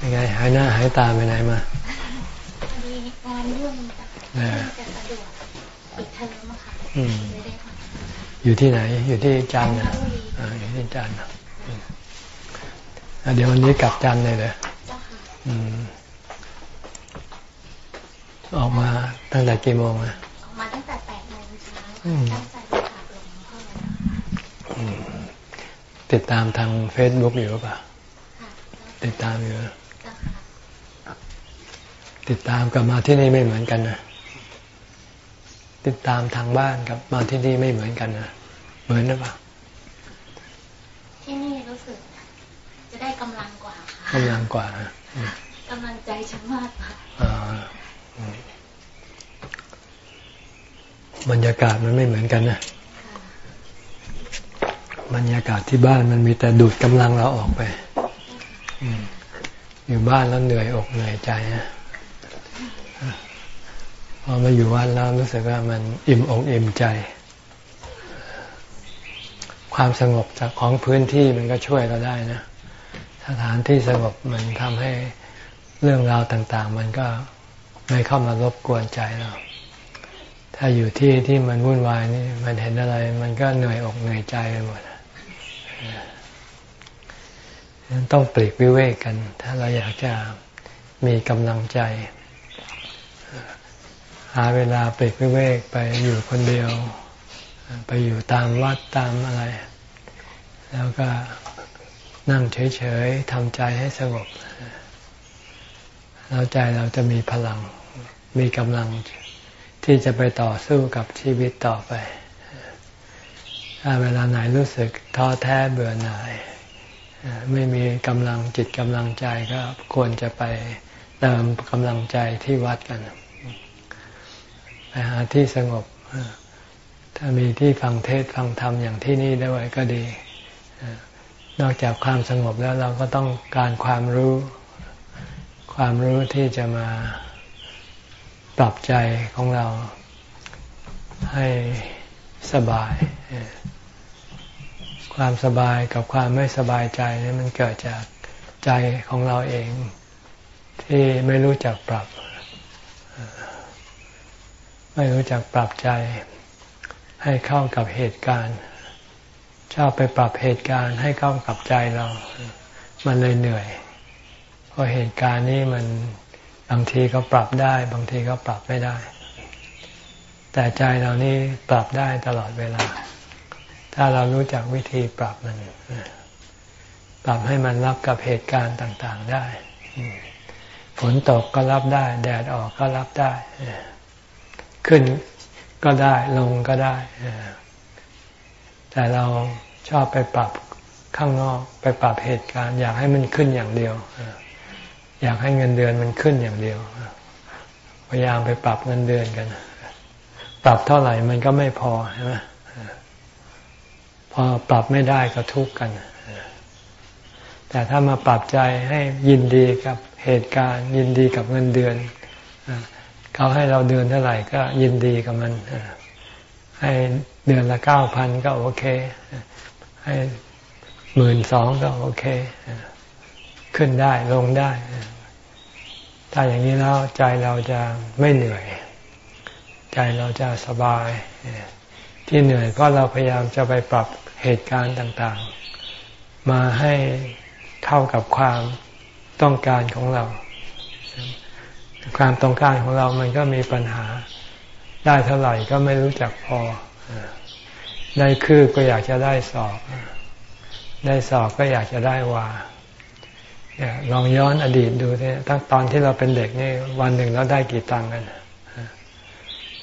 ยังไงหายหน้าหายตาไปไหนมาดีงานยุ่งจะสะดวกปิดเทอมอะค่ะอยู่ที่ไหน อยู่ที่จันทร์นะอยู่ที่จันทร์เดี๋ยววันนี้กลับจันทร์เลยเลยออกมาตั้งแต่กี่โมงอะออกมาตั้งแต่แปดโมงเช้าตั้งใจไปหาหลวงพ่อ ติดตามทางเฟซบุ๊กอยู่ป่ะติดตามอยู่ ติดตามกับมาที่นี่ไม่เหมือนกันนะ ติดตามทางบ้านกับมาที่นี่ไม่เหมือนกันนะ เหมือนหรือเปล่า ที่นี่รู้สึก จะได้กำลังกว่าค่ะกำลังกว่ากำลังใจฉันมากค่ะบรรยากาศมันไม่เหมือนกันนะ บรรยากาศที่บ้านมันมีแต่ดูดกำลังเราออกไปอยู่บ้านแล้วเหนื่อยอกเหนื่อยใจนะพอมาอยู่วัดแล้วรู้สึกว่ามันอิ่มอกอิ่มใจ ความสงบจากของพื้นที่มันก็ช่วยเราได้นะสถานที่สงบมันทำให้เรื่องราวต่าง ๆ มันก็ไม่เข้ามารบกวนใจเราถ้าอยู่ที่ที่มันวุ่นวายนี่มันเห็นอะไร มันก็เหนื่อยอกเหนื่อยใจไปหมด ต้องปลีกวิเวกกัน ถ้าเราอยากจะมีกำลังใจ หาเวลาปลีกวิเวกไปอยู่คนเดียว ไปอยู่ตามวัดตามอะไร แล้วก็นั่งเฉยๆทำใจให้สงบ แล้วใจเราจะมีพลัง มีกำลังที่จะไปต่อสู้กับชีวิตต่อไป เวลาไหนรู้สึกท้อแท้เบื่อหน่ายไม่มีกำลังจิตกำลังใจก็ควรจะไปเติมกำลังใจที่วัดกันไปหาที่สงบ ถ้ามีที่ฟังเทศฟังธรรมอย่างที่นี่ได้ไว้ก็ดี นอกจากความสงบแล้วเราก็ต้องการความรู้ ความรู้ที่จะมาปรับใจของเราให้สบาย ความสบายกับความไม่สบายใจนี่มันเกิดจากใจของเราเอง ที่ไม่รู้จักปรับ ไม่รู้จักปรับใจ ให้เข้ากับเหตุการณ์ ชอบไปปรับเหตุการณ์ให้เข้ากับใจเรา มันเลยเหนื่อยเพราะเหตุการณ์นี้มันบางทีก็ปรับได้ บางทีก็ปรับไม่ได้ แต่ใจเรานี่ปรับได้ตลอดเวลา ถ้าเรารู้จักวิธีปรับมัน ปรับให้มันรับกับเหตุการณ์ต่างๆได้ ฝนตกก็รับได้ แดดออกก็รับได้ ขึ้นก็ได้ลงก็ได้ แต่เราชอบไปปรับข้างนอก ไปปรับเหตุการณ์ อยากให้มันขึ้นอย่างเดียว อยากให้เงินเดือนมันขึ้นอย่างเดียว พยายามไปปรับเงินเดือนกัน ปรับเท่าไหร่มันก็ไม่พอใช่ไหม พอปรับไม่ได้ก็ทุกข์กัน แต่ถ้ามาปรับใจให้ยินดีกับเหตุการณ์ ยินดีกับเงินเดือนเขาให้เราเดือนเท่าไหร่ก็ยินดีกับมัน ให้เดือนละเก้าพันก็โอเค ให้หมื่นสองก็โอเค ขึ้นได้ลงได้ ถ้าอย่างนี้แล้วใจเราจะไม่เหนื่อย ใจเราจะสบายที่เหนื่อยเพราะเราพยายามจะไปปรับ เหตุการณ์ต่างๆ มาให้เท่ากับความต้องการของเรา ความต้องการของเรามันก็มีปัญหา ได้เท่าไหร่ก็ไม่รู้จักพอ ได้คือก็อยากจะได้สอบ ได้สอบก็อยากจะได้วาลองย้อนอดีตดูที่ตั้งตอนที่เราเป็นเด็กนี่วันหนึ่งเราได้กี่ตังค์กัน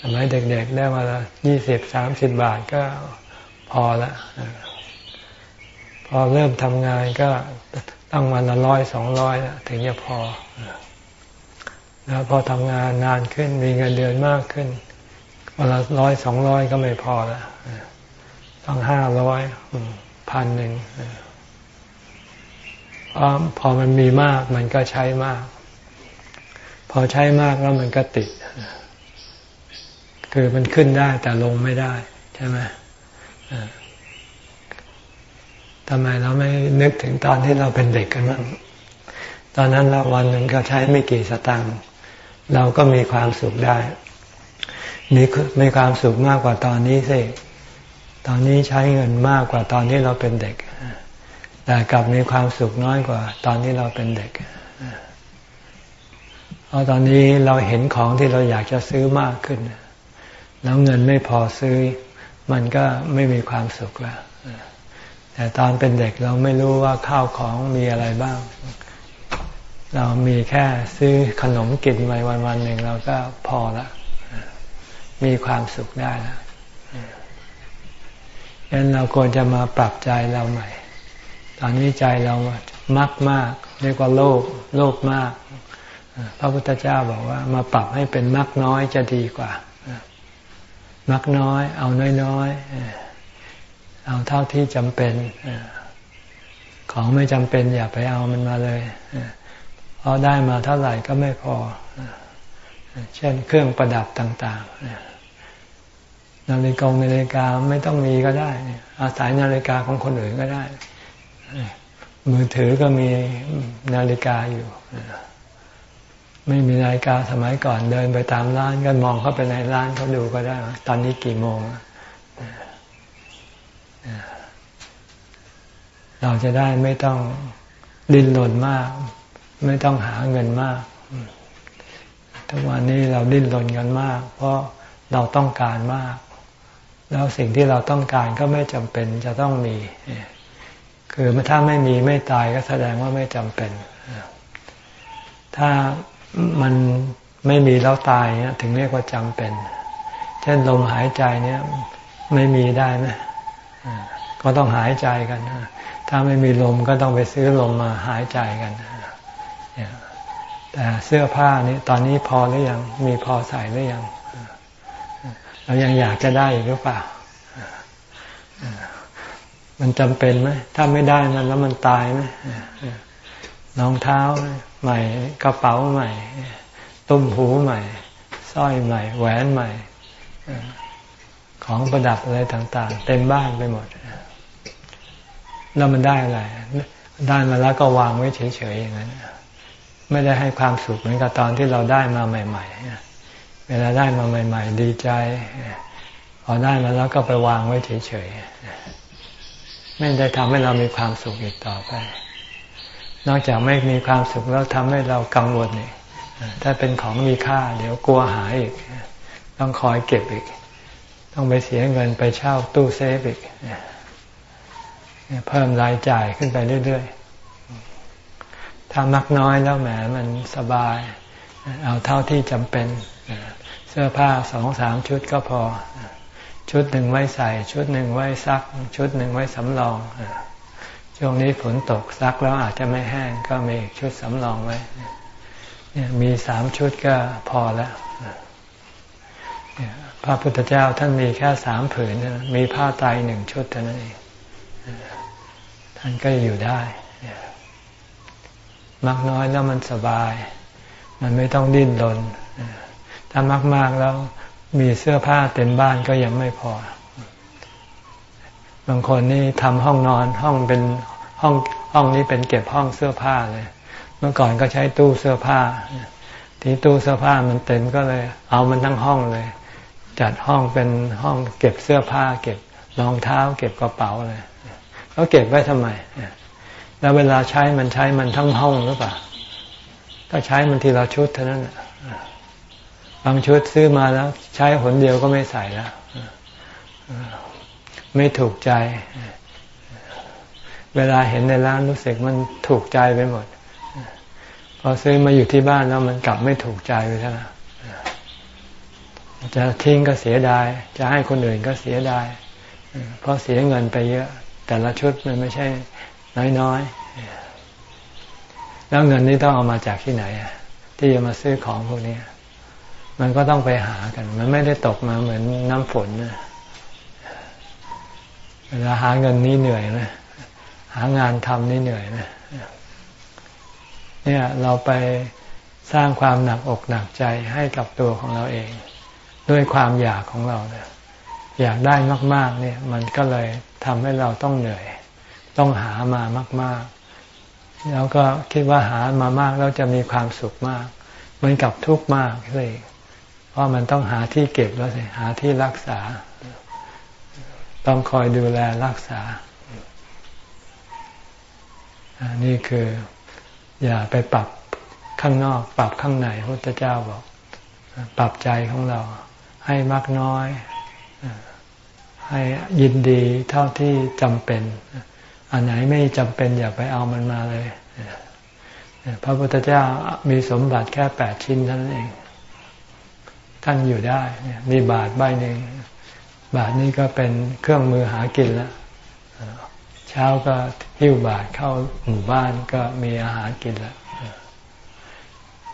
สมัยเด็กๆได้มาละยี่สิบสามสิบบาทก็ พอละพอเริ่มทำงานก็ต้องวันละร้อยสองร้อยถึงจะพอแล้วพอทำงานนานขึ้นมีเงินเดือนมากขึ้นวันละร้อยสองร้อยก็ไม่พอละต้องห้าร้อยพันหนึ่งพอพอมันมีมากมันก็ใช้มาก พอใช้มากแล้วมันก็ติด คือมันขึ้นได้แต่ลงไม่ได้ ใช่ไหม ทำไมเราไม่นึกถึงตอนที่เราเป็นเด็กกันบ้างตอนนั้นเราวันหนึ่งก็ใช้ไม่กี่สตางค์เราก็มีความสุขได้ มีมีความสุขมากกว่าตอนนี้สิตอนนี้ใช้เงินมากกว่าตอนที่เราเป็นเด็ก แต่กลับมีความสุขน้อยกว่า ตอนที่เราเป็นเด็กเพราะตอนนี้เราเห็นของที่เราอยากจะซื้อมากขึ้น แล้วเงินไม่พอซื้อ มันก็ไม่มีความสุขแล้วแต่ตอนเป็นเด็กเราไม่รู้ว่าข้าวของมีอะไรบ้าง เรามีแค่ซื้อขนมกินไว้วันวันหนึ่งเราก็พอละ มีความสุขได้ล้วดังนั้นเราควรจะมาปรับใจเราใหม่ ตอนนี้ใจเรามักมาก เรียกว่าโลภโลภมาก พระพุทธเจ้าบอกว่ามาปรับให้เป็นมักน้อยจะดีกว่า มักน้อย เอาน้อยๆเอาเท่าที่จำเป็นของไม่จำเป็นอย่าไปเอามันมาเลยเพราะได้มาเท่าไหร่ก็ไม่พอ เช่นเครื่องประดับต่าง ๆ นาฬิกานาฬิกาไม่ต้องมีก็ได้ อาศัยนาฬิกาของคนอื่นก็ได้ มือถือก็มีนาฬิกาอยู่ ไม่มีนาฬิกาสมัยก่อนเดินไปตามร้านก็มองเข้าไปในร้านเขาดูก็ได้ ตอนนี้กี่โมง เราจะได้ไม่ต้องดิ้นรนมาก ไม่ต้องหาเงินมาก ทุกวันนี้เราดิ้นรนกันมาก เพราะเราต้องการมาก แล้วสิ่งที่เราต้องการก็ไม่จำเป็นจะต้องมี คือถ้าไม่มีไม่ตายก็แสดงว่าไม่จำเป็น ถ้า มันไม่มีแล้วตายเนี่ยถึงเรียกว่าจำเป็น เช่นลมหายใจเนี่ยไม่มีได้ไหมก็ต้องหายใจกัน ถ้าไม่มีลมก็ต้องไปซื้อลมมาหายใจกันแต่เสื้อผ้านี้ตอนนี้พอหรือยัง มีพอใส่หรือยัง เรายังอยากจะได้อีกหรือเปล่า มันจำเป็นไหม ถ้าไม่ได้มันแล้วมันตายไหมรองเท้า ใหม่กระเป๋าใหม่ ตุ้มหูใหม่สร้อยใหม่ แหวนใหม่ของประดับอะไรต่าง ๆ เต็มบ้านไปหมด แล้วมันได้อะไรได้มาแล้วก็วางไว้เฉยๆอย่างนั้นไม่ได้ให้ความสุขเหมือนกับตอนที่เราได้มาใหม่ ๆ เวลาได้มาใหม่ ๆ ดีใจ พอได้มาแล้วก็ไปวางไว้เฉยๆไม่ได้ทำให้เรามีความสุขอีกต่อไป นอกจากไม่มีความสุขแล้วทำให้เรากังวลนี่ถ้าเป็นของมีค่า เดี๋ยวกลัวหายอีก ต้องคอยเก็บอีก ต้องไปเสียเงินไปเช่าตู้เซฟอีก เพิ่มรายจ่ายขึ้นไปเรื่อยๆ ถ้ามักน้อยแล้วแหมมันสบาย เอาเท่าที่จำเป็นเสื้อผ้าสองสามชุดก็พอ ชุดหนึ่งไว้ใส่ ชุดหนึ่งไว้ซัก ชุดหนึ่งไว้สำรอง ช่วงนี้ฝนตกซักแล้วอาจจะไม่แห้งก็มีชุดสำรองไว้เนี่ยมีสามชุดก็พอแล้วพระพุทธเจ้าท่านมีแค่สามผืนมีผ้าไตหนึ่งชุดเท่านั้นเองท่านก็อยู่ได้มักน้อยแล้วมันสบาย มันไม่ต้องดิ้นรนถ้ามากๆแล้วมีเสื้อผ้าเต็มบ้านก็ยังไม่พอ บางคนนี่ทำห้องนอนห้องเป็นห้องห้องนี้เป็นเก็บห้องเสื้อผ้าเลย เมื่อก่อนก็ใช้ตู้เสื้อผ้า ที่ตู้เสื้อผ้ามันเต็มก็เลย เอามันทั้งห้องเลย จัดห้องเป็นห้องเก็บเสื้อผ้า เก็บรองเท้า เก็บกระเป๋าเลยเขาเก็บไว้ทำไมแล้วเวลาใช้มันใช้มันทั้งห้องหรือเปล่าก็ใช้มันทีละชุดเท่านั้นบางชุดซื้อมาแล้ว ใช้หนเดียวก็ไม่ใส่แล้ว ไม่ถูกใจ เวลาเห็นในร้านรู้สึกมันถูกใจไปหมด พอซื้อมาอยู่ที่บ้านแล้วมันกลับไม่ถูกใจไปซะแล้วจะทิ้งก็เสียดาย จะให้คนอื่นก็เสียดาย เพราะเสียเงินไปเยอะ แต่ละชุดมันไม่ใช่น้อยๆ แล้วเงินนี้ต้องเอามาจากที่ไหนที่จะมาซื้อของพวกนี้ มันก็ต้องไปหากัน มันไม่ได้ตกมาเหมือนน้ำฝนนะ เวลาหาเงินนี่เหนื่อยไหมหางานทำนี่เหนื่อยไหมเนี่ยเราไปสร้างความหนักอกหนักใจให้กับตัวของเราเอง ด้วยความอยากของเราเนี่ยอยากได้มาก ๆ เนี่ย มันก็เลยทำให้เราต้องเหนื่อย ต้องหามามาก ๆ แล้วก็คิดว่าหามามากแล้วจะมีความสุขมาก เหมือนกับทุกข์มากเลยเพราะมันต้องหาที่เก็บแล้วสิหาที่รักษา ต้องคอยดูแลรักษา นี่คือ อย่าไปปรับข้างนอก ปรับข้างในพระพุทธเจ้าบอก ปรับใจของเรา ให้มากน้อย ให้ยินดีเท่าที่จำเป็น อันไหนไม่จำเป็น อย่าไปเอามันมาเลยพระพุทธเจ้ามีสมบัติแค่แปดชิ้นเท่านั้นเอง ท่านอยู่ได้ มีบาทใบหนึ่ง บาทนี้ก็เป็นเครื่องมือหากินแล้วเช้าก็หิ้วบาทเข้าหมู่บ้านก็มีอาหารกินแล้ว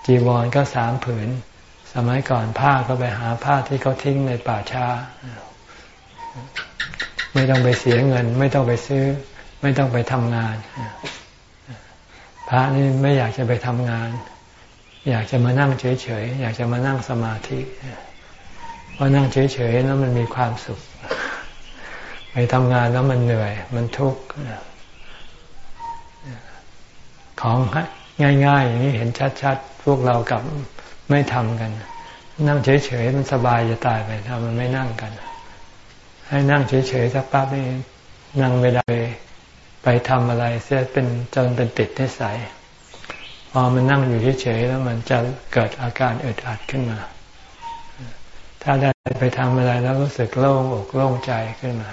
จีวรก็สามผืน สมัยก่อนผ้าก็ไปหาผ้าที่เขาทิ้งในป่าช้า ไม่ต้องไปเสียเงิน ไม่ต้องไปซื้อ ไม่ต้องไปทำงาน พระนี่ไม่อยากจะไปทำงาน อยากจะมานั่งเฉยๆ อยากจะมานั่งสมาธิ เพรานั่งเฉยๆแล้วมันมีความสุข ไปทำงานแล้วมันเหนื่อย มันทุกข์ของง่ายๆ อย่างนี้เห็นชัดๆ พวกเรากับไม่ทำกัน นั่งเฉยๆ มันสบายจะตายไปทำมันไม่นั่งกัน ให้นั่งเฉยๆสักปั๊บนี่นั่งไม่ได้ไปทำอะไรเสียเป็นจนเป็นติดนิสัยพอมันนั่งอยู่เฉยๆแล้วมันจะเกิดอาการอึดอัดขึ้นมา ถ้าได้ไปทำอะไรแล้วรู้สึกโล่งอกโล่งใจขึ้นมา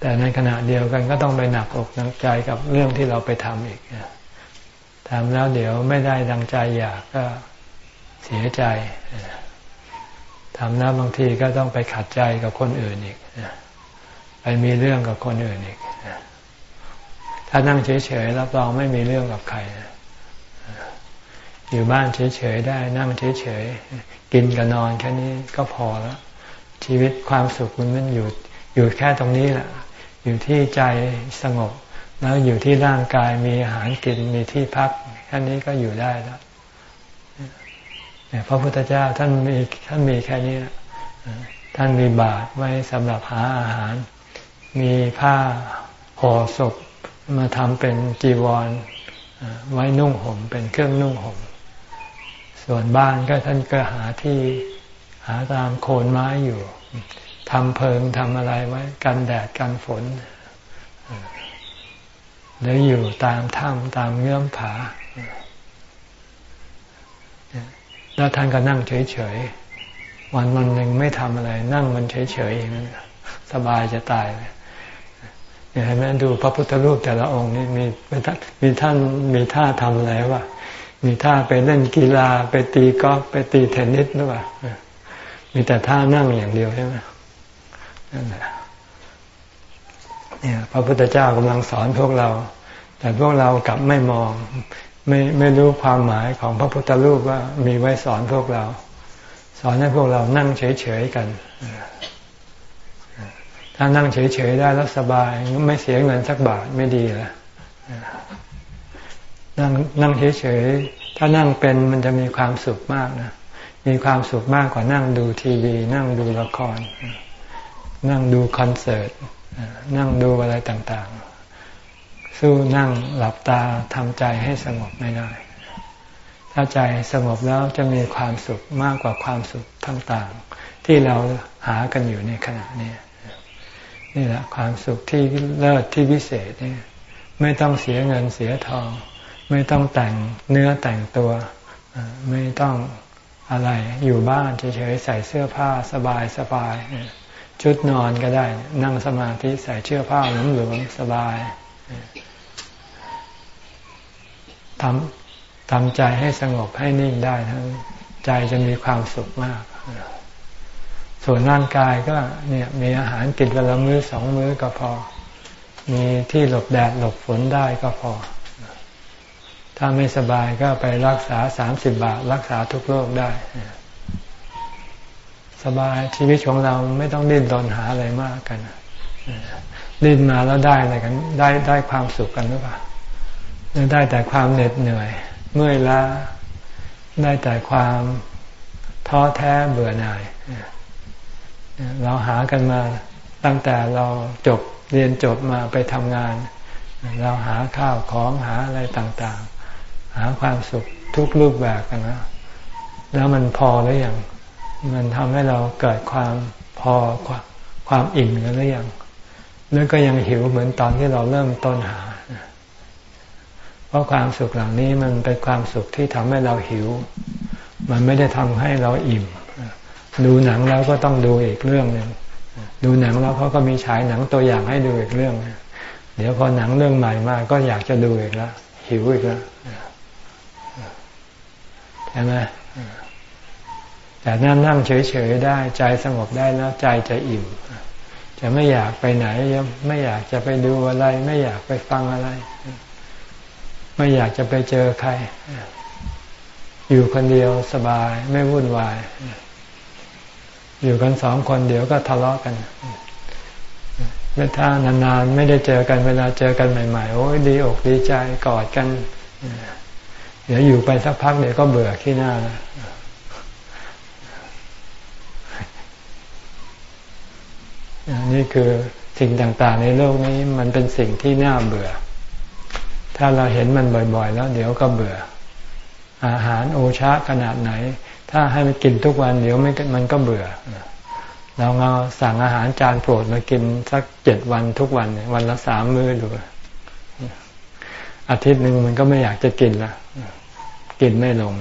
แต่ในขณะเดียวกันก็ต้องไปหนักอกหนักใจกับเรื่องที่เราไปทำอีกทำแล้วเดี๋ยวไม่ได้ดังใจอยากก็เสียใจทำแล้วบางทีก็ต้องไปขัดใจกับคนอื่นอีกไปมีเรื่องกับคนอื่นอีกถ้านั่งเฉยๆรับรองไม่มีเรื่องกับใครอยู่บ้านเฉยๆได้ นั่งเฉยๆ กินกับนอนแค่นี้ก็พอแล้ว ชีวิตความสุขมันมันอยู่อยู่แค่ตรงนี้แหละ อยู่ที่ใจสงบ แล้วอยู่ที่ร่างกายมีอาหารกินมีที่พักแค่นี้ก็อยู่ได้แล้วพระพุทธเจ้าท่านมีท่านมีแค่นี้ท่านมีบาตรไว้สำหรับหาอาหาร มีผ้าห่อศพมาทำเป็นจีวรไว้นุ่งห่มเป็นเครื่องนุ่งห่ม ส่วนบ้านก็ท่านก็หาที่หาตามโคนไม้อยู่ทำเพิงทำอะไรไว้ กันแดดกันฝนหรืออยู่ตามถ้ำตามเงื่อมผา แล้วท่านก็นั่งเฉยๆ วันวันหนึ่งไม่ทำอะไร นั่งมันเฉยๆอย่างนั้นสบายจะตายเลยเห็นไหมดูพระพุทธรูปแต่ละองค์นี่มีมีท่านมีท่าทำอะไรวะ มีท่าไปเล่นกีฬาไปตีกอล์ฟไปตีเทนนิสหรือเปล่ามีแต่ท่านั่งอย่างเดียวใช่ไหมนั่นแหละเนี่ยพระพุทธเจ้ากำลังสอนพวกเรา แต่พวกเรากลับไม่มอง ไม่ไม่รู้ความหมายของพระพุทธรูปว่ามีไว้สอนพวกเรา สอนให้พวกเรานั่งเฉยๆกันถ้านั่งเฉยๆได้แล้วสบายไม่เสียเงินสักบาทไม่ดีละ นั่งนั่งเฉยๆ ถ้านั่งเป็นมันจะมีความสุขมากนะ มีความสุขมากกว่านั่งดูทีวี นั่งดูละคร นั่งดูคอนเสิร์ต นั่งดูอะไรต่างๆ สู้นั่งหลับตาทำใจให้สงบไม่ได้ ถ้าใจสงบแล้วจะมีความสุขมากกว่าความสุขทั้งต่างที่เราหากันอยู่ในขณะนี้นี่แหละความสุขที่เลิศที่วิเศษนี่ไม่ต้องเสียเงินเสียทอง ไม่ต้องแต่งเนื้อแต่งตัว ไม่ต้องอะไรอยู่บ้านเฉยๆใส่เสื้อผ้าสบายสบายชุดนอนก็ได้ นั่งสมาธิใส่เสื้อผ้าหลวมๆสบายทำทำใจให้สงบให้นิ่งได้ทั้งใจจะมีความสุขมาก ส่วนร่างกายก็เนี่ยมีอาหารกินวันละมื้อสองมื้อก็พอ มีที่หลบแดดหลบฝนได้ก็พอ ถ้าไม่สบายก็ไปรักษาสามสิบบาท รักษาทุกโรคได้ สบายชีวิตของเราไม่ต้องดิ้นรนหาอะไรมากกันดิ้นมาแล้วได้อะไรกัน ได้ได้ความสุขกันหรือเปล่าได้แต่ความเหน็ดเหนื่อย เมื่อยล้าได้แต่ความท้อแท้เบื่อหน่าย เราหากันมาตั้งแต่เราจบเรียนจบมาไปทำงาน เราหาข้าวของหาอะไรต่างๆ หาความสุขทุกรูปแบบกันนะแล้วมันพอหรือยังมันทำให้เราเกิดความพอความอิ่มกันหรือยังหรือก็ยังหิวเหมือนตอนที่เราเริ่มต้นหา เพราะความสุขเหล่านี้มันเป็นความสุขที่ทำให้เราหิว มันไม่ได้ทำให้เราอิ่ม ดูหนังแล้วก็ต้องดูอีกเรื่องหนึ่งดูหนังแล้วเขาก็มีฉายหนังตัวอย่างให้ดูอีกเรื่อง เดี๋ยวพอหนังเรื่องใหม่มาก็อยากจะดูอีกแล้วหิวอีกแล้ว ช่ไหมแต่นั่งนั่งเฉยๆได้ ใจสงบได้แล้วใจจะอิ่ม จะไม่อยากไปไหน ไม่อยากจะไปดูอะไร ไม่อยากไปฟังอะไร ไม่อยากจะไปเจอใคร อยู่คนเดียวสบาย ไม่วุ่นวาย อยู่กันสองคนเดี๋ยวก็ทะเลาะกันเมื่อถ้านานๆ ไม่ได้เจอกันเวลาเจอกันใหม่ๆ โอ้ยดีอกดีใจกอดกัน เดี๋ยวอยู่ไปสักพักเดี๋ยวก็เบื่อขี้หน้าแล้วนี่คือสิ่งต่างๆ ในโลกนี้มันเป็นสิ่งที่น่าเบื่อ ถ้าเราเห็นมันบ่อยๆ แล้วเดี๋ยวก็เบื่อ อาหารโอชะขนาดไหน ถ้าให้มันกินทุกวัน เดี๋ยวม,มันก็เบื่อ เราเอาสั่งอาหารจานโปรดมากินสักเจ็ดวันทุกวัน วันละสามมื้อดู อาทิตย์หนึ่งมันก็ไม่อยากจะกินละกินไม่ลง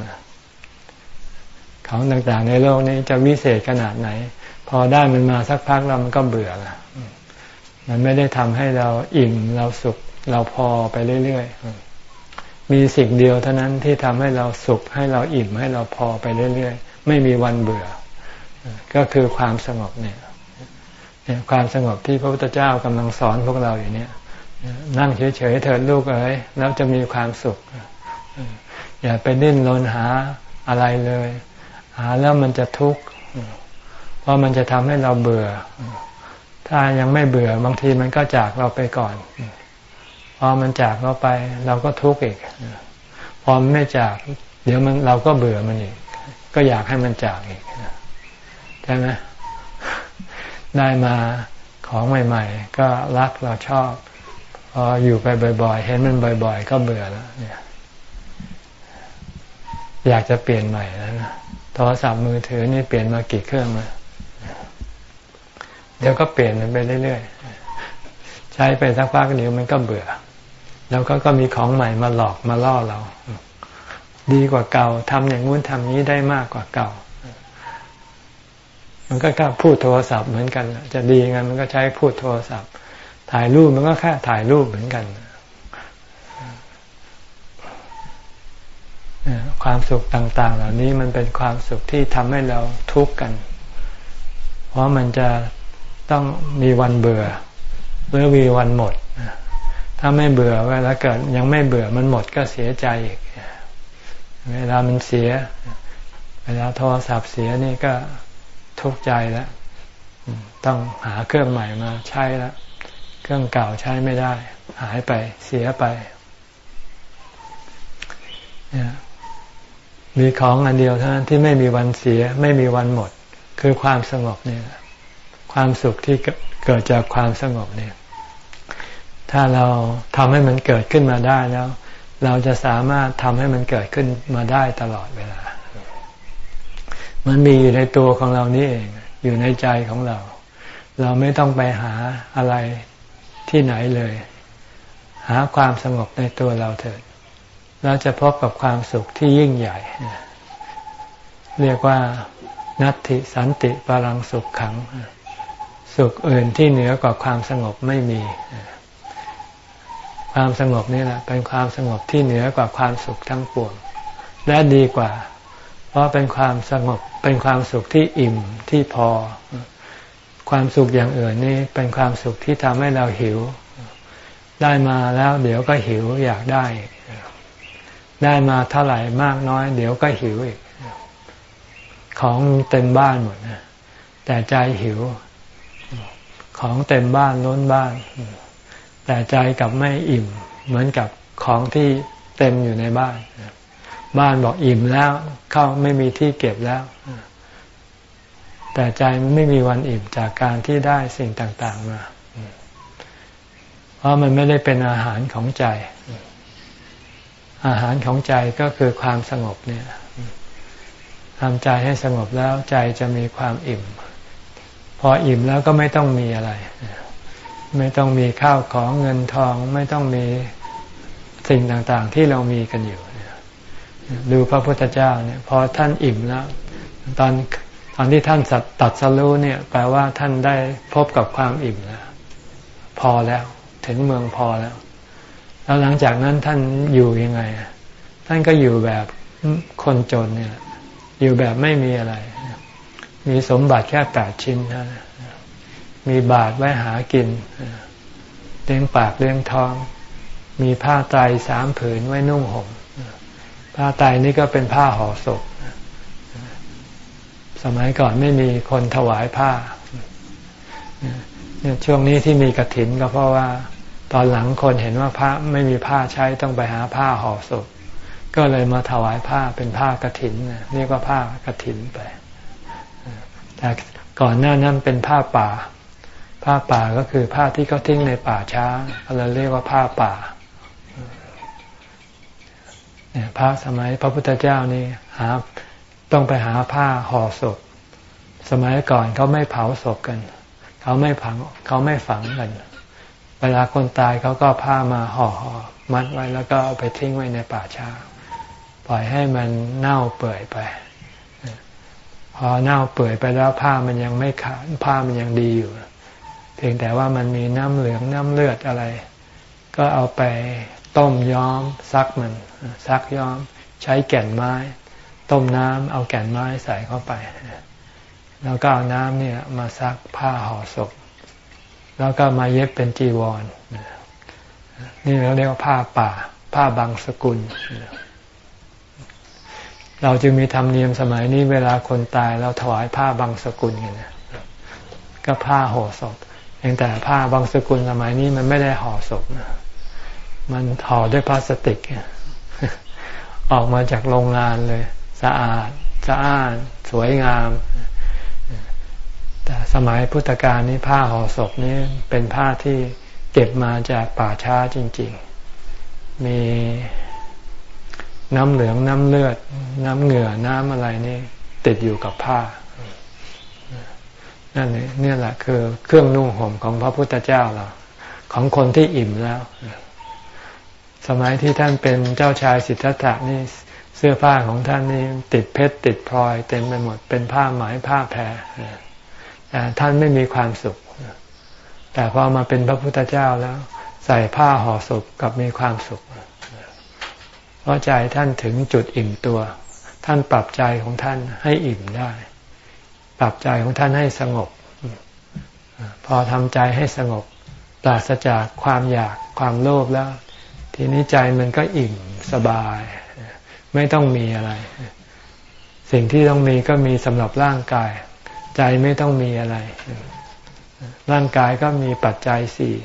ของต่างๆในโลกนี้จะวิเศษขนาดไหน พอได้มันมาสักพักเรามันก็เบื่อละมันไม่ได้ทำให้เราอิ่มเราสุขเราพอไปเรื่อยๆ มีสิ่งเดียวเท่านั้นที่ทำให้เราสุขให้เราอิ่มให้เราพอไปเรื่อยๆ ไม่มีวันเบื่อ ก็คือความสงบเนี่ย ความสงบที่พระพุทธเจ้ากำลังสอนพวกเราอยู่เนี่ย นั่งเฉยๆเถิดลูกเอ๋ยแล้วจะมีความสุข อย่าไปดิ้นรนหาอะไรเลย หาแล้วมันจะทุกข์เพราะมันจะทำให้เราเบื่อ ถ้ายังไม่เบื่อบางทีมันก็จากเราไปก่อนพอมันจากเราไป เราก็ทุกข์อีกพอมันไม่จาก เดี๋ยวมันเราก็เบื่อมันอีก ก็อยากให้มันจากอีกใช่ไหมได้มาของใหม่ ๆ ก็รักเราชอบ พออยู่ไปบ่อยๆ เห็นมันบ่อย ๆ ก็เบื่อแล้วเนี่ยอยากจะเปลี่ยนใหม่แล้วนะโทรศัพท์มือถือนี่เปลี่ยนมากี่เครื่องมาเดี๋ยวก็เปลี่ยนมันไปเรื่อยๆ ใช้ไปสักพักเดี๋ยวมันก็เบื่อ แล้วก็ก็มีของใหม่มาหลอกมาล่อเรา ดีกว่าเก่าทำอย่างงู้นทำนี้ได้มากกว่าเก่า มันก็แค่พูดโทรศัพท์เหมือนกัน จะดีไงมันก็ใช้พูดโทรศัพท์ ถ่ายรูปมันก็แค่ถ่ายรูปเหมือนกันความสุขต่าง ๆ เหล่านี้มันเป็นความสุขที่ทำให้เราทุกข์กัน เพราะมันจะต้องมีวันเบื่อหรือมีวันหมด ถ้าไม่เบื่อเวลาเกิดยังไม่เบื่อมันหมดก็เสียใจอีกเวลามันเสีย เวลาโทรศัพท์เสียนี่ก็ทุกข์ใจแล้ว ต้องหาเครื่องใหม่มาใช้แล้ว เครื่องเก่าใช้ไม่ได้ หายไปเสียไป มีของอันเดียวเท่านั้นที่ไม่มีวันเสีย ไม่มีวันหมด คือความสงบเนี่แหละความสุขที่เกิดจากความสงบเนี่ย ถ้าเราทำให้มันเกิดขึ้นมาได้แล้ว เราจะสามารถทำให้มันเกิดขึ้นมาได้ตลอดเวลา มันมีอยู่ในตัวของเรานี่เอง อยู่ในใจของเรา เราไม่ต้องไปหาอะไร ที่ไหนเลย หาความสงบในตัวเราเถิดเราจะพบกับความสุขที่ยิ่งใหญ่ เรียกว่านัตติสันติปรังสุขขัง สุขอื่นที่เหนือกว่าความสงบไม่มี ความสงบนี่แหละเป็นความสงบที่เหนือกว่าความสุขทั้งปวง และดีกว่า เพราะเป็นความสงบเป็นความสุขที่อิ่มที่พอ ความสุขอย่างอื่นนี่เป็นความสุขที่ทำให้เราหิว ได้มาแล้วเดี๋ยวก็หิวอยากได้ ได้มาเท่าไหร่มากน้อย เดี๋ยวก็หิวอีก ของเต็มบ้านหมดนะแต่ใจหิว ของเต็มบ้านล้นบ้าน แต่ใจกับไม่อิ่ม เหมือนกับของที่เต็มอยู่ในบ้าน บ้านบอกอิ่มแล้ว เข้าไม่มีที่เก็บแล้ว แต่ใจไม่มีวันอิ่มจากการที่ได้สิ่งต่างๆมา เพราะมันไม่ได้เป็นอาหารของใจ อาหารของใจก็คือความสงบเนี่ยทำใจให้สงบแล้วใจจะมีความอิ่ม พออิ่มแล้วก็ไม่ต้องมีอะไร ไม่ต้องมีข้าวของเงินทอง ไม่ต้องมีสิ่งต่างๆ ที่เรามีกันอยู่ดูพระพุทธเจ้าเนี่ยพอท่านอิ่มแล้ว ตอน ตอนที่ท่านตัดสรู้เนี่ยแปลว่าท่านได้พบกับความอิ่มแล้วพอแล้ว ถึงเมืองพอแล้ว แล้วหลังจากนั้นท่านอยู่ยังไง ท่านก็อยู่แบบคนจนเนี่ยอยู่แบบไม่มีอะไร มีสมบัติแค่แปดชิ้นนะมีบาทไว้หากินเลี้ยงปากเลี้ยงท้อง มีผ้าไตรสามผืนไว้นุ่งห่มผ้าไตรนี่ก็เป็นผ้าห่อศพ สมัยก่อนไม่มีคนถวายผ้าช่วงนี้ที่มีกระถินก็เพราะว่า ตอนหลังคนเห็นว่าพระไม่มีผ้าใช้ต้องไปหาผ้าห่อศพก็เลยมาถวายผ้าเป็นผ้ากระถินเรียกว่าผ้ากระถินไปแต่ก่อนหน้านั้นเป็นผ้าป่า ผ้าป่าก็คือผ้าที่เขาทิ้งในป่าช้าเราเรียกว่าผ้าป่าเนี่ยพระสมัยพระพุทธเจ้านี่หา ต้องไปหาผ้าห่อศพ สมัยก่อนเขาไม่เผาศพกัน เขาไม่ฝังเขาไม่ฝังกัน เวลาคนตายเขาก็ผ้ามาห่อมัดไว้แล้วก็เอาไปทิ้งไว้ในป่าช้าปล่อยให้มันเน่าเปื่อยไป พอเน่าเปื่อยไปแล้วผ้ามันยังไม่ขาดผ้ามันยังดีอยู่ เพียงแต่ว่ามันมีน้ำเหลืองน้ำเลือดอะไร ก็เอาไปต้มย้อมซักมัน ซักย้อม ใช้แก่นไม้ ต้มน้ำเอาแก่นไม้ใส่เข้าไป แล้วก็เอาน้ำเนี่ยมาซักผ้าห่อศพ แล้วก็มาเย็บเป็นจีวร นี่เราเรียกว่าผ้าป่า ผ้าบางสกุล เราจึงมีธรรมเนียมสมัยนี้เวลาคนตายเราถวายผ้าบางสกุลกันนะก็ผ้าห่อศพเพียงแต่ผ้าบางสกุลสมัยนี้มันไม่ได้ห่อศพนะมันห่อด้วยพลาสติก ออกมาจากโรงงานเลย สะอาดสะอาดสวยงาม แต่สมัยพุทธกาลนี้ผ้าห่อศพนี้เป็นผ้าที่เก็บมาจากป่าช้าจริง ๆ มีน้ำเหลืองน้ำเลือด น้ำเหงื่อน้ำอะไรนี่ ติดอยู่กับผ้านั่นนี่นี่แหละคือเครื่องนุ่งห่มของพระพุทธเจ้าเราของคนที่อิ่มแล้ว สมัยที่ท่านเป็นเจ้าชายสิทธัตถะนี่ เสื้อผ้าของท่านนี่ติดเพชรติดพลอย เต็มไปหมดเป็นผ้าไหมผ้าแพรแต่ท่านไม่มีความสุข แต่พอมาเป็นพระพุทธเจ้าแล้ว ใส่ผ้าห่อศพกับมีความสุข เพราะใจท่านถึงจุดอิ่มตัว ท่านปรับใจของท่านให้อิ่มได้ ปรับใจของท่านให้สงบ พอทำใจให้สงบปราศจากความอยากความโลภแล้ว ทีนี้ใจมันก็อิ่มสบาย ไม่ต้องมีอะไร สิ่งที่ต้องมีก็มีสำหรับร่างกาย ใจไม่ต้องมีอะไร ร่างกายก็มีปัจจัยสี่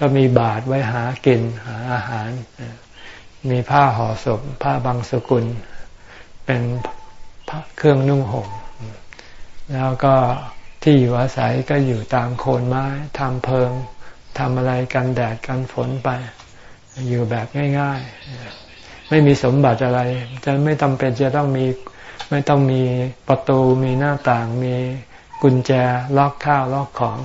ก็มีบาทไว้หากินหาอาหาร มีผ้าห่อศพ ผ้าบางสกุล เป็นเครื่องนุ่งห่มแล้วก็ที่อยู่อาศัยก็อยู่ตามโคนไม้ทำเพิงทำอะไรกันแดดกันฝนไป อยู่แบบง่าย ๆ ไม่มีสมบัติอะไร จะไม่จาเป็นจะต้องมีไม่ต้องมีประตูมีหน้าต่าง มีกุญแจล็อกข้าวล็อกของ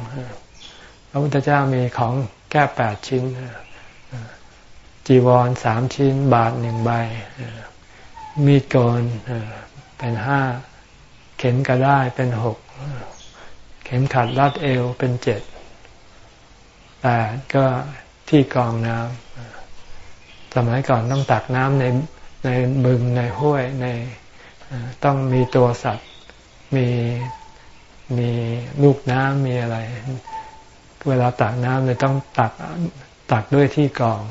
พระพุทธเจ้ามีของแค่แปดชิ้น จีวรสามชิ้น บาทหนึ่งใบ มีดโกนเป็นห้าเข็มกระได้เป็นหกเข็มขัดรัดเอวเป็นเจ็ดแปดก็ที่กองน้ำ สมัยก่อนต้องตักน้ำในในบึงในห้วยในต้องมีตัวสัตว์ มีมีลูกน้ำมีอะไร เวลาตักน้ำเลยต้องตักตักด้วยที่กอง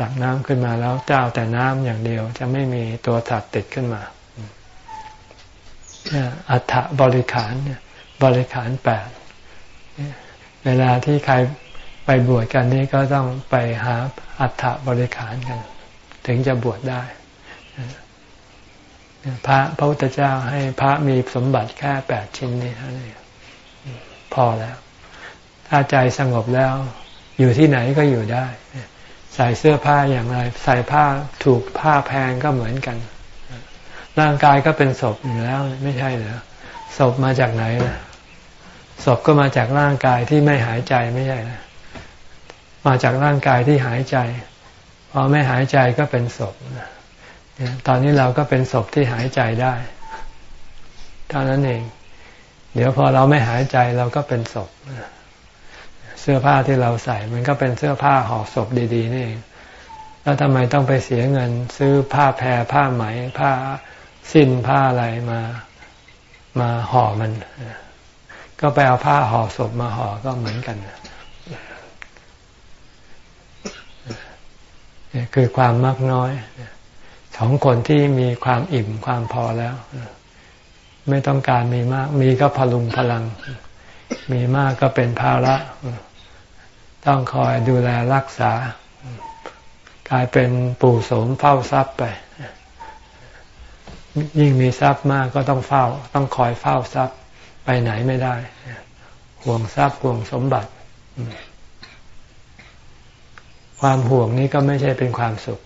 ตักน้ำขึ้นมาแล้วเจ้าแต่น้ำอย่างเดียว จะไม่มีตัวถัดติดขึ้นมาอัฐบริขารบริขารแปดเวลาที่ใคร ไปบวชกันนี้ก็ต้องไปหาอัฐบริขารกัน ถึงจะบวชได้ พระพระพุทธเจ้าให้พระมีสมบัติแค่แปดชิ้นนี้เท่านั้พอแล้ว ถ้าใจสงบแล้ว อยู่ที่ไหนก็อยู่ได้ ใส่เสื้อผ้าอย่างไร ใส่ผ้าถูกผ้าแพงก็เหมือนกัน ร่างกายก็เป็นศพอยู่แล้ว ไม่ใช่เหรอศพมาจากไหนล่ะศพก็มาจากร่างกายที่ไม่หายใจไม่ใช่นะ มาจากร่างกายที่หายใจ พอไม่หายใจก็เป็นศพตอนนี้เราก็เป็นศพที่หายใจได้เท่านั้นเอง เดี๋ยวพอเราไม่หายใจเราก็เป็นศพเสื้อผ้าที่เราใส่ มันก็เป็นเสื้อผ้าห่อศพดี ๆ นี่เองแล้วทำไมต้องไปเสียเงิน ซื้อผ้าแพรผ้าไหม ผ้าสิ้นผ้าอะไรมามาห่อมัน ก็ไปเอาผ้าห่อศพมาห่อก็เหมือนกัน คือความมากน้อยของคนที่มีความอิ่มความพอแล้ว ไม่ต้องการมีมาก มีก็พลุงพลัง มีมากก็เป็นภาระ ต้องคอยดูแลรักษา กลายเป็นปู่โสมเฝ้าทรัพย์ไป ยิ่งมีทรัพย์มากก็ต้องเฝ้า ต้องคอยเฝ้าทรัพย์ไปไหนไม่ได้ ห่วงทรัพย์ห่วงสมบัติ ความห่วงนี้ก็ไม่ใช่เป็นความสุข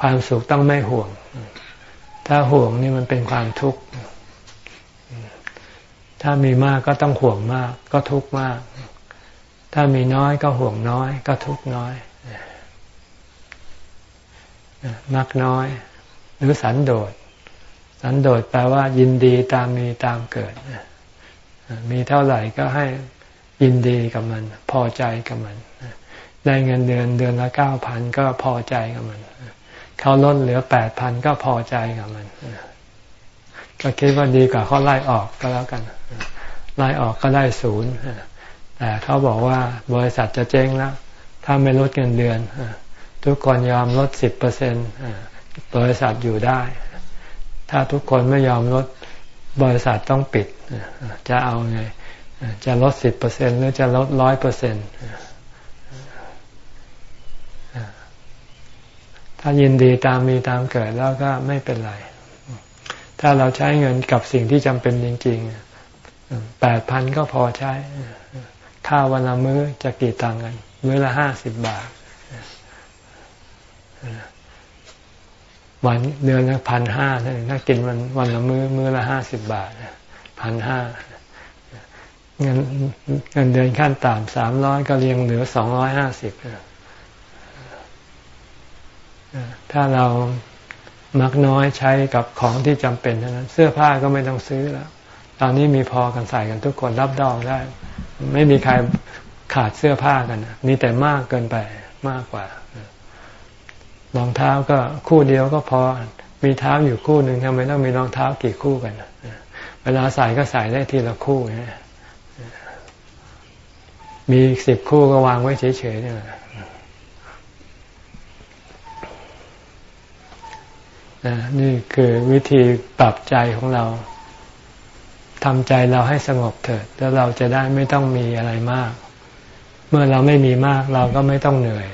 ความสุขต้องไม่ห่วง ถ้าห่วงนี่มันเป็นความทุกข์ ถ้ามีมากก็ต้องห่วงมาก ก็ทุกข์มาก ถ้ามีน้อยก็ห่วงน้อย ก็ทุกข์น้อยมักน้อย หรือสันโดษ สันโดษแปลว่า ยินดีตามมีตามเกิด มีเท่าไหร่ก็ให้ยินดีกับมัน พอใจกับมัน ได้เงินเดือนเดือนละเก้าพันก็พอใจกับมัน เขาลดเหลือแปดพันก็พอใจกับมัน ก็คิดว่าดีกว่าเขาไล่ออกก็แล้วกัน ไล่ออกก็ได้ศูนย์แต่เขาบอกว่าบริษัทจะเจ๊งแล้ว ถ้าไม่ลดเงินเดือน ทุกคนยอมลดสิบเปอร์เซ็นต์บริษัทอยู่ได้ ถ้าทุกคนไม่ยอมลดบริษัทต้องปิด จะเอาไง จะลดสิบเปอร์เซ็นหรือจะลดร้อยเปอร์เซ็น ถ้ายินดีตามมีตามเกิดแล้วก็ไม่เป็นไร ถ้าเราใช้เงินกับสิ่งที่จำเป็นจริงๆแปดพันก็พอใช้ ข้าววันละมื้อจะกี่ตังค์กันมื้อละห้าสิบบาทวันเดือนละพันห้าถ้ากินวันวันละมือ้อมื้อละห้าสิบบาทพันห้าเงินเงินเดือนขั้นต่ำสามร้อยก็เรียงเหลือสองร้อยห้าสิบ ถ้าเรามักน้อยใช้กับของที่จำเป็นเท่านั้น เสื้อผ้าก็ไม่ต้องซื้อแล้ว ตอนนี้มีพอกันใส่กันทุกคนรับดองได้ ไม่มีใครขาดเสื้อผ้ากัน มีแต่มากเกินไปมากกว่ารองเท้าก็คู่เดียวก็พอ มีเท้าอยู่คู่หนึ่งทำไมต้องมีรองเท้ากี่คู่กันเวลาใส่ก็ใส่ได้ทีละคู่นะมีสิบคู่ก็วางไว้เฉยๆเนี่แหละ นี่คือวิธีปรับใจของเราทำใจเราให้สงบเถิด แล้วเราจะได้ไม่ต้องมีอะไรมาก เมื่อเราไม่มีมากเราก็ไม่ต้องเหนื่อย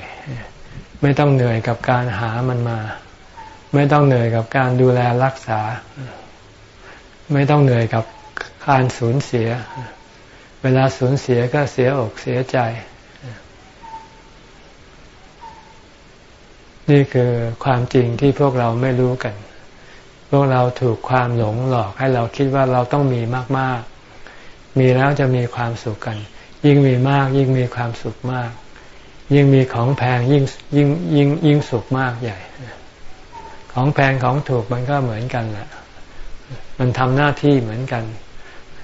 ไม่ต้องเหนื่อยกับการหามันมา ไม่ต้องเหนื่อยกับการดูแลรักษา ไม่ต้องเหนื่อยกับการสูญเสีย เวลาสูญเสียก็เสียอกเสียใจ นี่คือความจริงที่พวกเราไม่รู้กัน พวกเราถูกความหลงหลอกให้เราคิดว่าเราต้องมีมาก ๆ มีแล้วจะมีความสุขกัน ยิ่งมีมาก ยิ่งมีความสุขมาก ยิ่งมีของแพงยิ่งยิ่งยิ่งยิ่งสุขมากใหญ่ ของแพงของถูกมันก็เหมือนกันแหละมันทำหน้าที่เหมือนกัน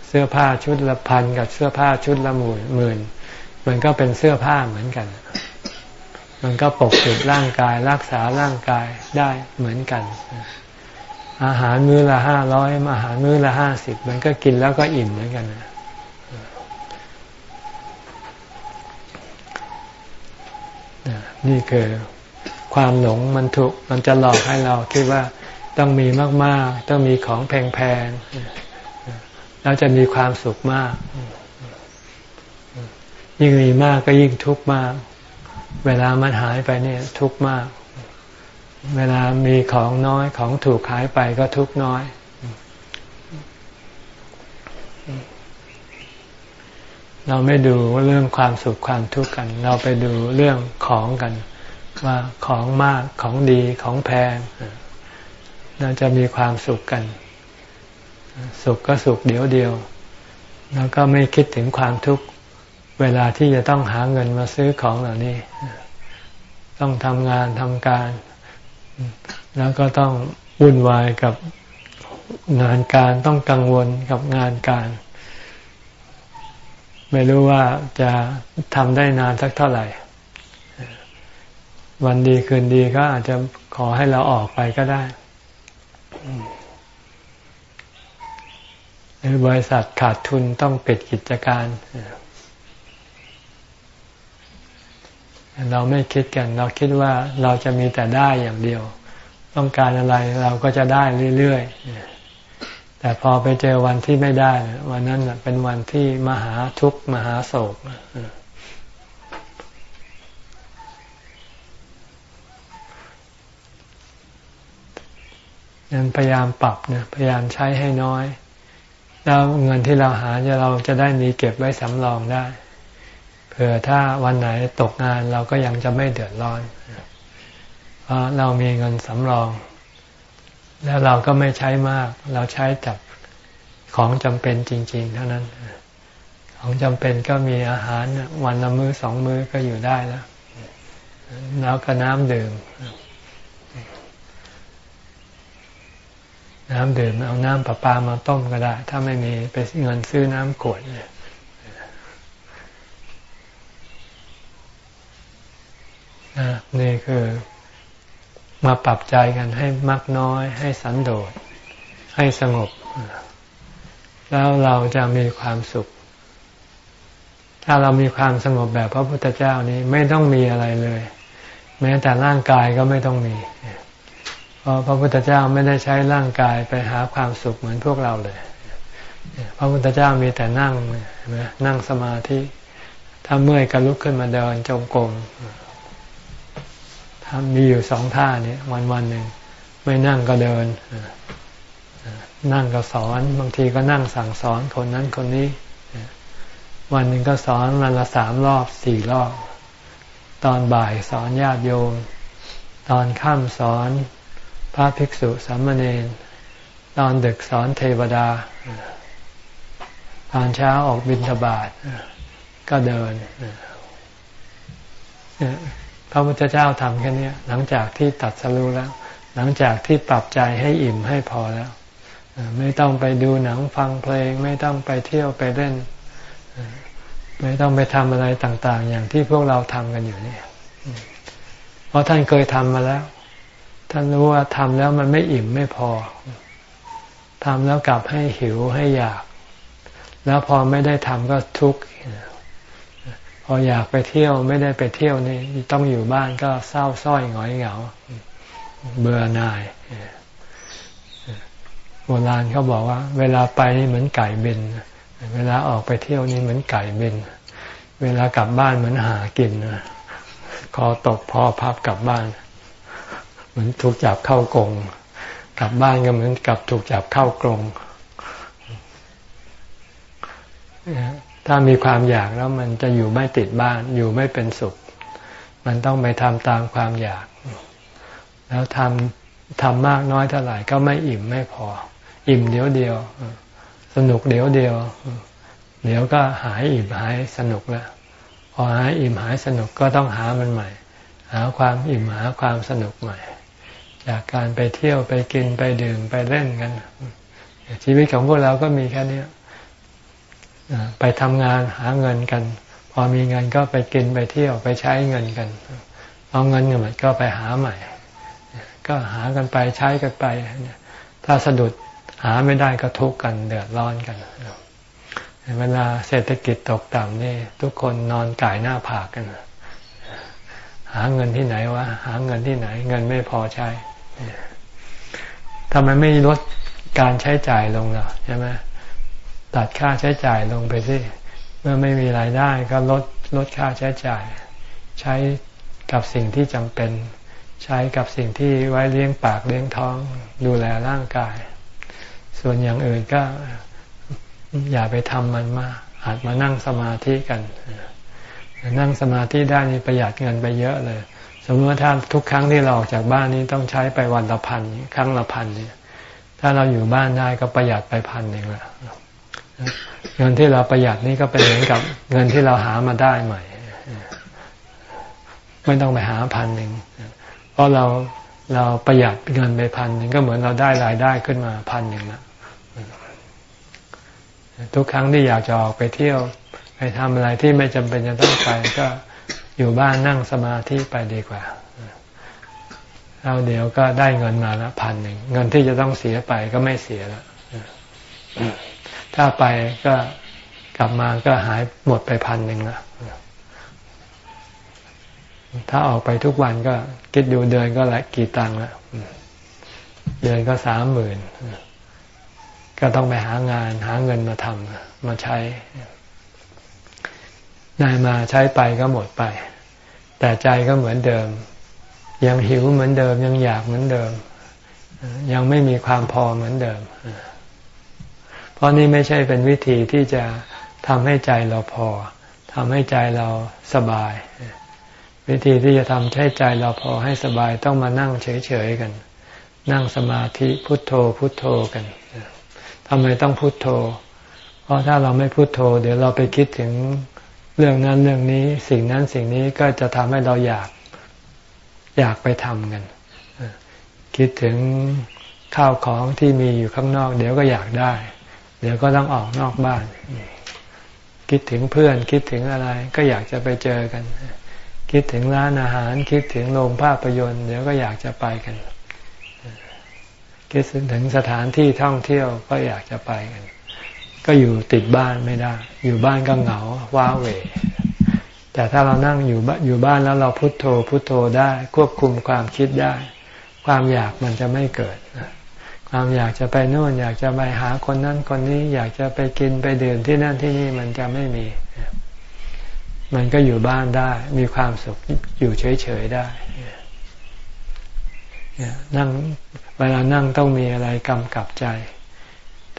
เสื้อผ้าชุดละพันกับเสื้อผ้าชุดละหมื่นหมื่นมันก็เป็นเสื้อผ้าเหมือนกัน มันก็ปกปิดร่างกายรักษาร่างกายได้เหมือนกัน อาหารมื้อละห้าร้อยอาหารมื้อละห้าสิบมันก็กินแล้วก็อิ่มเหมือนกันนะนี่คือความหลงมันถูกมันจะหลอกให้เราคิดว่าต้องมีมาก ๆ ต้องมีของแพงๆแล้วจะมีความสุขมาก ยิ่งมีมากก็ยิ่งทุกข์มาก เวลามันหายไปเนี่ยทุกข์มาก เวลามีของน้อยของถูกหายไปก็ทุกข์น้อย เราไม่ดูเรื่องความสุขความทุกข์กัน เราไปดูเรื่องของกัน ว่าของมากของดีของแพงเราจะมีความสุขกัน สุขก็สุขเดียวเดียว แล้วก็ไม่คิดถึงความทุกข์ เวลาที่จะต้องหาเงินมาซื้อของเหล่านี้ ต้องทำงานทำการ แล้วก็ต้องวุ่นวายกับงานการต้องกังวลกับงานการ ไม่รู้ว่าจะทำได้นานสักเท่าไหร่ วันดีคืนดีก็อาจจะขอให้เราออกไปก็ได้บริษัทขาดทุนต้องปิดกิจการเเราไม่คิดกัน เราคิดว่าเราจะมีแต่ได้อย่างเดียว ต้องการอะไรเราก็จะได้เรื่อยๆ แต่พอไปเจอวันที่ไม่ได้ วันนั้นเป็นวันที่มหาทุกข์มหาโศกยังพยายามปรับเนี่ยพยายามใช้ให้น้อย แล้วเงินที่เราหาจะเราจะได้มีเก็บไว้สำรองได้ เผื่อถ้าวันไหนตกงานเราก็ยังจะไม่เดือดร้อน เพราะเรามีเงินสำรอง แล้วเราก็ไม่ใช้มาก เราใช้จับของจำเป็นจริง ๆ เท่านั้น ของจำเป็นก็มีอาหารวันละมือ้อสองมื้อก็อยู่ได้แล้ว แล้วก็น้ำดื่ม น้ำดื่ม เอาน้ำประปามาต้มก็ได้ ถ้าไม่มีไปเงินซื้อน้ำขวดเนี่ย นี่คือมาปรับใจกันให้มากน้อย ให้สันโดษ ให้สงบ แล้วเราจะมีความสุข ถ้าเรามีความสงบแบบพระพุทธเจ้านี้ไม่ต้องมีอะไรเลย แม้แต่ร่างกายก็ไม่ต้องมี เพราะพระพุทธเจ้าไม่ได้ใช้ร่างกายไปหาความสุขเหมือนพวกเราเลย พระพุทธเจ้ามีแต่นั่งนั่งสมาธิถ้าเมื่อยก็ลุกขึ้นมาเดินจงกรม ทำมีอยู่สองท่านี้วันวันหนึ่งไม่นั่งก็เดิน นั่งก็สอน บางทีก็นั่งสั่งสอนคนนั้นคนนี้ วันหนึ่งก็สอนวันละสามรอบสี่รอบ ตอนบ่ายสอนญาติโยม ตอนค่ำสอนพระภิกษุสามเณรตอนดึกสอนเทวดา ตอนเช้าออกบิณฑบาตก็เดิน ระพุทธเจ้าทำแค่นี้หลังจากที่ตัดสรู้แล้ว หลังจากที่ปรับใจให้อิ่มให้พอแล้ว ไม่ต้องไปดูหนังฟังเพลง ไม่ต้องไปเที่ยวไปเล่น ไม่ต้องไปทำอะไรต่าง ๆ อย่างที่พวกเราทำกันอยู่นี่เพราะท่านเคยทำมาแล้ว ท่านรู้ว่าทำแล้วมันไม่อิ่มไม่พอทำแล้วกลับให้หิวให้อยาก แล้วพอไม่ได้ทำก็ทุกข์ พออยากไปเที่ยวไม่ได้ไปเที่ยวนี่ต้องอยู่บ้านก็เศร้าส้อยหงอยเหงา เบื่อหน่ายโบราณเขาบอกว่า เวลาไปนี่เหมือนไก่บิน เวลาออกไปเที่ยวนี่เหมือนไก่บิน เวลากลับบ้านเหมือนหากินคอตกพอพับกลับบ้าน เหมือนถูกจับเข้ากรงกลับบ้านก็เหมือนกับถูกจับเข้ากรง ถ้ามีความอยากแล้วมันจะอยู่ไม่ติดบ้าน อยู่ไม่เป็นสุข มันต้องไปทำตามความอยาก แล้วทำทำมากน้อยเท่าไหร่ก็ไม่อิ่มไม่พอ อิ่มเดียวเดียว สนุกเดียวเดียว เดี๋ยวก็หายอิ่มหายสนุกแล้วพอหายอิ่มหายสนุกก็ต้องหามันใหม่ หาความอิ่มหาความสนุกใหม่ จากการไปเที่ยวไปกินไปดื่มไปเล่นกันชีวิตของพวกเราก็มีแค่นี้ ไปทำงานหาเงินกัน พอมีเงินก็ไปกินไปเที่ยวไปใช้เงินกัน เอาเงินเงินมันก็ไปหาใหม่ ก็หากันไปใช้กันไป ถ้าสะดุดหาไม่ได้ก็ทุกข์กันเดือดร้อนกัน เวลาเศรษฐกิจตกต่ำนี่ ทุกคนนอนก่ายหน้าผากกัน หาเงินที่ไหนวะหาเงินที่ไหน เงินไม่พอใช้ทำไมไม่ลดการใช้จ่ายลงล่ะใช่ไหม ตัดค่าใช้จ่ายลงไปสิเมื่อไม่มีรายได้ก็ลดลดค่าใช้จ่าย ใช้กับสิ่งที่จำเป็น ใช้กับสิ่งที่ไว้เลี้ยงปากเลี้ยงท้อง ดูแลร่างกาย ส่วนอย่างอื่นก็อย่าไปทำมันมากหหัดมานั่งสมาธิกัน นั่งสมาธิได้นี่ประหยัดเงินไปเยอะเลย สมมติว่าถ้าทุกครั้งที่เราออกจากบ้านนี้ต้องใช้ไปวันละพันครั้งละพันเนี่ย ถ้าเราอยู่บ้านได้ก็ประหยัดไปพันหนึ่งละ เงินที่เราประหยัดนี่ก็เป็นเหมือนกับเงินที่เราหามาได้ใหม่ ไม่ต้องไปหาพันหนึ่งเพราะเราเราประหยัดเงินไปพันหนึ่งก็เหมือนเราได้รายได้ขึ้นมาพันหนึ่งละทุกครั้งที่อยากจะออกไปเที่ยว ไปทำอะไรที่ไม่จำเป็นจะต้องไปก็อยู่บ้านนั่งสมาธิไปดีกว่าเราเดี๋ยวก็ได้เงินมาละพันหนึ่งเงินที่จะต้องเสียไปก็ไม่เสียแล้ว ถ้าไปก็กลับมาก็หายหมดไปพันหนึ่งละถ้าออกไปทุกวันก็คิดดูเดือนก็ละกี่ตังค์ละเดือนก็สามหมื่นก็ต้องไปหางานหาเงินมาทำมาใช้ ได้มาใช้ไปก็หมดไป แต่ใจก็เหมือนเดิม ยังหิวเหมือนเดิม ยังอยากเหมือนเดิม ยังไม่มีความพอเหมือนเดิม เพราะนี่ไม่ใช่เป็นวิธีที่จะทำให้ใจเราพอทำให้ใจเราสบาย วิธีที่จะทำให้ใจเราพอให้สบายต้องมานั่งเฉยๆกัน นั่งสมาธิพุทโธพุทโธกันทำไมต้องพุทโธ เพราะถ้าเราไม่พุทโธ เดี๋ยวเราไปคิดถึงเรื่องนั้นเรื่องนี้สิ่งนั้นสิ่งนี้ก็จะทำให้เราอยากอยากไปทำกัน คิดถึงข้าวของที่มีอยู่ข้างนอก เดี๋ยวก็อยากได้ เดี๋ยวก็ต้องออกนอกบ้าน คิดถึงเพื่อนคิดถึงอะไร ก็อยากจะไปเจอกัน คิดถึงร้านอาหาร คิดถึงโรงภาพยนตร์ เดี๋ยวก็อยากจะไปกัน คิดถึงสถานที่ท่องเที่ยวก็อยากจะไปกัน ก็อยู่ติดบ้านไม่ได้ อยู่บ้านก็เหงาว้าเหวแต่ถ้าเรานั่งอยู่อยู่บ้านแล้วเราพุโทโธพุโทโธได้ ควบคุมความคิดได้ ความอยากมันจะไม่เกิด ความอยากจะไปโน่นอยากจะไปหาคนนั้นคนนี้ อยากจะไปกินไปดื่มที่นั่นที่นี่มันจะไม่มี มันก็อยู่บ้านได้ มีความสุขอยู่เฉยๆได้นั่งเวลานั่งต้องมีอะไรกำกับใจ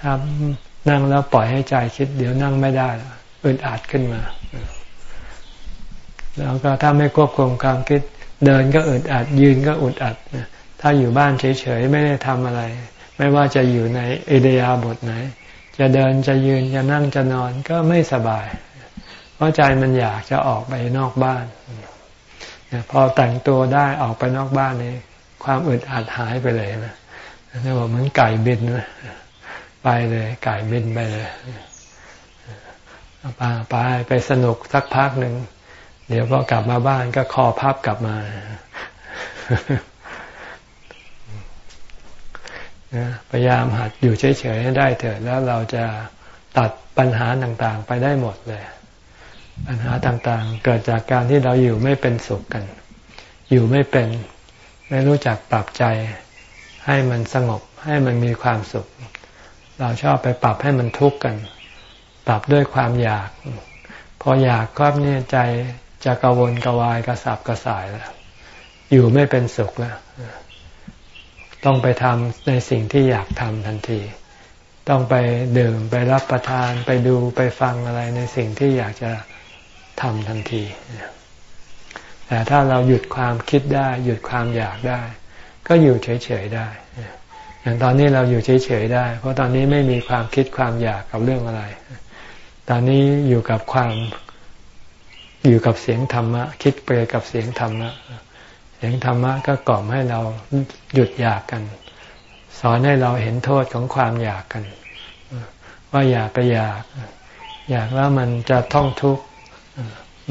ถ้านั่งแล้วปล่อยให้ใจคิด เดี๋ยวนั่งไม่ได้อึดอัดขึ้นมาแล้วก็ถ้าไม่ควบคุมความคิด เดินก็อึดอัดยืนก็อุดอัดถ้าอยู่บ้านเฉยๆไม่ได้ทำอะไร ไม่ว่าจะอยู่ในเอเดียบทไหน จะเดินจะยืนจะนั่งจะนอนก็ไม่สบาย เพราะใจมันอยากจะออกไปนอกบ้านพอแต่งตัวได้ออกไปนอกบ้านนี่ความอึดอัดหายไปเลยนะนี่ว่าเหมือนไก่บินนะไปเลยไก่บินไปเลยไปไปไปสนุกสักพักหนึ่ง เดี๋ยวพอกลับมาบ้านก็คอพับกลับมา พยายามหัดอยู่เฉยๆให้ได้เถิดแล้วเราจะตัดปัญหาต่างๆ ไปได้หมดเลย ปัญหาต่างๆ เกิดจากการที่เราอยู่ไม่เป็นสุขกัน อยู่ไม่เป็นไม่รู้จักปรับใจ ให้มันสงบให้มันมีความสุข เราชอบไปปรับให้มันทุกข์กัน ปรับด้วยความอยาก พออยากก็เนี่ยใจจะกระวนกระวายกระสับกระส่ายแล้วอยู่ไม่เป็นสุขแล้ว ต้องไปทำในสิ่งที่อยากทำทันที ต้องไปดื่มไปรับประทานไปดูไปฟังอะไรในสิ่งที่อยากจะทำทันทีแต่ถ้าเราหยุดความคิดได้ หยุดความอยากได้ ก็อยู่เฉยๆได้ อย่างตอนนี้เราอยู่เฉยๆได้ เพราะตอนนี้ไม่มีความคิดความอยากกับเรื่องอะไร ตอนนี้อยู่กับความอยู่กับเสียงธรรมะ คิดไปกับเสียงธรรมะ สียงธรรมะก็กล่อมให้เราหยุดอยากกัน สอนให้เราเห็นโทษของความอยากกัน ว่าอยากไปอยาก อยากแล้วมันจะท่องทุกข์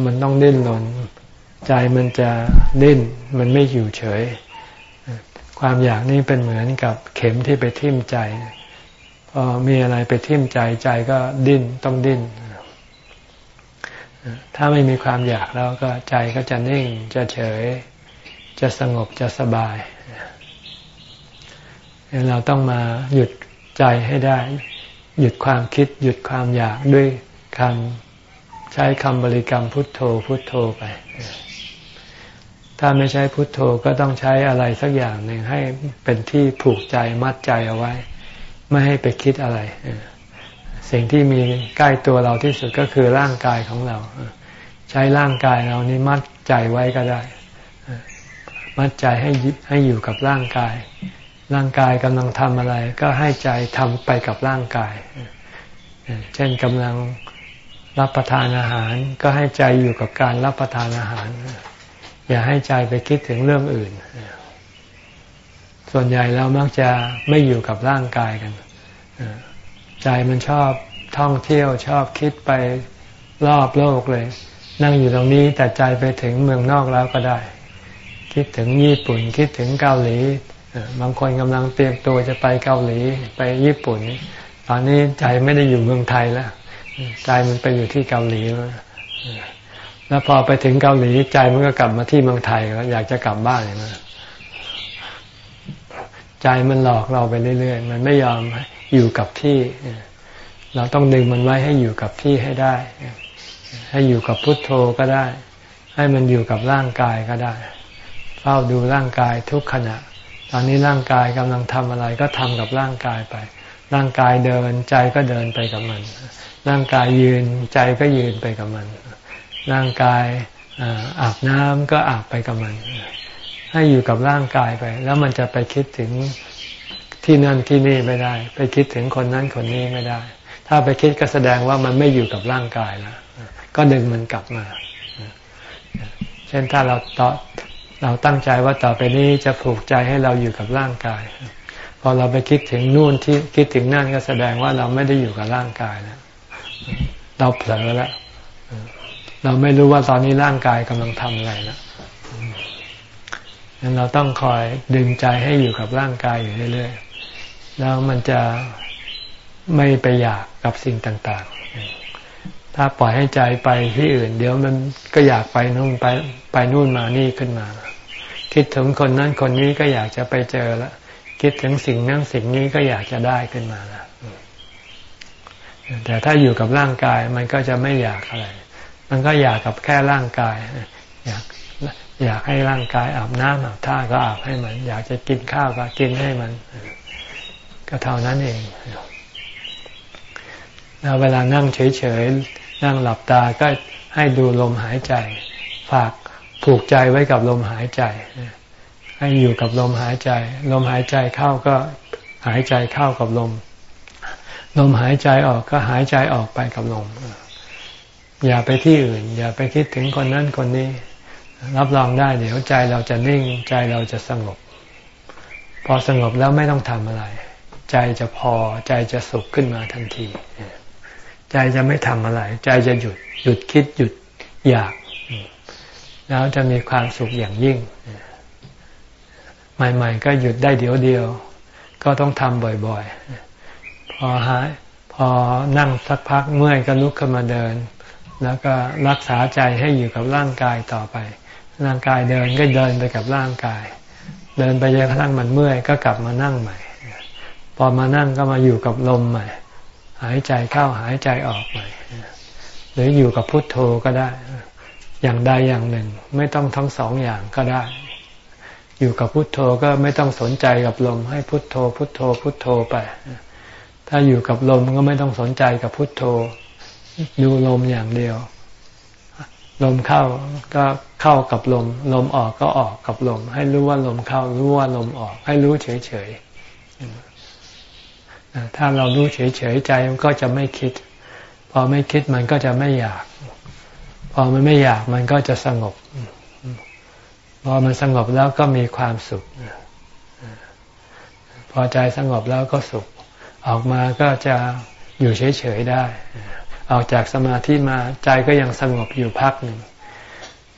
มันต้องดิ้นรนใจมันจะดิ้นมันไม่อยู่เฉย ความอยากนี่เป็นเหมือนกับเข็มที่ไปทิ่มใจพอมีอะไรไปทิ่มใจใจก็ดิ้นต้องดิ้นถ้าไม่มีความอยากแล้วก็ใจก็จะนิ่งจะเฉย จะสงบจะสบายเราต้องมาหยุดใจให้ได้ หยุดความคิด หยุดความอยากด้วยคำใช้คำบริกรรมพุทโธพุทโธไป ถ้าไม่ใช้พุทโธก็ต้องใช้อะไรสักอย่างหนึ่งให้เป็นที่ผูกใจมัดใจเอาไว้ ไม่ให้ไปคิดอะไร สิ่งที่มีใกล้ตัวเราที่สุดก็คือร่างกายของเรา ใช้ร่างกายเรานี้มัดใจไว้ก็ได้ มัดใจให้ให้อยู่กับร่างกาย ร่างกายกำลังทำอะไร ก็ให้ใจทำไปกับร่างกาย เช่นกำลังรับประทานอาหาร ก็ให้ใจอยู่กับการรับประทานอาหาร อย่าให้ใจไปคิดถึงเรื่องอื่น ส่วนใหญ่เรามักจะไม่อยู่กับร่างกายกัน ใจมันชอบท่องเที่ยวชอบคิดไปรอบโลกเลย นั่งอยู่ตรงนี้แต่ใจไปถึงเมืองนอกแล้วก็ได้ คิดถึงญี่ปุ่น คิดถึงเกาหลีบางคนกำลังเตรียมตัวจะไปเกาหลีไปญี่ปุ่น ตอนนี้ใจไม่ได้อยู่เมืองไทยแล้วใจมันไปอยู่ที่เกาหลีแล้วแล้วพอไปถึงเกาหลีใจมันก็กลับมาที่เมืองไทยแล้วอยากจะกลับบ้านเลยนะใจมันหลอกเราไปเรื่อยๆ มันไม่ยอมอยู่กับที่ เราต้องดึงมันไว้ให้อยู่กับที่ให้ได้ ให้อยู่กับพุทโธก็ได้ ให้มันอยู่กับร่างกายก็ได้ เฝ้าดูร่างกายทุกขณะ ตอนนี้ร่างกายกำลังทำอะไรก็ทำกับร่างกายไป ร่างกายเดินใจก็เดินไปกับมัน ร่างกายยืนใจก็ยืนไปกับมัน ร่างกายอาบน้ำก็อาบไปกับมัน ให้อยู่กับร่างกายไป แล้วมันจะไปคิดถึงที่นั่นที่นี่ไม่ได้ ไปคิดถึงคนนั้นคนนี้ไม่ได้ ถ้าไปคิดก็แสดงว่ามันไม่อยู่กับร่างกายแล้วก็ดึงมันกลับมา เช่นถ้าเราต่อ เราตั้งใจว่าต่อไปนี้จะผูกใจให้เราอยู่กับร่างกาย พอเราไปคิดถึงนู่นที่คิดถึงนั่นก็แสดงว่าเราไม่ได้อยู่กับร่างกายแล้วเราเผลอแล้วเราไม่รู้ว่าตอนนี้ร่างกายกำลังทำอะไรแล้วนั้นเราต้องคอยดึงใจให้อยู่กับร่างกายอยู่เรื่อยๆ แล้วมันจะไม่ไปอยากกับสิ่งต่างๆ ถ้าปล่อยให้ใจไปที่อื่น เดี๋ยวมันก็อยากไปนู่นไปไปนู่นมานี่ขึ้นมา คิดถึงคนนั้นคนนี้ก็อยากจะไปเจอละคิดถึงสิ่งนั้นสิ่งนี้ก็อยากจะได้ขึ้นมาละแต่ถ้าอยู่กับร่างกายมันก็จะไม่อยากอะไร มันก็อยากกับแค่ร่างกาย อยากอยากให้ร่างกายอาบน้ำอาบท่าก็อาบให้มัน อยากจะกินข้าวก็กินให้มัน ก็เท่านั้นเองแล้วเวลานั่งเฉยๆนั่งหลับตาก็ให้ดูลมหายใจ ฝาก ผูกใจไว้กับลมหายใจ ให้อยู่กับลมหายใจ ลมหายใจเข้าก็หายใจเข้ากับลม ลมหายใจออกก็หายใจออกไปกับลม อย่าไปที่อื่น อย่าไปคิดถึงคนนั้นคนนี้ รับรองได้เดี๋ยวใจเราจะนิ่งใจเราจะสงบ พอสงบแล้วไม่ต้องทำอะไร ใจจะพอใจจะสุขขึ้นมาทันที ใจจะไม่ทำอะไร ใจจะหยุดหยุดคิดหยุดอยาก แล้วจะมีความสุขอย่างยิ่ง ใหม่ ๆ ก็หยุดได้เดี๋ยวเดียว ก็ต้องทำบ่อย ๆ พอหายพอนั่งสักพักเมื่อยก็ลุกขึ้นมาเดิน แล้วก็รักษาใจให้อยู่กับร่างกายต่อไป ร่างกายเดินก็เดินไปกับร่างกาย เดินไปจนกระทั่งมันเมื่อยก็กลับมานั่งใหม่ พอมานั่งก็มาอยู่กับลมใหม่ หายใจเข้าหายใจออกใหม่หรืออยู่กับพุทโธก็ได้ อย่างใดอย่างหนึ่ง ไม่ต้องทั้งสองอย่างก็ได้ อยู่กับพุทโธก็ไม่ต้องสนใจกับลม ให้พุทโธ พุทโธ พุทโธไป ถ้าอยู่กับลมก็ไม่ต้องสนใจกับพุทโธ ดูลมอย่างเดียว ลมเข้าก็เข้ากับลม ลมออกก็ออกกับลม ให้รู้ว่าลมเข้า รู้ว่าลมออก ให้รู้เฉยๆถ้าเรารู้เฉยๆใจมันก็จะไม่คิด พอไม่คิดมันก็จะไม่อยาก พอมันไม่อยากมันก็จะสงบ พอมันสงบแล้วก็มีความสุข พอใจสงบแล้วก็สุข ออกมาก็จะอยู่เฉยๆได้ ออกจากสมาธิมาใจก็ยังสงบอยู่พักหนึ่ง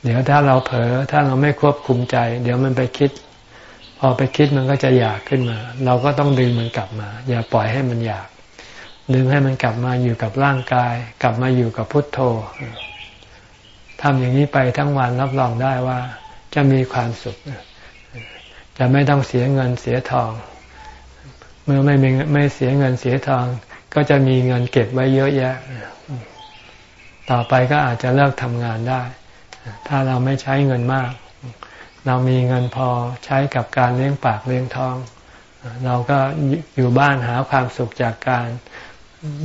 เดี๋ยวถ้าเราเผลอถ้าเราไม่ควบคุมใจ เดี๋ยวมันไปคิด พอไปคิดมันก็จะอยากขึ้นมา เราก็ต้องดึงมันกลับมา อย่าปล่อยให้มันอยาก ดึงให้มันกลับมาอยู่กับร่างกาย กลับมาอยู่กับพุทโธ ทำอย่างนี้ไปทั้งวันรับรองได้ว่า จะมีความสุข จะไม่ต้องเสียเงินเสียทอง เมื่อไม่มีไม่เสียเงินเสียทอง ก็จะมีเงินเก็บไว้เยอะแยะ ต่อไปก็อาจจะเลิกทำงานได้ ถ้าเราไม่ใช้เงินมาก เรามีเงินพอใช้กับการเลี้ยงปากเลี้ยงท้อง เราก็อยู่บ้านหาความสุขจากการ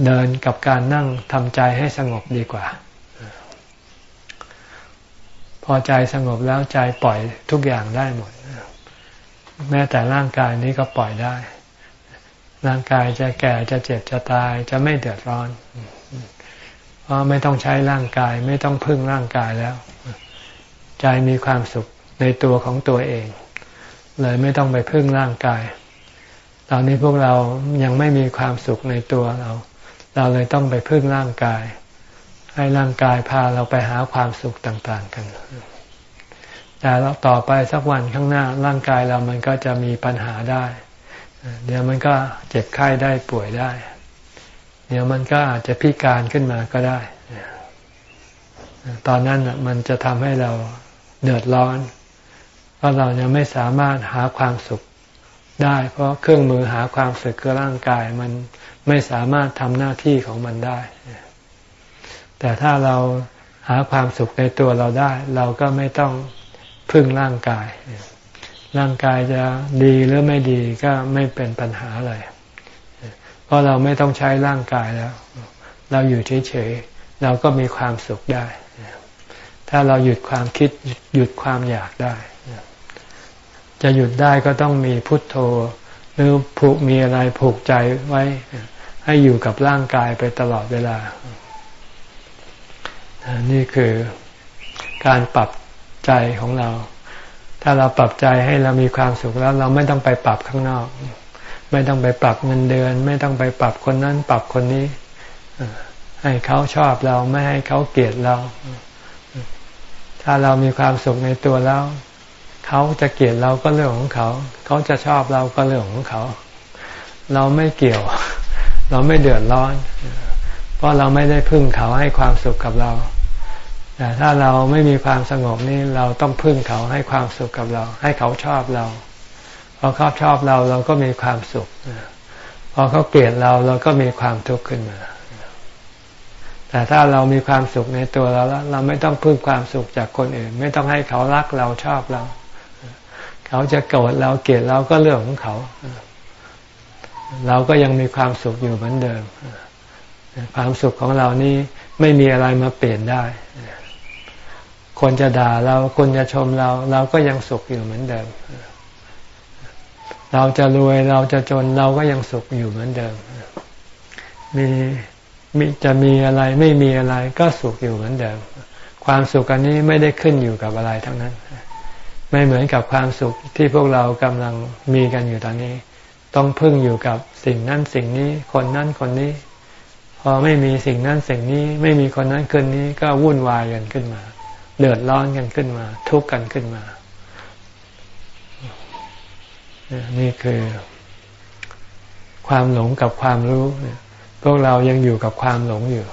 เดินกับการนั่งทำใจให้สงบดีกว่า พอใจสงบแล้วใจปล่อยทุกอย่างได้หมด แม้แต่ร่างกายนี้ก็ปล่อยได้ ร่างกายจะแก่จะเจ็บจะตายจะไม่เดือดร้อนเพราะไม่ต้องใช้ร่างกาย ไม่ต้องพึ่งร่างกายแล้ว ใจมีความสุขในตัวของตัวเอง เลยไม่ต้องไปพึ่งร่างกาย ตอนนี้พวกเรายังไม่มีความสุขในตัวเรา เราเลยต้องไปพึ่งร่างกาย ให้ร่างกายพาเราไปหาความสุขต่างๆกันแต่เราต่อไปสักวันข้างหน้าร่างกายเรามันก็จะมีปัญหาได้ เดี๋ยวมันก็เจ็บไข้ได้ป่วยได้ เดี๋ยวมันก็อาจจะพิการขึ้นมาก็ได้ ตอนนั้นมันจะทำให้เราเดือดร้อนเพราะเรายังไม่สามารถหาความสุขได้ เพราะเครื่องมือหาความสุขคือร่างกายมันไม่สามารถทำหน้าที่ของมันได้ แต่ถ้าเราหาความสุขในตัวเราได้ เราก็ไม่ต้องพึ่งร่างกาย ร่างกายจะดีหรือไม่ดีก็ไม่เป็นปัญหาอะไรเพราะเราไม่ต้องใช้ร่างกายแล้ว เราอยู่เฉยๆเราก็มีความสุขได้ ถ้าเราหยุดความคิดหยุดความอยากได้ จะหยุดได้ก็ต้องมีพุทโธหรือผูกมีอะไรผูกใจไว้ให้อยู่กับร่างกายไปตลอดเวลา นี่คือการปรับใจของเรา ถ้าเราปรับใจให้เรามีความสุขแล้ว เราไม่ต้องไปปรับข้างนอก ไม่ต้องไปปรับเงินเดือน ไม่ต้องไปปรับคนนั้น ปรับคนนี้ให้เขาชอบเราไม่ให้เขาเกลียดเรา ถ้าเรามีความสุขในตัวแล้ว เขาจะเกลียดเราก็เรื่องของเขา เขาจะชอบเราก็เรื่องของเขา เราไม่เกี่ยว เราไม่เดือดร้อน เพราะเราไม่ได้พึ่งเขาให้ความสุขกับเรา แต่ถ้าเราไม่มีความสงบนี่เราต้องพึ่งเขาให้ความสุขกับเรา ให้เขาชอบเราพอเขาชอบเราเราก็มีความสุขพอเขาเกลียดเราเราก็มีความทุกข์ขึ้นมา แต่ถ้าเรามีความสุขในตัวเราแล้ว เราไม่ต้องพึ่งความสุขจากคนอื่น ไม่ต้องให้เขารักเราชอบเรา เขาจะโกรธเราเกลียดเราก็เรื่องของเขา เราก็ยังมีความสุขอยู่เหมือนเดิม ความสุขของเรานี่ไม่มีอะไรมาเปลี่ยนได้ คนจะด่าเราคนจะชมเรา เราก็ยังสุขอยู่เหมือนเดิม เราจะรวยเราจะจนเราก็ยังสุขอยู่เหมือนเดิม มีมีจะมีอะไรไม่มีอะไรก็สุขอยู่เหมือนเดิม ความสุขอันนี้ไม่ได้ขึ้นอยู่กับอะไรทั้งนั้น ไม่เหมือนกับความสุขที่พวกเรากำลังมีกันอยู่ตอนนี้ ต้องพึ่งอยู่กับสิ่งนั้นสิ่งนี้ คนนั้นคนนี้ พอไม่มีสิ่งนั้นสิ่งนี้ ไม่มีคนนั้นคนนี้ก็วุ่นวายกันขึ้นมา เดือดร้อนกันขึ้นมา ทุกข์กันขึ้นมา นี่คือ ความหลงกับความรู้พวกเรายังอยู่กับความหลงอยู่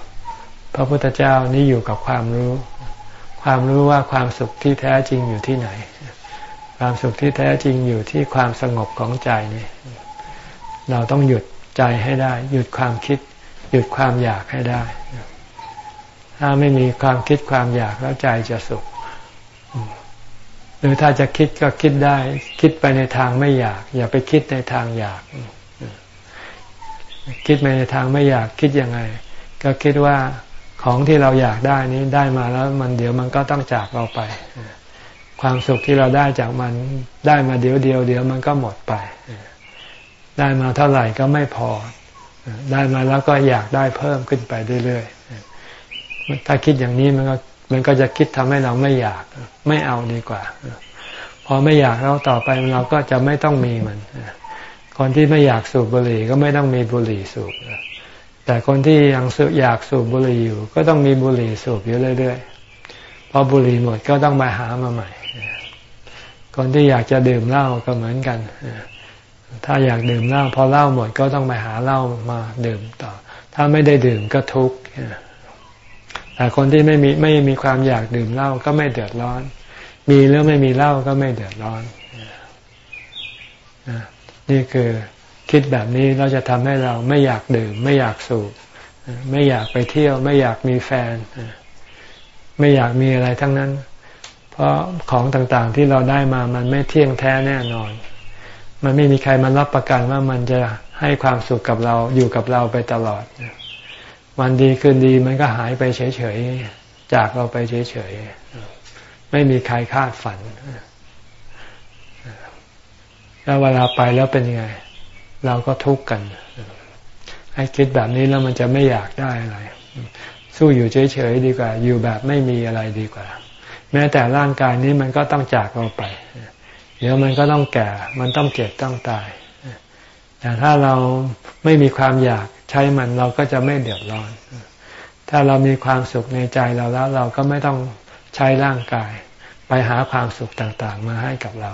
พระพุทธเจ้านี่อยู่กับความรู้ ความรู้ว่าความสุขที่แท้จริงอยู่ที่ไหน ความสุขที่แท้จริงอยู่ที่ความสงบของใจนี่เราต้องหยุดใจให้ได้ หยุดความคิด หยุดความอยากให้ได้ ถ้าไม่มีความคิดความอยากแล้วใจจะสุข หรือถ้าจะคิดก็คิดได้ คิดไปในทางไม่อยาก อย่าไปคิดในทางอยาก คิดไปในทางไม่อยากคิดยังไง ก็คิดว่าของที่เราอยากได้นี้ได้มาแล้วมันเดี๋ยวมันก็ต้องจากเราไป ความสุขที่เราได้จากมันได้มาเดียวเดียวเดี๋ยวมันก็หมดไป ได้มาเท่าไหร่ก็ไม่พอ ได้มาแล้วก็อยากได้เพิ่มขึ้นไปเรื่อยๆ ถ้าคิดอย่างนี้มันก็มันก็จะคิดทำให้เราไม่อยากไม่เอาดีกว่า พอไม่อยากแล้วต่อไปเราก็จะไม่ต้องมีมันคนที่ไม่อยากสูบบุหรี่ก็ไม่ต้องมีบุหรี่สูบแต่คนที่ยังอยากสูบบุหรี่อยู่ ก็ต้องมีบุหรี่สูบอยู่เรื่อยๆพอบุหรี่หมดก็ต้องมาหามาใหม่คนที่อยากจะดื่มเหล้าก็เหมือนกันถ้าอยากดื่มเหล้าพอเหล้าหมดก็ต้องไปหาเหล้ามาดื่มต่อ ถ้าไม่ได้ดื่มก็ทุกข์ แต่คนที่ไม่มีไม่มีความอยากดื่มเหล้าก็ไม่เดือดร้อน มีหรือไม่มีเหล้าก็ไม่เดือดร้อนนี่คือคิดแบบนี้เราจะทำให้เราไม่อยากดื่ม ไม่อยากสูบไม่อยากไปเที่ยว ไม่อยากมีแฟน ไม่อยากมีอะไรทั้งนั้น เพราะของต่างๆที่เราได้มามันไม่เที่ยงแท้แน่นอน มันไม่มีใครมารับประกันว่ามันจะให้ความสุขกับเราอยู่กับเราไปตลอด วันดีคืนดีมันก็หายไปเฉยๆ จากเราไปเฉยๆ ไม่มีใครคาดฝัน แล้วเวลาไปแล้วเป็นยังไง เราก็ทุกข์กัน ให้คิดแบบนี้แล้วมันจะไม่อยากได้อะไร สู้อยู่เฉยๆดีกว่า อยู่แบบไม่มีอะไรดีกว่า แม้แต่ร่างกายนี้มันก็ต้องจากเราไป เดี๋ยวมันก็ต้องแก่ มันต้องเจ็บต้องตาย แต่ถ้าเราไม่มีความอยาก ใช้มันเราก็จะไม่เดือดร้อน ถ้าเรามีความสุขในใจเราแล้ว เราก็ไม่ต้องใช้ร่างกาย ไปหาความสุขต่างๆ มาให้กับเรา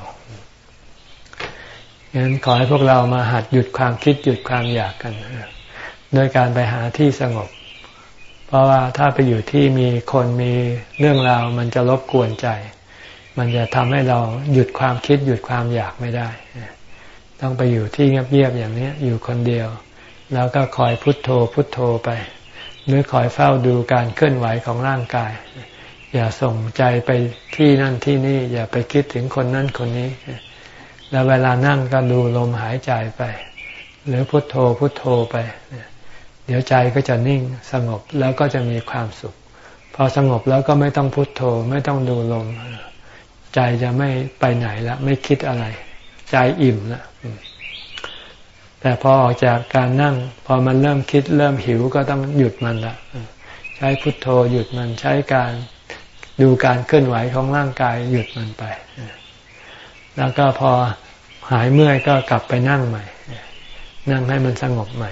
งั้นขอให้พวกเรามาหัดหยุดความคิดหยุดความอยากกันโดยการไปหาที่สงบ เพราะว่าถ้าไปอยู่ที่มีคนมีเรื่องราวมันจะรบกวนใจ มันจะทำให้เราหยุดความคิดหยุดความอยากไม่ได้ ต้องไปอยู่ที่เงียบๆอย่างนี้อยู่คนเดียว แล้วก็คอยพุทโธพุทโธไป หรือคอยเฝ้าดูการเคลื่อนไหวของร่างกาย อย่าส่งใจไปที่นั่นที่นี่ อย่าไปคิดถึงคนนั่นคนนี้ แล้วเวลานั่งก็ดูลมหายใจไป หรือพุทโธพุทโธไป เดี๋ยวใจก็จะนิ่งสงบแล้วก็จะมีความสุข พอสงบแล้วก็ไม่ต้องพุทโธไม่ต้องดูลม ใจจะไม่ไปไหนละไม่คิดอะไร ใจอิ่มละ แต่พอออกจากการนั่ง พอมันเริ่มคิดเริ่มหิวก็ต้องหยุดมันละใช้พุทโธหยุดมันใช้การดูการเคลื่อนไหวของร่างกายหยุดมันไป แล้วก็พอหายเมื่อยก็กลับไปนั่งใหม่ นั่งให้มันสงบใหม่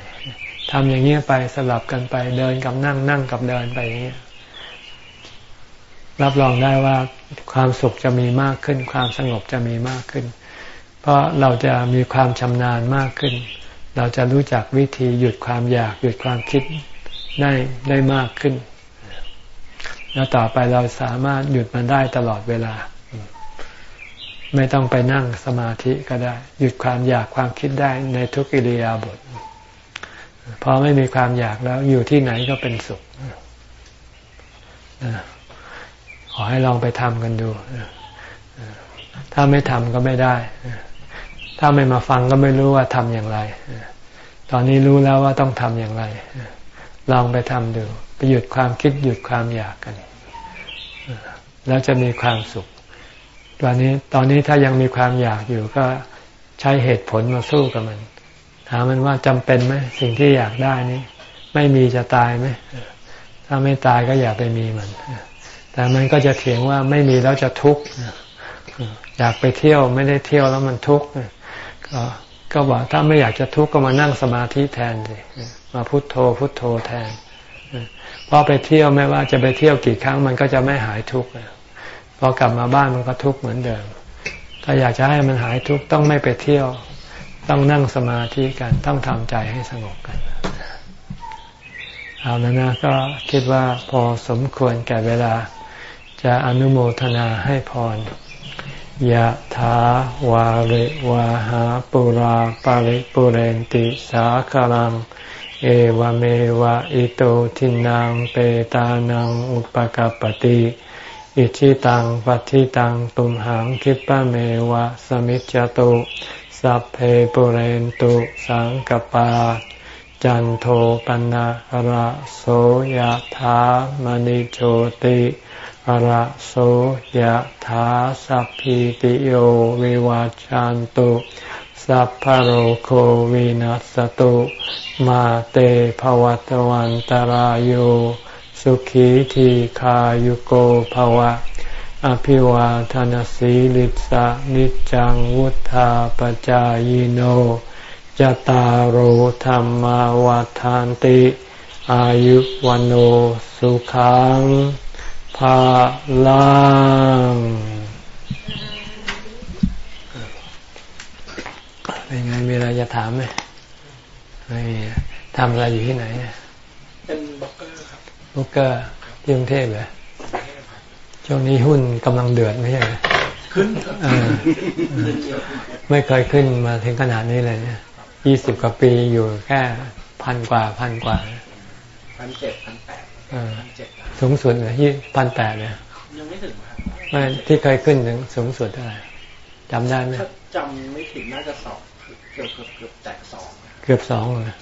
ทำอย่างนี้ไปสลับกันไปเดินกับนั่งนั่งกับเดินไปอย่างนี้รับรองได้ว่าความสุขจะมีมากขึ้น ความสงบจะมีมากขึ้น เพราะเราจะมีความชำนาญมากขึ้น เราจะรู้จักวิธีหยุดความอยากหยุดความคิดได้ได้มากขึ้น แล้วต่อไปเราสามารถหยุดมันได้ตลอดเวลา ไม่ต้องไปนั่งสมาธิก็ได้ หยุดความอยากความคิดได้ในทุกิริยาบทพอไม่มีความอยากแล้วอยู่ที่ไหนก็เป็นสุขขอให้ลองไปทำกันดู ถ้าไม่ทำก็ไม่ได้ ถ้าไม่มาฟังก็ไม่รู้ว่าทำอย่างไร ตอนนี้รู้แล้วว่าต้องทำอย่างไร ลองไปทำดูไปหยุดความคิดหยุดความอยากกัน แล้วจะมีความสุข ตอนนี้ตอนนี้ถ้ายังมีความอยากอยู่ก็ใช้เหตุผลมาสู้กับมัน ถามมันว่าจำเป็นไหมสิ่งที่อยากได้นี้ ไม่มีจะตายไหมถ้าไม่ตายก็อย่าไปมีมัน แต่มันก็จะเถียงว่าไม่มีแล้วจะทุกข์อยากไปเที่ยวไม่ได้เที่ยวแล้วมันทุกข์ ก็ก็บอกถ้าไม่อยากจะทุกข์ก็มานั่งสมาธิแทนสิมาพุโทโธพุโทโธแทนเพราะไปเที่ยวไม่ว่าจะไปเที่ยวกี่ครั้งมันก็จะไม่หายทุกข์พอกลับมาบ้านมันก็ทุกข์เหมือนเดิม ถ้าอยากจะให้มันหายทุกข์ต้องไม่ไปเที่ยว ต้องนั่งสมาธิกันต้องทำใจให้สงบกันเอาแล้วนะก็คิดว่าพอสมควรแก่เวลา จะอนุโมทนาให้พร ยะถาวาริวาหาปุราปาริปุเรนติสาคลัง เอวเมวะอิโตทินังเปตานังอุปกปติ อิชิตังปัติตังตุมหังคิปะเมวะสมิจจตุสัพเพปุเรนตุสังกปา จันโทปนะระโสยธามณิโชติ ระโสยธาสัพพิติโยวิวาจันตุ สัพพโรโควินัสตุ มาเตภวัตวันตารโยสุขีทีขายุโกภวะ อภิวาทานสีลิสะนิจังวุธาปจายโนจตารโหธรรมวาทานติ อายุวันโอสุขัง ภาลังเป็นไงมีอะไรจะถามไหมไม่ทำอะไรอยู่ที่ไหนเป็นบล็อกเกอร์ลูกเกอร์ที่กรุงเทพเลยช่วงนี้หุ้นกำลังเดือดไม่ใช่ไหมขึ้นไม่เคยขึ้นมาถึงขนาดนี้เลยเนี่ยยี่สิบกว่าปีอยู่แค่พันกว่าพันกว่าพันเจ็ดพันแปด สูงสุดเลยยี่พันแปดเนี่ยยังไม่ถึงไม่ที่เคยขึ้นถึงสูงสุดเท่าไหร่จำได้ไหมจำไม่ถึงน่าจะสองเกือบเกือบเกือบแตะสองเกือบสองเลย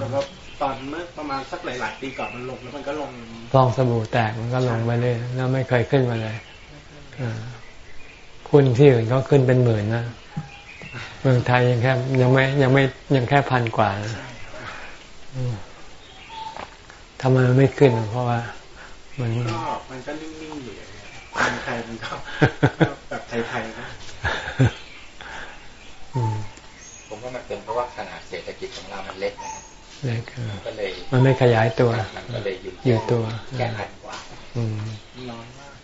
แต่ว่าตอนเมื่อประมาณสักหลาย ๆ ปีก่อนมันลงแล้วมันก็ลงฟองสบู่แตกมันก็ลงไปเลยแล้วไม่เคยขึ้นมาเลยอ่าหุ้นที่อื่นก็ขึ้นเป็นหมื่นนะเมืองไทยยังแค่ยังไม่ยังไม่ยังแค่พันกว่านะอืมทำไมมันไม่ขึ้นเพราะว่า มันก็มันก็นิ่งๆอยู่อย่างเงี้ยคนไทยมันก็ก็แบบไทยๆนะอืมผมว่ามันเป็นเพราะว่าขนาดเศรษฐกิจของเรามันเล็กนะครับเล็กเออก็เลย มันไม่ขยายตัวมันก็เลยอยู่อยู่ตัวแค่พันกว่าอืมน้อยมาก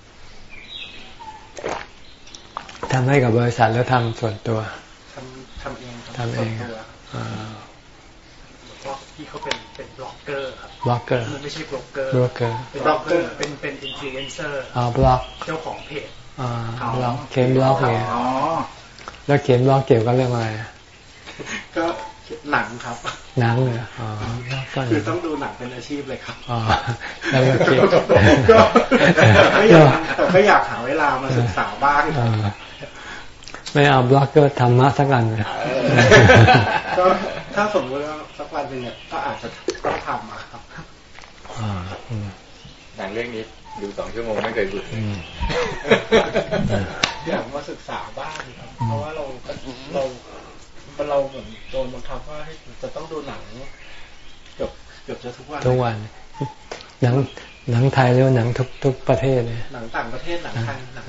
ทำให้กับบริษัทแล้วทำส่วนตัวทำทำเองครับทำเองส่วนตัวอ่าเพราะพี่เขาเป็นเป็นบล็อกเกอร์ครับ บล็อกเกอร์มันไม่ใช่บล็อกเกอร์บล็อกเกอร์เป็นบล็อกเกอร์เป็นเป็นอินฟลูเอนเซอร์อ่าบล็อกเจ้าของเพจอ่าบล็อกเขียนบล็อกเนี่ยอ๋อแล้วเขียนบล็อกเกี่ยวกับเรื่องอะไรก็หนังครับ หนังเลยอ๋อก็หคืนัองต้องดูหนังเป็นอาชีพเลยครับอ๋อแล้วก็เขียนก็ก็อยากแต่ก็อยากหาเวลามาศึกษาบ้างเออไม่เอาบล็อกเกอร์ธรรมะสักอันเลยก็ถ้าสมมติว่าสักวันหนึ่งเนี่ยก็อาจจะต้องทำอะครับอ่าอืม หนังเรื่องนี้ดูสองชั่วโมงไม่เคยเบื่ออืมอยากมาศึกษาบ้างครับ เพราะว่าเราก็เราเราเหมือนโดนบังคับว่าให้จะต้องดูหนังเกือบเกือบจะทุกวันทุกวันหนังหนังไทยหรือว่าหนังทุกทุกประเทศเนี่ยหนังต่างประเทศหนังไทยหนัง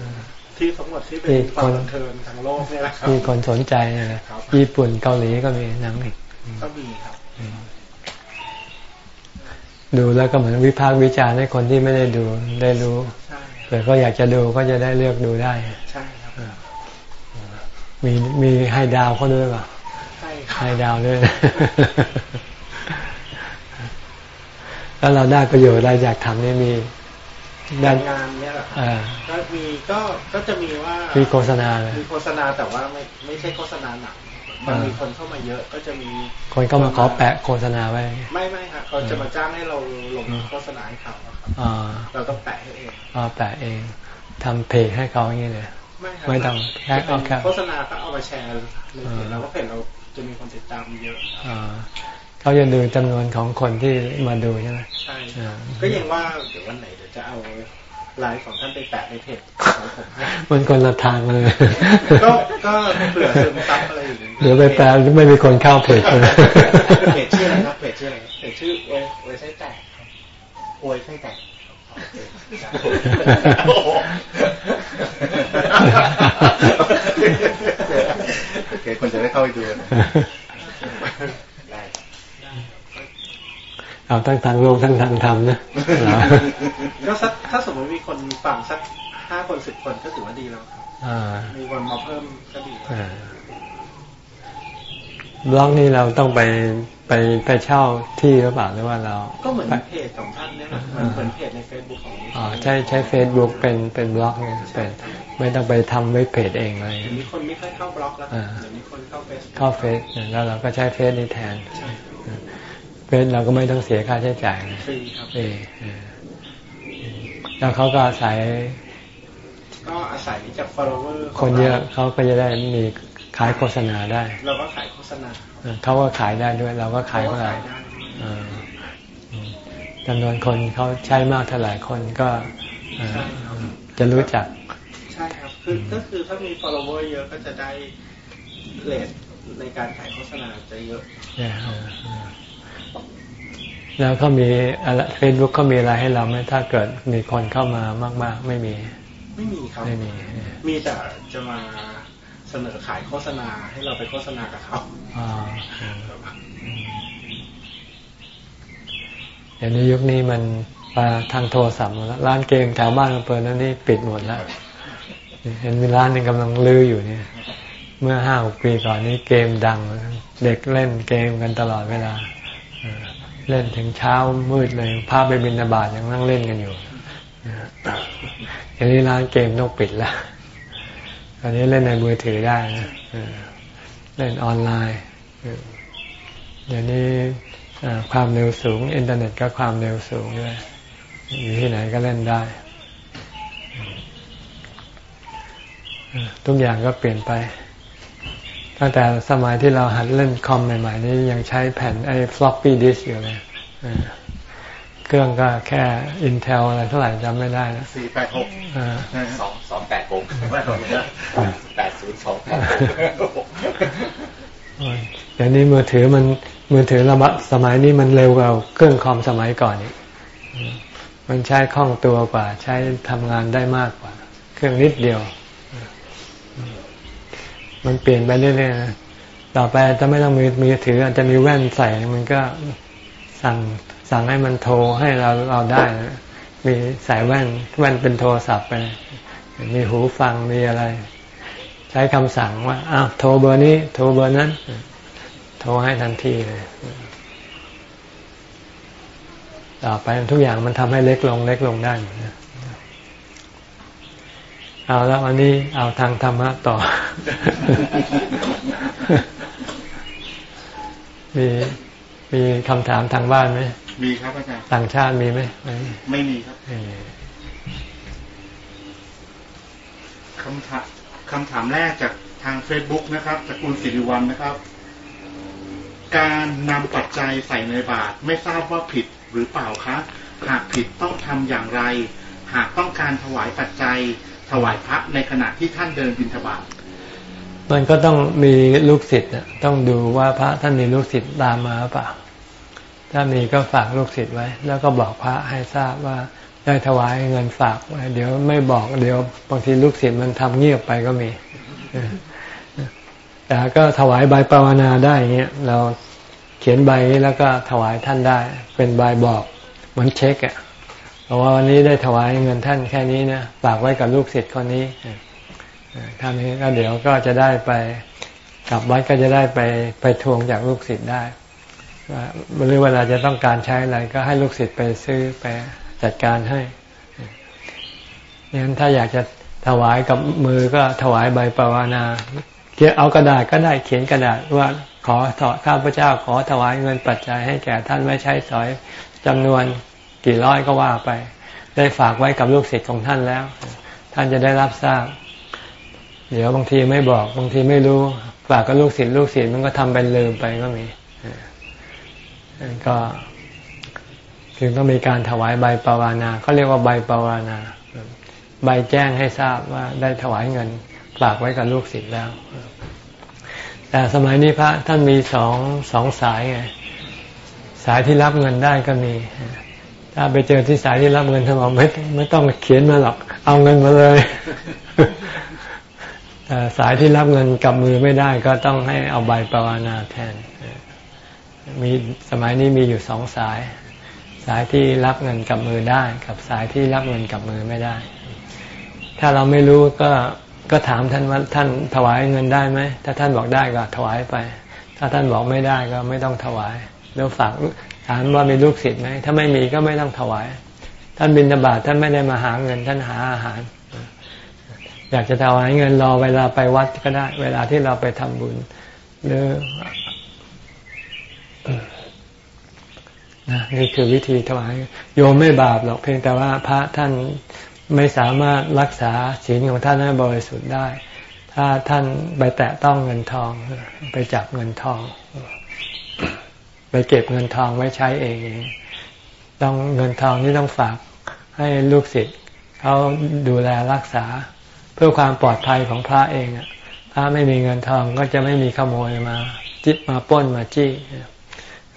ที่ทั้งหมดที่เป็นที่ความคนบันเทิงทั้งโลกเนี่ยแหละครับมีคนสนใจเนี่ยนะครับญี่ปุ่นเกาหลีก็มีหนังอีกก็มีครับ ดูแล้วก็เหมือนวิพากษ์วิจารณ์ให้คนที่ไม่ได้ดูได้รู้ใช่เผื่อก็อยากจะดูก็จะได้เลือกดูได้ใช่ครับมีมีให้ดาวเขาด้วยป่ะใช่ครัให้บดาวด้วยแล้วเราได้ประโยชน์อะไรจากทำนี่มีได้งานเนี่ยแหละครับอ่าก็มีก็ก็จะมีว่ามีโฆษณาเลยมีโฆษณาแต่ว่าไม่ไม่ใช่โฆษณาหนัง มันอ่ามีมีคนเข้ามาเยอะก็จะมี คนก็มาขอแปะโฆษณาไว้ ไม่ไม่ครับเขาจะมาจ้างให้เราลงโฆษณาให้เขาอะครับอ่าเราต้องแปะให้เองเอาแปะเองทำเพจให้เขาอย่างนี้เลยไม่ครับไม่ต้องแค่จะเป็นเอาแค่โฆษณาก็เอามาแชร์ในเพจอ่าแล้วก็เพจเราจะมีคนติดตามเยอะอ่าเขาจะดูจำนวนของคนที่มาดูใช่ไหมใช่อ่าก็ยังว่าเดี๋ยววันไหนเดี๋ยวจะเอา ไลฟ์ของท่านไปแปะในเพจของผมให้มันคนละทางเลย ก็ก็เผื่อซึมซับอะไรอย่างเงี้ยเดี๋ยวไปแปลไม่มีคนเข้าเพจเลยเพจชื่ออะไรครับเพจชื่ออะไรเพจชื่อโวยโวยไส้แตกครับโวยไส้แตกโอ้โหโอเคคนจะได้เข้าไปดูนะได้ เอาทั้งทางโลกทั้งทางธรรมนะเหรอก็สักถ้าสมมติมีคนฟังสักห้าคนสิบคนก็ถือว่าดีแล้วครับอ่ามีคนมาเพิ่มก็ดีอ่าบล็อกนี่เราต้องไปไปไปเช่าที่หรือเปล่าหรือว่าเรา ก็เหมือนไปเพจของท่านเนี่ยนะเหมือนเหมือนเพจในเฟซบุ๊กของอ๋อใช้ใช้เฟซบุ๊กเป็นเป็นบล็อกเนี่ยเป็นไม่ต้องไปทำเว็บเพจเองเลยเดี๋ยวนี้คนไม่ค่อยเข้าบล็อกแล้วอ่าเดี๋ยวนี้คนเข้าเฟซเข้าเฟซแล้วเราก็ใช้เฟซนี้แทน เฟซเราก็ไม่ต้องเสียค่าใช้จ่ายนะฟรีครับเออเออแล้วเขาก็อาศัย ก็อาศัยจาก follower ขคองนเยอะราเขาก็จะได้มีขายโฆษณาได้ เราก็ขายโฆษณาเออเขาก็ขายได้ด้วย เราก็ขายเท่าไหร่ได้เอออืมจำนวนคนเขาใช้มากเท่าไหร่คนก็เอ่อจะรู้จัก ใช่ครับคือก็คือถ้ามี follower เยอะก็จะได้เลทในการขายโฆษณาจะเยอะ เนี่ยเออเออ แล้วเขามีอะไรเฟซบุ๊กเขามีอะไรให้เราไหมถ้าเกิดมีคนเข้ามามาก ๆ ไม่มี ไม่มีครับไม่มีเออมีแต่จะมาเสนอขายโฆษณาให้เราไปโฆษณากับเขาอ่าเออเดี๋ยวนี้ยุคนี้มันมาทางโทรศัพท์หมดแล้วร้านเกมแถวบ้านอำเภอนั้นนี่ปิดหมดแล้ว เห็นมีร้านหนึงกำลังลื้ออยู่เนี่ย เมื่อห้าหกปีก่อนนี้เกมดัง เด็กเล่นเกมกันตลอดเวลา เล่นถึงเช้ามืดเลยพาไปบินนาบาตยังนั่งเล่นกันอยู่ออเดี๋ยวนี้ร้านเกมต้องปิดแล้วตอนนี้เล่นในมือถือได้นะเล่นออนไลน์เออเดี๋ยวนี้ความเร็วสูง อินเทอร์เน็ตก็ความเร็วสูงด้วยอยู่ที่ไหนก็เล่นได้ทุกอย่างก็เปลี่ยนไป ตั้งแต่สมัยที่เราหัดเล่นคอมใหม่ ๆ นี้ยังใช้แผ่นไอ้ floppy disk อยู่เลยเครื่องก็แค่ Intel อะไรเท่าไหร่จำไม่ได้นะสี่แปดหกสองสองแปดหกแปดศูนย์สองแปดเดี๋ยวนี้มือถือมันมือถือระบสมัยนี้มันเร็วกว่าเครื่องคอมสมัยก่อนอีกมันใช้คล่องตัวกว่า ใช้ทำงานได้มากกว่า เครื่องนิดเดียว มันเปลี่ยนไปเรื่อยๆนะต่อไปจะไม่ต้องมือมือถืออาจจะมีแว่นใส่มันก็สั่งสั่งให้มันโทรให้เราเราได้นะมีใส่แว่นแว่นเป็นโทรศัพท์ไปมีหูฟังมีอะไร ใช้คำสั่งว่าอ้าวโทรเบอร์นี้ โทรเบอร์นั้น โทรให้ทันทีเลยต่อไปทุกอย่างมันทำให้เล็กลงเล็กลงได้ เอาแล้ววันนี้เอาทางธรรมะต่อ มีมีคำถามทางบ้านไหม มีครับอาจารย์ ต่างชาติมีไหม ไม่มีครับคำถามคำถามแรกจากทางเฟซบุ๊กนะครับจากคุณสิริวัลนะครับ การนำปัจจัยใส่ในบาตรไม่ทราบว่าผิดหรือเปล่าคะหากผิดต้องทำอย่างไร หากต้องการถวายปัจจัย ถวายพระในขณะที่ท่านเดินบิณฑบาตมันก็ต้องมีลูกศิษย์ต้องดูว่าพระท่านมีลูกศิษย์ตามมาหรือเปล่า ถ้ามีก็ฝากลูกศิษย์ไว้ แล้วก็บอกพระให้ทราบว่าได้ถวายเงินฝากไว้เดี๋ยวไม่บอกเดี๋ยวบางทีลูกศิษย์มันทำเงียบไปก็มีแต่ก็ถวายใบปรวนาได้เงี้ยเราเขียนใบแล้วก็ถวายท่านได้ เป็นใบบอกเหมือนเช็คอะ เพราะว่าวันนี้ได้ถวายเงินท่านแค่นี้นะฝากไว้กับลูกศิษย์คนนี้ท่านนี้ก็เดี๋ยวก็จะได้ไปกลับวัดก็จะได้ไปไปทวงจากลูกศิษย์ได้หรือเวลาจะต้องการใช้อะไรก็ให้ลูกศิษย์ไปซื้อไปจัดการให้งั้นถ้าอยากจะถวายกับมือก็ถวายใบปวานาเขียนเอากระดาษก็ได้เขียนกระดาษว่าขอถอข้าพเจ้า ขอถวายเงินปัจจัยให้แก่ท่านไม่ใช้สอยจำนวน กี่ร้อยก็ว่าไป ได้ฝากไว้กับลูกศิษย์ของท่านแล้ว ท่านจะได้รับทราบ เดี๋ยวบางทีไม่บอกบางทีไม่รู้ ฝากกับลูกศิษย์ลูกศิษย์มันก็ทำเป็นลืมไปก็มีก็จึงต้องมีการถวายใบปวานาเขาเรียกว่าใบปวานาใบแจ้งให้ทราบว่าได้ถวายเงินฝากไว้กับลูกศิษย์แล้ว แต่สมัยนี้พระท่านมีสองสองสายไง สายที่รับเงินได้ก็มี ถ้าไปเจอที่สายที่รับเงินท่านบอกไม่ไม่ต้องเขียนมาหรอก เอาเงินมาเลยแต่สายที่รับเงินกับมือไม่ได้ก็ต้องให้เอาใบปวานาแทน มีสมัยนี้มีอยู่สองสาย สายที่รับเงินกับมือได้ กับสายที่รับเงินกับมือไม่ได้ ถ้าเราไม่รู้ก็ก็ถามท่านว่าท่านถวายเงินได้ไหม ถ้าท่านบอกได้ก็ถวายไป ถ้าท่านบอกไม่ได้ก็ไม่ต้องถวาย แล้วฝาก ถามว่ามีลูกศิษย์ไหมถ้าไม่มีก็ไม่ต้องถวาย ท่านบินบาตท่านไม่ได้มาหาเงิน ท่านหาอาหาร อยากจะถวายเงินรอเวลาไปวัดก็ได้ เวลาที่เราไปทำบุญหรือนะนี่คือวิธีถวายโยมไม่บาปหรอกเพียงแต่ว่าพระท่านไม่สามารถรักษาศีลของท่านให้บริสุทธิ์ได้ ถ้าท่านไปแตะต้องเงินทอง ไปจับเงินทอง เก็บเงินทองไว้ใช้เอง ต้องเงินทองนี่ต้องฝากให้ลูกศิษย์เขาดูแลรักษา เพื่อความปลอดภัยของพระเองพระไม่มีเงินทองก็จะไม่มีขโมยมา จิบมาป้นมาจี้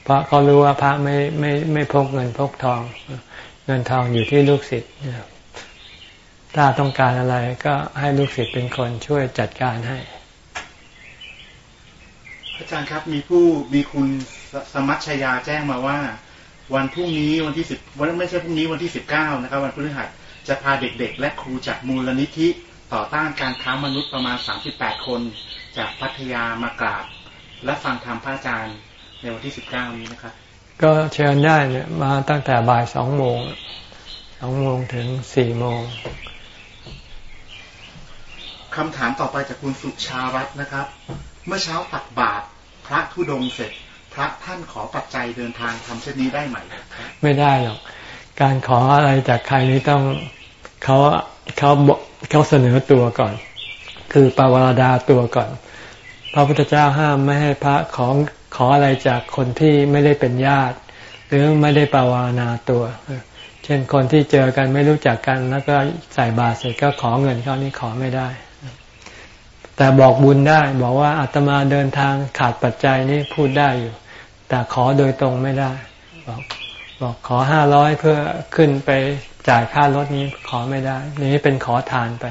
เพราะเขารู้ว่าพระไม่ไม่ไม่พกเงินพกทอง เงินทองอยู่ที่ลูกศิษย์ถ้าต้องการอะไรก็ให้ลูกศิษย์เป็นคนช่วยจัดการให้ อาจารย์ครับมีผู้มีคุณ สมัชชยาแจ้งมาว่า วันพรุ่งนี้วันที่สิบวันไม่ใช่พรุ่งนี้วันที่สิบเก้านะครับ วันพฤหัสจะพาเด็กๆ และครูจากมูลนิธิต่อต้านการค้ามนุษย์ประมาณสามสิบแปดคน จากพัทยามากราบ และฟังธรรมพระอาจารย์ในวันที่สิบเก้านี้นะครับ ก็เชิญได้เนี่ยมาตั้งแต่บ่ายสองโมงสองโมงถึงสี่โมงคำถามต่อไปจากคุณสุชาวัฒนะครับ เมื่อเช้าตักบาตรพระธุดงเสร็จ พระท่านขอปัจจัยเดินทางทำเช่นนี้ได้ไหม ไม่ได้หรอก การขออะไรจากใครนี้ต้องเขาเขาเขาเสนอตัวก่อน คือปาวารดาตัวก่อน พระพุทธเจ้าห้ามไม่ให้พระของขออะไรจากคนที่ไม่ได้เป็นญาติ หรือไม่ได้ปาวานาตัว เช่นคนที่เจอกันไม่รู้จักกันแล้วก็ใส่บาตรเสร็จก็ขอเงินเขานี่ขอไม่ได้ แต่บอกบุญได้บอกว่าอาตมาเดินทางขาดปัจจัยนี่พูดได้อยู่ แต่ขอโดยตรงไม่ได้ บอกบอกขอห้าร้อยเพื่อขึ้นไปจ่ายค่ารถนี้ขอไม่ได้ นี้เป็นขอทานไป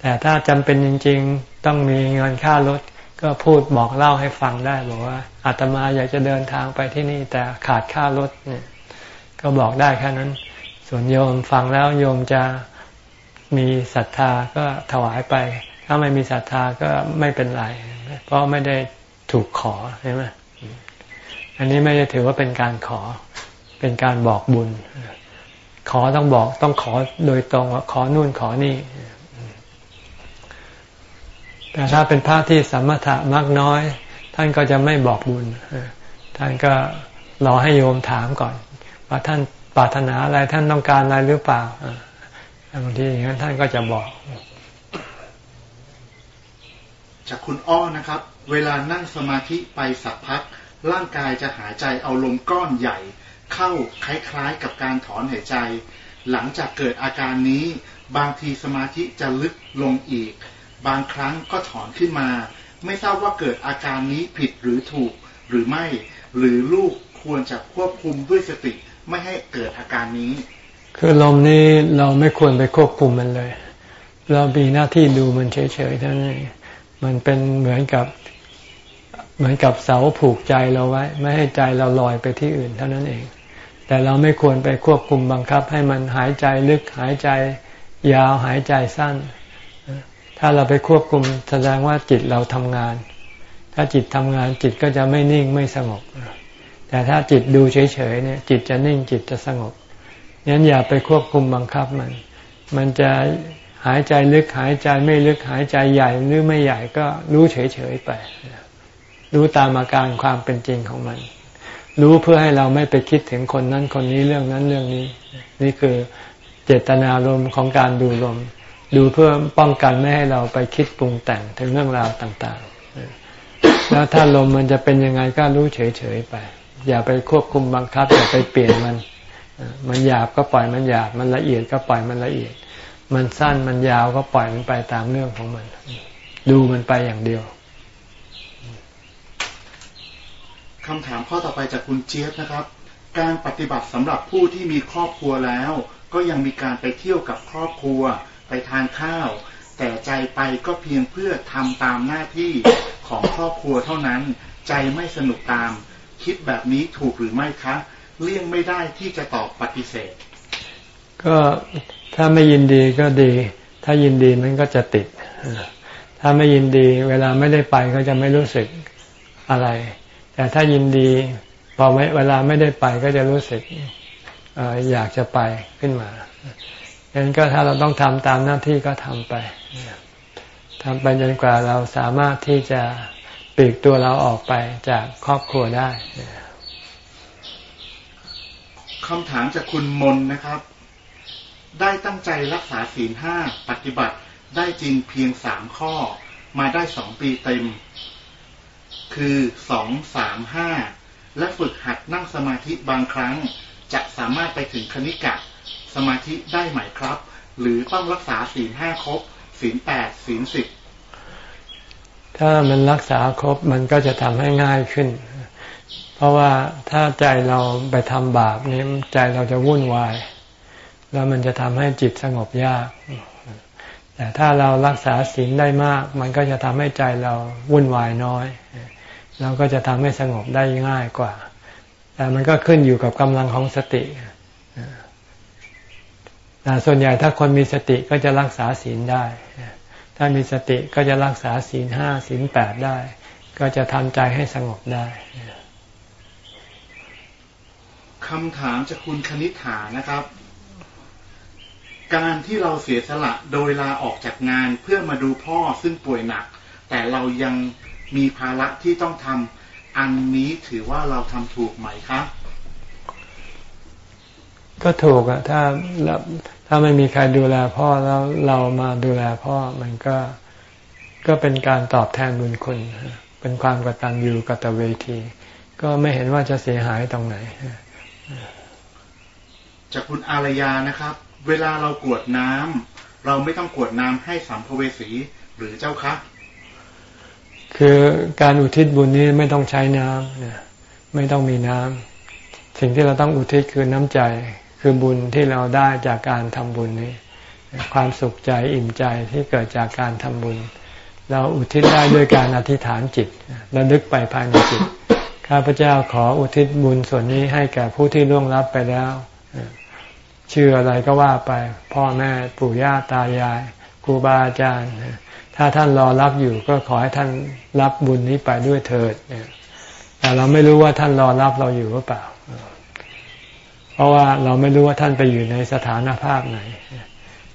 แต่ถ้าจำเป็นจริง ๆ ต้องมีเงินค่ารถก็พูดบอกเล่าให้ฟังได้บอกว่าอาตมาอยากจะเดินทางไปที่นี่แต่ขาดค่ารถเนี่ย ก็บอกได้แค่นั้น ส่วนโยมฟังแล้วโยมจะมีศรัทธาก็ถวายไป ถ้าไม่มีศรัทธาก็ไม่เป็นไร เพราะไม่ได้ถูกขอใช่ไหมอันนี้ไม่ได้ถือว่าเป็นการขอ เป็นการบอกบุญ ขอต้องบอกต้องขอโดยตรงว่าขอนู่นขอนี่ แต่ถ้าเป็นพระที่สมถะมากน้อย ท่านก็จะไม่บอกบุญ ท่านก็รอให้โยมถามก่อน ว่าท่านปรารถนาอะไรท่านต้องการอะไรหรือเปล่าบางทีอย่างนั้นท่านก็จะบอก จากคุณอ้อนะครับ เวลานั่งสมาธิไปสักพัก ร่างกายจะหายใจเอาลมก้อนใหญ่ เข้าคล้ายๆกับการถอนหายใจ หลังจากเกิดอาการนี้บางทีสมาธิจะลึกลงอีก บางครั้งก็ถอนขึ้นมา ไม่ทราบว่าเกิดอาการนี้ผิดหรือถูกหรือไม่ หรือลูกควรจะควบคุมด้วยสติไม่ให้เกิดอาการนี้ คือลมนี้เราไม่ควรไปควบคุมมันเลย เรามีหน้าที่ดูมันเฉยๆเท่านั้น มันเป็นเหมือนกับเหมือนกับเสาผูกใจเราไว้ ไม่ให้ใจเราลอยไปที่อื่นเท่านั้นเอง แต่เราไม่ควรไปควบคุมบังคับ ให้มันหายใจลึกหายใจยาวหายใจสั้น ถ้าเราไปควบคุมแสดงว่าจิตเราทำงาน ถ้าจิตทำงานจิตก็จะไม่นิ่งไม่สงบ แต่ถ้าจิตดูเฉยๆเนี่ย จิตจะนิ่งจิตจะสงบงั้นอย่าไปควบคุมบังคับมัน มันจะ หายใจลึกหายใจไม่ลึกหายใจใหญ่หรือไม่ใหญ่ก็รู้เฉยๆไป รู้ตามอาการความเป็นจริงของมัน รู้เพื่อให้เราไม่ไปคิดถึงคนนั้นคนนี้เรื่องนั้นเรื่องนี้ นี่คือเจตนารมณ์ของการดูลม ดูเพื่อป้องกันไม่ให้เราไปคิดปรุงแต่งถึงเรื่องราวต่างๆ แล้วถ้าลมมันจะเป็นยังไงก็รู้เฉยๆไป อย่าไปควบคุมบังคับอย่าไปเปลี่ยนมัน มันหยาบก็ปล่อยมันหยาบมันละเอียดก็ปล่อยมันละเอียด มันสั้นมันยาวก็ปล่อยมันไปตามเรื่องของมัน ดูมันไปอย่างเดียวคำถามข้อต่อไปจากคุณเจี๊ยบนะครับ การปฏิบัติสำหรับผู้ที่มีครอบครัวแล้ว ก็ยังมีการไปเที่ยวกับครอบครัว ไปทานข้าว แต่ใจไปก็เพียงเพื่อทำตามหน้าที่ของครอบครัวเท่านั้น ใจไม่สนุกตาม คิดแบบนี้ถูกหรือไม่คะ เลี่ยงไม่ได้ที่จะตอบปฏิเสธ ก็ ถ้าไม่ยินดีก็ดี ถ้ายินดีมันก็จะติด ถ้าไม่ยินดี เวลาไม่ได้ไปก็จะไม่รู้สึกอะไร แต่ถ้ายินดี พอเวลาไม่ได้ไปก็จะรู้สึกอยากจะไปขึ้นมาดังนั้นก็ถ้าเราต้องทำตามหน้าที่ก็ทำไปทำไปจนกว่าเราสามารถที่จะปลีกตัวเราออกไปจากครอบครัวได้คำถามจากคุณมนนะครับ ได้ตั้งใจรักษาศีลห้าปฏิบัติได้จริงเพียงสามข้อ มาได้สองปีเต็ม คือสองสามห้าและฝึกหัดนั่งสมาธิบางครั้ง จะสามารถไปถึงคณิกะ สมาธิได้ไหมครับ หรือต้องรักษาศีลห้าครบศีลแปดศีลสิบถ้ามันรักษาครบมันก็จะทำให้ง่ายขึ้น เพราะว่าถ้าใจเราไปทำบาปนี้ใจเราจะวุ่นวาย แล้วมันจะทำให้จิตสงบยาก แต่ถ้าเรารักษาศีลได้มาก มันก็จะทำให้ใจเราวุ่นวายน้อยเราก็จะทำให้สงบได้ง่ายกว่า แต่มันก็ขึ้นอยู่กับกำลังของสติแต่ส่วนใหญ่ถ้าคนมีสติก็จะรักษาศีลได้ ถ้ามีสติก็จะรักษาศีลห้าศีลแปดได้ ก็จะทำใจให้สงบได้คำถามจากคุณคณิ t านะครับ การที่เราเสียสละโดยลาออกจากงานเพื่อมาดูพ่อซึ่งป่วยหนัก แต่เรายังมีภาระที่ต้องทำอันนี้ถือว่าเราทำถูกไหมครับก็ถูกอะถ้าถ้าไม่มีใครดูแลพ่อแล้วเรามาดูแลพ่อมันก็ก็เป็นการตอบแทนบุญคุณ เป็นความกตัญญูกตเวที ก็ไม่เห็นว่าจะเสียหายตรงไหนจากคุณอารยานะครับ เวลาเรากวดน้ำเราไม่ต้องกวดน้ำให้สัมภเวสีหรือเจ้าคะคือการอุทิศบุญนี้ไม่ต้องใช้น้ำไม่ต้องมีน้ำสิ่งที่เราต้องอุทิศคือน้ำใจ คือบุญที่เราได้จากการทำบุญนี้ ความสุขใจอิ่มใจที่เกิดจากการทำบุญ เราอุทิศได้ด้วยการอธิษฐานจิตระลึกไปภายในจิต ข้าพเจ้าขออุทิศบุญส่วนนี้ให้แก่ผู้ที่ล่วงลับไปแล้ว ชื่ออะไรก็ว่าไป พ่อแม่ปู่ย่าตายายครูบาอาจารย์ ถ้าท่านรอรับอยู่ก็ขอให้ท่านรับบุญนี้ไปด้วยเถิดแต่เราไม่รู้ว่าท่านรอรับเราอยู่หรือเปล่า เพราะว่าเราไม่รู้ว่าท่านไปอยู่ในสถานภาพไหน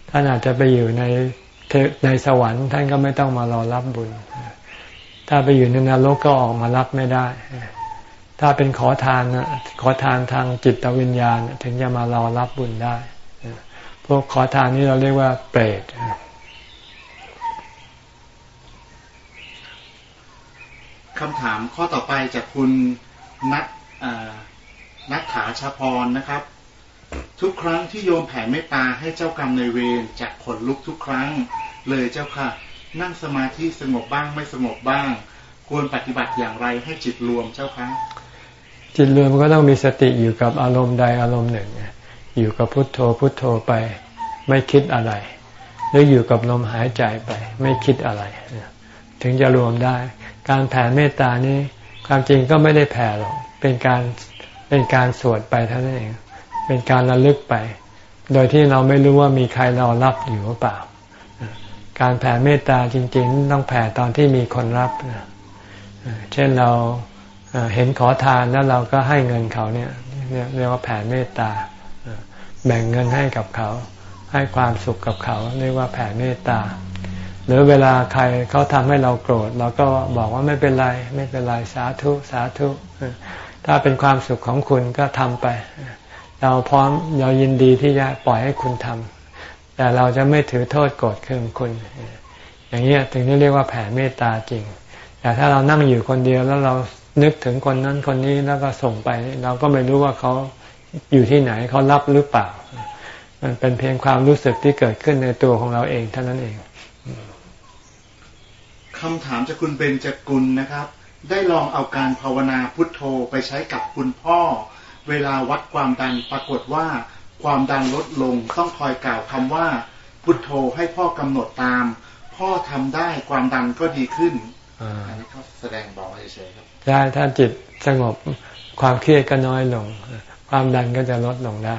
ท่านอาจจะไปอยู่ในในสวรรค์ ท่านก็ไม่ต้องมารอรับบุญ ถ้าไปอยู่ในนรกก็ออกมารับไม่ได้ ถ้าเป็นขอทานขอทานทางจิตวิญญาณ ถึงจะมารอรับบุญได้ พวกขอทานนี้เราเรียกว่าเปรตคำถามข้อต่อไปจากคุณนัทนัทขาชาพรนะครับ ทุกครั้งที่โยมแผ่เมตตาให้เจ้ากรรมในเวรจากขนลุกทุกครั้ง เลยเจ้าค่ะ นั่งสมาธิสงบบ้างไม่สงบบ้าง ควรปฏิบัติอย่างไรให้จิตรวมเจ้าคะ จิตรวมก็ต้องมีสติอยู่กับอารมณ์ใดอารมณ์หนึ่ง อยู่กับพุทโธพุทโธไป ไม่คิดอะไร หรืออยู่กับลมหายใจไป ไม่คิดอะไร ถึงจะรวมได้ การแผ่เมตตานี้ความจริงก็ไม่ได้แผ่หรอกเป็นการเป็นการสวดไปเท่านั้นเอง เป็นการระลึกไป โดยที่เราไม่รู้ว่ามีใครรอรับอยู่หรือเปล่า การแผ่เมตตาจริง ๆ ต้องแผ่ตอนที่มีคนรับ เช่นเรา เห็นขอทานแล้วเราก็ให้เงินเขาเนี่ยเรียกว่าแผ่เมตตา แบ่งเงินให้กับเขา ให้ความสุขกับเขาเรียกว่าแผ่เมตตา หรือเวลาใครเขาทำให้เราโกรธเราก็บอกว่าไม่เป็นไร ไม่เป็นไรสาธุสาธุ ถ้าเป็นความสุขของคุณก็ทำไป เราพร้อมเรายินดีที่จะปล่อยให้คุณทำแต่เราจะไม่ถือโทษโกรธเคืองคุณ อย่างนี้ถึงจะเรียกว่าแผ่เมตตาจริงแต่ถ้าเรานั่งอยู่คนเดียวแล้วเรา นึกถึงคนนั้นคนนี้แล้วก็ส่งไป เราก็ไม่รู้ว่าเขาอยู่ที่ไหนเขารับหรือเปล่า มันเป็นเพียงความรู้สึกที่เกิดขึ้นในตัวของเราเองเท่านั้นเองคำถามจากคุณเบญจกุลนะครับ ได้ลองเอาการภาวนาพุทโธไปใช้กับคุณพ่อ เวลาวัดความดันปรากฏว่าความดันลดลงต้องคอยกล่าวคำว่า พุทโธให้พ่อกำหนดตาม พ่อทำได้ความดันก็ดีขึ้นอันนี้เขาแสดงบอกเฉยๆครับ ได้ถ้าจิตสงบความเครียดก็น้อยลง ความดันก็จะลดลงได้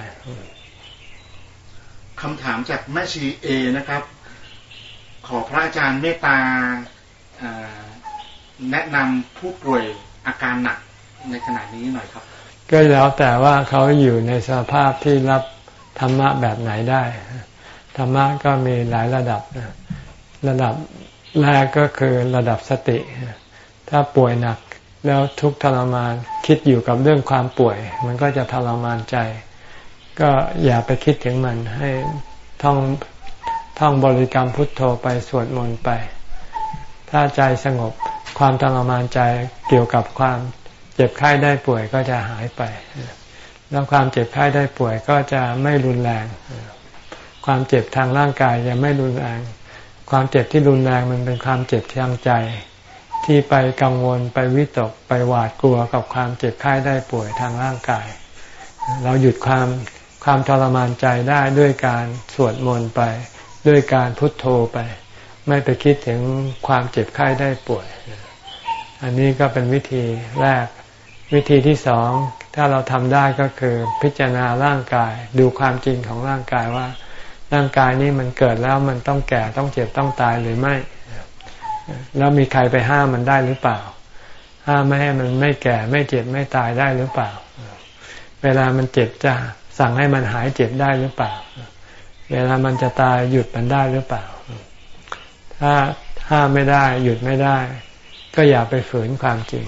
คำถามจากแม่ชีเอนะครับ ขอพระอาจารย์เมตตาแนะนำผู้ป่วยอาการหนักในขณะนี้หน่อยครับ ก็แล้วแต่ว่าเขาอยู่ในสภาพที่รับธรรมะแบบไหนได้ ธรรมะก็มีหลายระดับ ระดับแรกก็คือระดับสติ ถ้าป่วยหนัก แล้วทุกทรมานคิดอยู่กับเรื่องความป่วย มันก็จะทรมานใจ ก็อย่าไปคิดถึงมันให้ท่องท่องบริกรรมพุทโธไปสวดมนต์ไป ถ้าใจสงบความทรมานใจเกี่ยวกับความเจ็บไข้ได้ป่วยก็จะหายไป แล้วความเจ็บไข้ได้ป่วยก็จะไม่รุนแรง ความเจ็บทางร่างกายจะไม่รุนแรง ความเจ็บที่รุนแรงมันเป็นความเจ็บทางใจ ที่ไปกังวลไปวิตกไปหวาดกลัวกับความเจ็บไข้ได้ป่วยทางร่างกาย เราหยุดความความทรมานใจได้ด้วยการสวดมนต์ไป ด้วยการพุทโธไป ไม่ไปคิดถึงความเจ็บไข้ได้ป่วย อันนี้ก็เป็นวิธีแรก วิธีที่สองถ้าเราทำได้ก็คือพิจารณาร่างกาย ดูความจริงของร่างกายว่า ร่างกายนี้มันเกิดแล้วมันต้องแก่ต้องเจ็บต้องตายหรือไม่ แล้วมีใครไปห้ามมันได้หรือเปล่า ห้ามไม่ให้มันไม่แก่ไม่เจ็บไม่ตายได้หรือเปล่า เวลามันเจ็บจะสั่งให้มันหายเจ็บได้หรือเปล่า เวลามันจะตายหยุดมันได้หรือเปล่า ถ้าห้ามไม่ได้ หยุดไม่ได้ ก็อย่าไปฝืนความจริง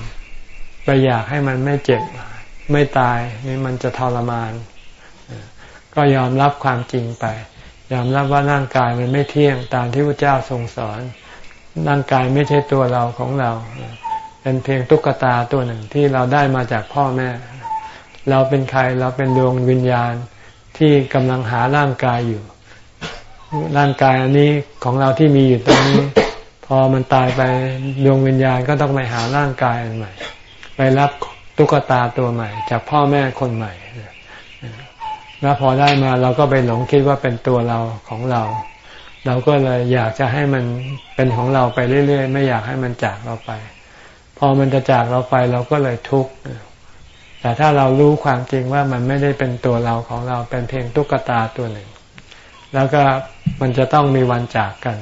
ไปอยากให้มันไม่เจ็บ ไม่ตายนี่มันจะทรมาน ก็ยอมรับความจริงไป ยอมรับว่าร่างกายมันไม่เที่ยงตามที่พระเจ้าทรงสอน ร่างกายไม่ใช่ตัวเราของเรา เป็นเพียงตุ๊กตาตัวหนึ่งที่เราได้มาจากพ่อแม่ เราเป็นใครเราเป็นดวงวิญญาณที่กำลังหาร่างกายอยู่ ร่างกายอันนี้ของเราที่มีอยู่ตรงนี้ พอมันตายไปดวงวิญญาณก็ต้องไปหาร่างกายอันใหม่ ไปรับตุ๊กตาตัวใหม่ จากพ่อแม่คนใหม่แล้วพอได้มาเราก็ไปหลงคิดว่าเป็นตัวเราของเรา เราก็เลยอยากจะให้มันเป็นของเราไปเรื่อย ๆ ไม่อยากให้มันจากเราไป พอมันจะจากเราไปเราก็เลยทุกข์แต่ถ้าเรารู้ความจริงว่ามันไม่ได้เป็นตัวเราของเราเป็นเพียงตุ๊กตาตัวหนึ่ง แล้วก็มันจะต้องมีวันจากกัน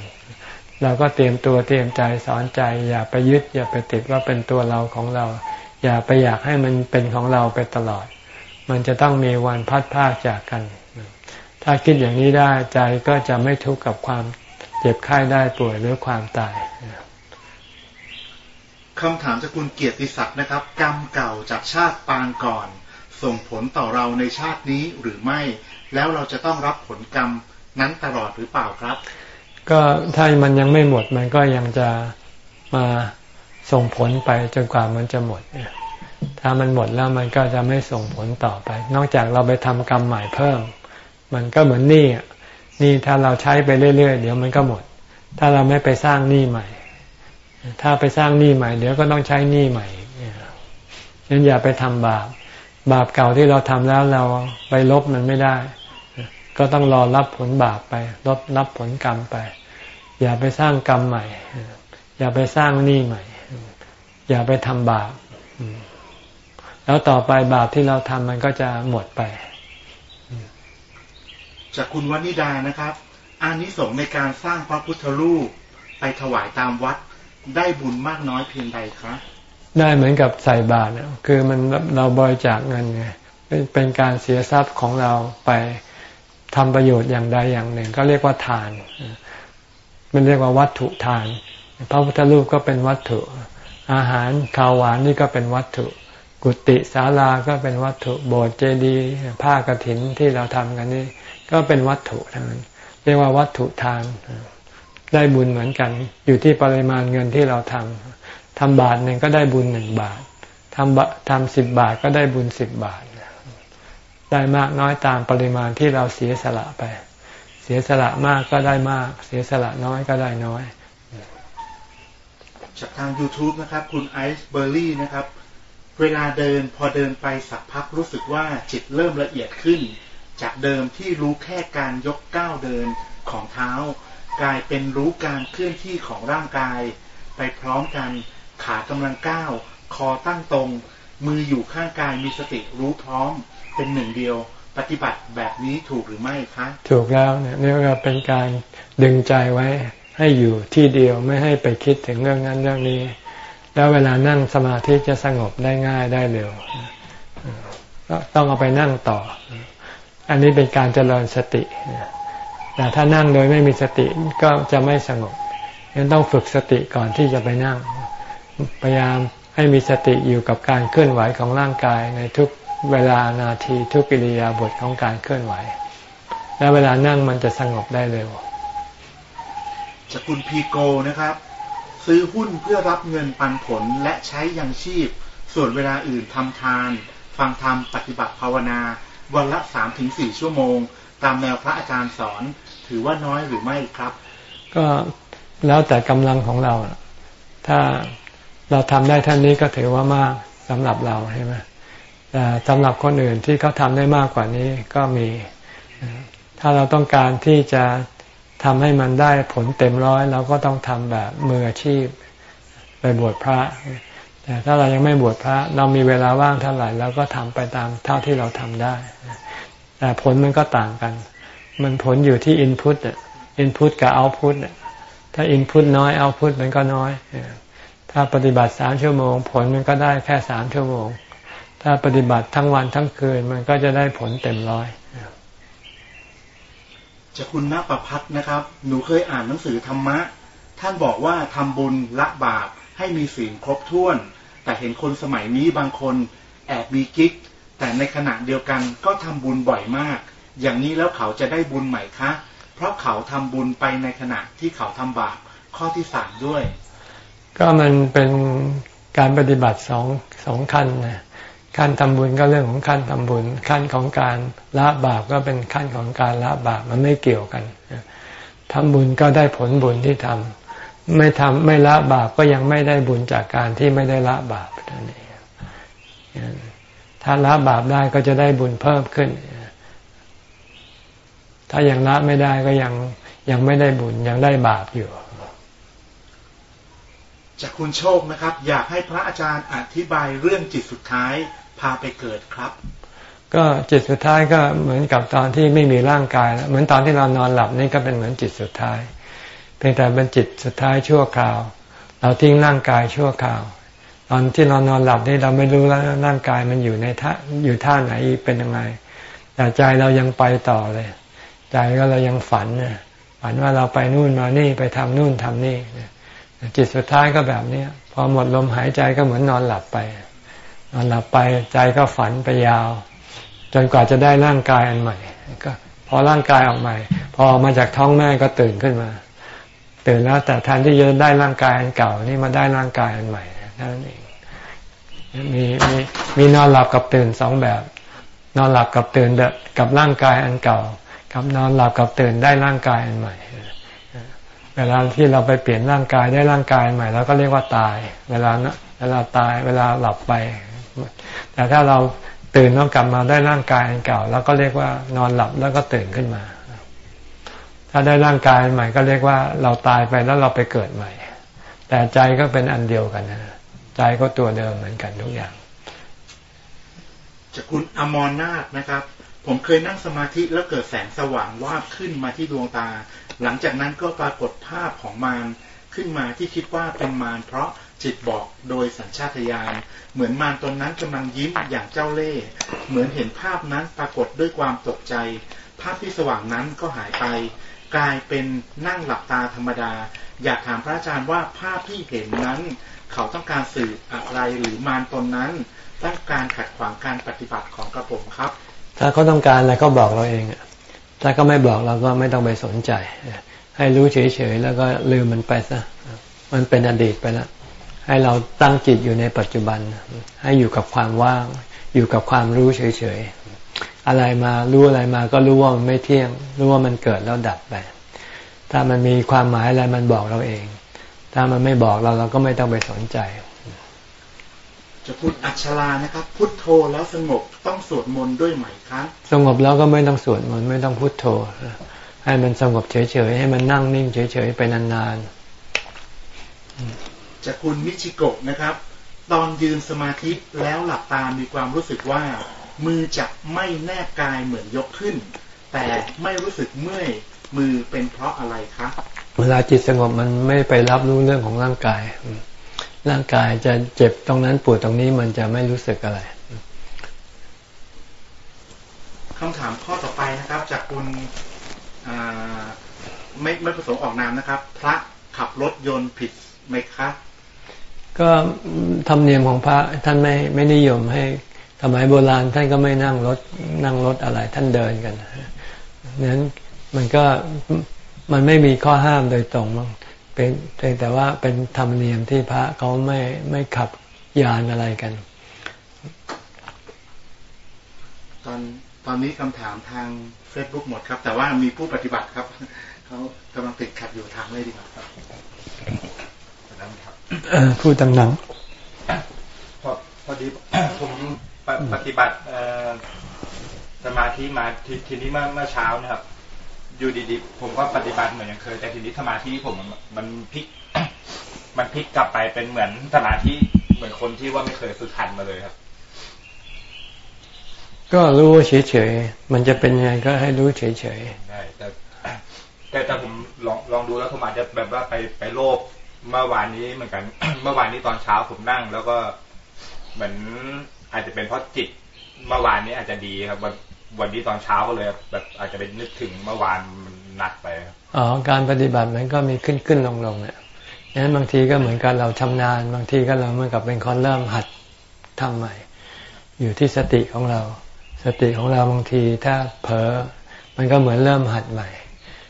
เราก็เตรียมตัวเตรียมใจสอนใจ อย่าไปยึด อย่าไปติดว่าเป็นตัวเราของเรา อย่าไปอยากให้มันเป็นของเราไปตลอด มันจะต้องมีวันพัดพากจากกัน ถ้าคิดอย่างนี้ได้ใจก็จะไม่ทุกข์กับความเจ็บไข้ได้ป่วยหรือความตายคำถามจากคุณเกียรติศักดิ์นะครับ กรรมเก่าจากชาติปางก่อน ส่งผลต่อเราในชาตินี้หรือไม่ แล้วเราจะต้องรับผลกรรมนั้นตลอดหรือเปล่าครับ ก็ถ้ามันยังไม่หมดมันก็ยังจะมาส่งผลไปจนกว่ามันจะหมดถ้ามันหมดแล้วมันก็จะไม่ส่งผลต่อไป นอกจากเราไปทำกรรมใหม่เพิ่ม มันก็เหมือนหนี้นี่ถ้าเราใช้ไปเรื่อยๆ เดี๋ยวมันก็หมด ถ้าเราไม่ไปสร้างหนี้ใหม่ ถ้าไปสร้างหนี้ใหม่ เดี๋ยวก็ต้องใช้หนี้ใหม่นั้นอย่าไปทำบาป บาปเก่าที่เราทำแล้วเราไปลบมันไม่ได้ ก็ต้องรอรับผลบาปไปลบรับผลกรรมไป อย่าไปสร้างกรรมใหม่ อย่าไปสร้างหนี้ใหม่ อย่าไปทำบาป แล้วต่อไปบาปที่เราทำมันก็จะหมดไป จากคุณวนิดานะครับ อานิสงส์ในการสร้างพระพุทธรูปไปถวายตามวัดได้บุญมากน้อยเพียงใดครับได้เหมือนกับใส่บาตรคือมันเราบริจาคเงินไงเป็นการเสียทรัพย์ของเราไปทำประโยชน์อย่างใดอย่างหนึ่ง ก็เรียกว่าทาน มันเรียกว่าวัตถุทาน พระพุทธรูปก็เป็นวัตถุ อาหารข้าวหวานนี่ก็เป็นวัตถุ กุฏิศาลาก็เป็นวัตถุ โบสถ์เจดีย์ผ้ากรถินที่เราทำกันนี่ ก็เป็นวัตถุทั้งนั้น เรียกว่าวัตถุทานได้บุญเหมือนกัน อยู่ที่ปริมาณเงินที่เราทำทำบาทหนึ่งก็ได้บุญหนึ่งบาททำบทำสิบบาทก็ได้บุญสิบบาท ได้มากน้อยตามปริมาณที่เราเสียสละไป เสียสละมากก็ได้มาก เสียสละน้อยก็ได้น้อย จากทาง YouTube นะครับ คุณไอซ์เบอร์รี่นะครับ เวลาเดินพอเดินไปสักพักรู้สึกว่าจิตเริ่มละเอียดขึ้น จากเดิมที่รู้แค่การยกก้าวเดินของเท้า กลายเป็นรู้การเคลื่อนที่ของร่างกาย ไปพร้อมกันขากำลังก้าวคอตั้งตรง มืออยู่ข้างกายมีสติรู้พร้อมเป็นหนึ่งเดียว ปฏิบัติแบบนี้ถูกหรือไม่คะถูกแล้วเนี่ยเรียกว่าเป็นการดึงใจไว้ให้อยู่ที่เดียวไม่ให้ไปคิดถึงเรื่องนั้นเรื่องนี้ แล้วเวลานั่งสมาธิจะสงบได้ง่ายได้เร็วก็ต้องเอาไปนั่งต่อ อันนี้เป็นการเจริญสติแต่ถ้านั่งโดยไม่มีสติก็จะไม่สงบยังต้องฝึกสติก่อนที่จะไปนั่ง พยายามให้มีสติอยู่กับการเคลื่อนไหวของร่างกายในทุกเวลานาทีทุกกิริยาบทของการเคลื่อนไหว แล้วเวลานั่งมันจะสงบได้เร็วสกุลพีโกนะครับ ซื้อหุ้นเพื่อรับเงินปันผลและใช้ยังชีพ ส่วนเวลาอื่นทำทาน ฟังธรรมปฏิบัติภาวนา วันละสามถึงสี่ชั่วโมง ตามแนวพระอาจารย์สอน ถือว่าน้อยหรือไม่ครับ ก็แล้วแต่กำลังของเรา ถ้าเราทำได้ท่านนี้ก็ถือว่ามากสำหรับเราใช่ไหมแต่สำหรับคนอื่นที่เขาทำได้มากกว่านี้ก็มี ถ้าเราต้องการที่จะทำให้มันได้ผลเต็มร้อยเราก็ต้องทำแบบมืออาชีพไปบวชพระ แต่ถ้าเรายังไม่บวชพระ เรามีเวลาว่างเท่าไหร่เราก็ทำไปตามเท่าที่เราทำได้ แต่ผลมันก็ต่างกัน มันผลอยู่ที่อินพุตอินพุตกับเอาพุตถ้าอินพุตน้อยเอาพุตมันก็น้อย ถ้าปฏิบัติสามชั่วโมง ผลมันก็ได้แค่สามชั่วโมง ถ้าปฏิบัติทั้งวันทั้งคืนมันก็จะได้ผลเต็มร้อยจะคุณณประพัฒนะครับ หนูเคยอ่านหนังสือธรรมะ ท่านบอกว่าทำบุญละบาปให้มีสิ่งครบถ้วน แต่เห็นคนสมัยนี้บางคนแอบมีกิ๊ก แต่ในขณะเดียวกันก็ทำบุญบ่อยมาก อย่างนี้แล้วเขาจะได้บุญใหม่คะ เพราะเขาทำบุญไปในขณะที่เขาทำบาปข้อที่สามด้วย ก็มันเป็นการปฏิบัติสองสองขั้นนะขั้นทำบุญก็เรื่องของขั้นทำบุญ ขั้นของการละบาปก็เป็นขั้นของการละบาปมันไม่เกี่ยวกันทำบุญก็ได้ผลบุญที่ทำ ไม่ทำไม่ละบาปก็ยังไม่ได้บุญจากการที่ไม่ได้ละบาปนั่นเองถ้าละบาปได้ก็จะได้บุญเพิ่มขึ้น ถ้ายังละไม่ได้ก็ยังยังไม่ได้บุญยังได้บาปอยู่จากคุณโชคนะครับ อยากให้พระอาจารย์อธิบายเรื่องจิตสุดท้ายพาไปเกิดครับ ก็จิตสุดท้ายก็เหมือนกับตอนที่ไม่มีร่างกายแล้วเหมือนตอนที่เรานอนหลับนี่ก็เป็นเหมือนจิตสุดท้าย เพียงแต่เป็นจิตสุดท้ายชั่วคราว เราทิ้งร่างกายชั่วคราว ตอนที่เรานอนหลับนี่เราไม่รู้แล้วร่างกายมันอยู่ในท่าอยู่ท่าไหนเป็นยังไง แต่ใจเรายังไปต่อเลย ใจก็เรายังฝันฝันว่าเราไปนู่นมานี่ไปทำนู่นทำนี่จิตสุดท้ายก็แบบนี้พอหมดลมหายใจก็เหมือนนอนหลับไป นอนหลับไปใจก็ฝันไปยาว จนกว่าจะได้ร่างกายอันใหม่ ก็ พอร่างกายออกใหม่ พอออกมาจากท้องแม่ก็ตื่นขึ้นมา ตื่นแล้วแต่แทนที่จะได้ร่างกายอันเก่านี่มาได้ร่างกายอันใหม่นั่นเองมีมีมีนอนหลับกับตื่นสองแบบ นอนหลับกับตื่นแบบกับร่างกายอันเก่า กับนอนหลับกับตื่นได้ร่างกายอันใหม่เวลาที่เราไปเปลี่ยนร่างกายได้ร่างกายใหม่เราก็เรียกว่าตาย เวลาเวลาตายเวลาหลับไป แต่ถ้าเราตื่นต้องกลับมาได้ร่างกายอันเก่าเราก็เรียกว่านอนหลับแล้วก็ตื่นขึ้นมา ถ้าได้ร่างกายใหม่ก็เรียกว่าเราตายไปแล้วเราไปเกิดใหม่ แต่ใจก็เป็นอันเดียวกันนะใจก็ตัวเดิมเหมือนกันทุกอย่างจากคุณอมรนาถนะครับ ผมเคยนั่งสมาธิแล้วเกิดแสงสว่างวาบขึ้นมาที่ดวงตา หลังจากนั้นก็ปรากฏภาพของมารขึ้นมาที่คิดว่าเป็นมารเพราะจิตบอกโดยสัญชาตญาณเหมือนมารตนนั้นกำลังยิ้มอย่างเจ้าเล่ห์เหมือนเห็นภาพนั้นปรากฏด้วยความตกใจ ภาพที่สว่างนั้นก็หายไป กลายเป็นนั่งหลับตาธรรมดา อยากถามพระอาจารย์ว่าภาพที่เห็นนั้น เขาต้องการสื่ออะไรหรือมารตนนั้นต้องการขัดขวางการปฏิบัติของกระผมครับ ถ้าเขาต้องการอะไรก็บอกเราเองถ้าก็ไม่บอกเราก็ไม่ต้องไปสนใจ ให้รู้เฉยๆแล้วก็ลืมมันไปซะมันเป็นอดีตไปแล้วให้เราตั้งจิตอยู่ในปัจจุบัน ให้อยู่กับความว่าง อยู่กับความรู้เฉยๆ อะไรมารู้อะไรมาก็รู้ว่ามันไม่เที่ยง รู้ว่ามันเกิดแล้วดับไป ถ้ามันมีความหมายอะไรมันบอกเราเอง ถ้ามันไม่บอกเราเราก็ไม่ต้องไปสนใจ จะพูดอัชลานะครับ พุทโธแล้วสงบต้องสวดมนต์ด้วยไหมครับ สงบแล้วก็ไม่ต้องสวดมนต์ไม่ต้องพุทโธ ให้มันสงบเฉยๆให้มันนั่งนิ่งเฉยๆไปนานๆจะคุณมิชิโกะนะครับ ตอนยืนสมาธิแล้วหลับตามีความรู้สึกว่า มือจะไม่แนบกายเหมือนยกขึ้น แต่ไม่รู้สึกเมื่อยมือเป็นเพราะอะไรครับเวลาจิตสงบมันไม่ไปรับรู้เรื่องของร่างกาย ร่างกายจะเจ็บตรงนั้นปวดตรงนี้มันจะไม่รู้สึกอะไรคำถามข้อต่อไปนะครับ จากคุณไม่ไม่ประสงค์ออกนามนะครับ พระขับรถยนต์ผิดไหมครับก็ธรรมเนียมของพระท่านไม่ไม่นิยมให้ สมัยโบราณท่านก็ไม่นั่งรถนั่งรถอะไร ท่านเดินกันนั้นมันก็มันไม่มีข้อห้ามโดยตรงเป็นเพียงแต่ว่าเป็นธรรมเนียมที่พระเขาไม่ไม่ขับยานอะไรกัน ตอนตอนนี้คำถามทางเฟซบุ๊กหมดครับ แต่ว่ามีผู้ปฏิบัติครับเขากำลังติดขัดอยู่ถามเลยดีกว่าครับพูดตังหนังพอพอดีผมป ฏิบัติสมาธิมาททีนี้เมื่อเมื่อเช้านะครับ อยู่ดีๆผมก็ปฏิบัติเหมือนอย่างเคย แต่ทีนี้สมาธิผมมันพลิก มันพลิกกลับไปเป็นเหมือนสมาธิเหมือนคนที่ว่าไม่เคยฝึกหัดมาเลยครับ ก็รู้เฉยๆมันจะเป็นยังไงก็ให้รู้เฉยๆได้แต่แต่แต่ผมลองลองดูแล้วผมอาจจะแบบว่าไปไปโลภเมื่อวานนี้เหมือนกัน เมื่อวานนี้ตอนเช้าผมนั่ง แล้วก็เหมือน อาจจะเป็นเพราะจิตเมื่อวานนี้อาจจะดีครับวันนี้ตอนเช้าก็เลย แบบอาจจะเป็นนึกถึงเมื่อวานมันหนักไปอ๋อการปฏิบัติมันก็มีขึ้นขึ้นลงลงเนี่ยนั้นบางทีก็เหมือนกันเราชำนาญ บางทีก็เราเหมือนกับเป็นคนเริ่มหัดทำใหม่ อยู่ที่สติของเรา สติของเราบางทีถ้าเผลอมันก็เหมือนเริ่มหัดใหม่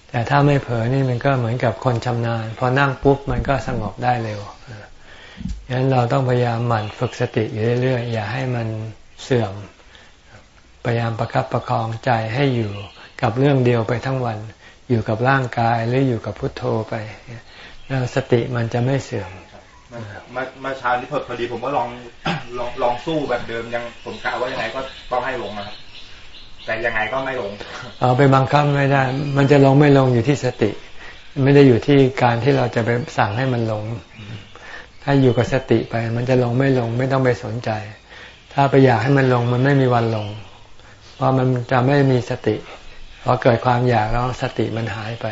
แต่ถ้าไม่เผลอนี่มันก็เหมือนกับคนชำนาญ พอนั่งปุ๊บมันก็สงบได้เร็ว ฉะนั้นเราต้องพยายามหมั่นฝึกสติอยู่เรื่อยๆ อย่าให้มันเสื่อม พยายามประคับประคองใจให้อยู่กับเรื่องเดียวไปทั้งวัน อยู่กับร่างกายหรืออยู่กับพุทโธไป แล้วสติมันจะไม่เสื่อมมามาเช้านี้พอดีผมก็ลองลองลองสู้แบบเดิมยังผมกะว่ายังไงก็ต้องให้ลงนะครับแต่ยังไงก็ไม่ลง เอาไปบังคับไม่ได้ มันจะลงไม่ลงอยู่ที่สติ ไม่ได้อยู่ที่การที่เราจะไปสั่งให้มันลง ถ้อยู่กับสติไป มันจะลงไม่ลงไม่ต้องไปสนใจ ถ้าไปอยากให้มันลงมันไม่มีวันลง เพราะมันจะไม่มีสติพอเกิดความอยากแล้วสติมันหายไป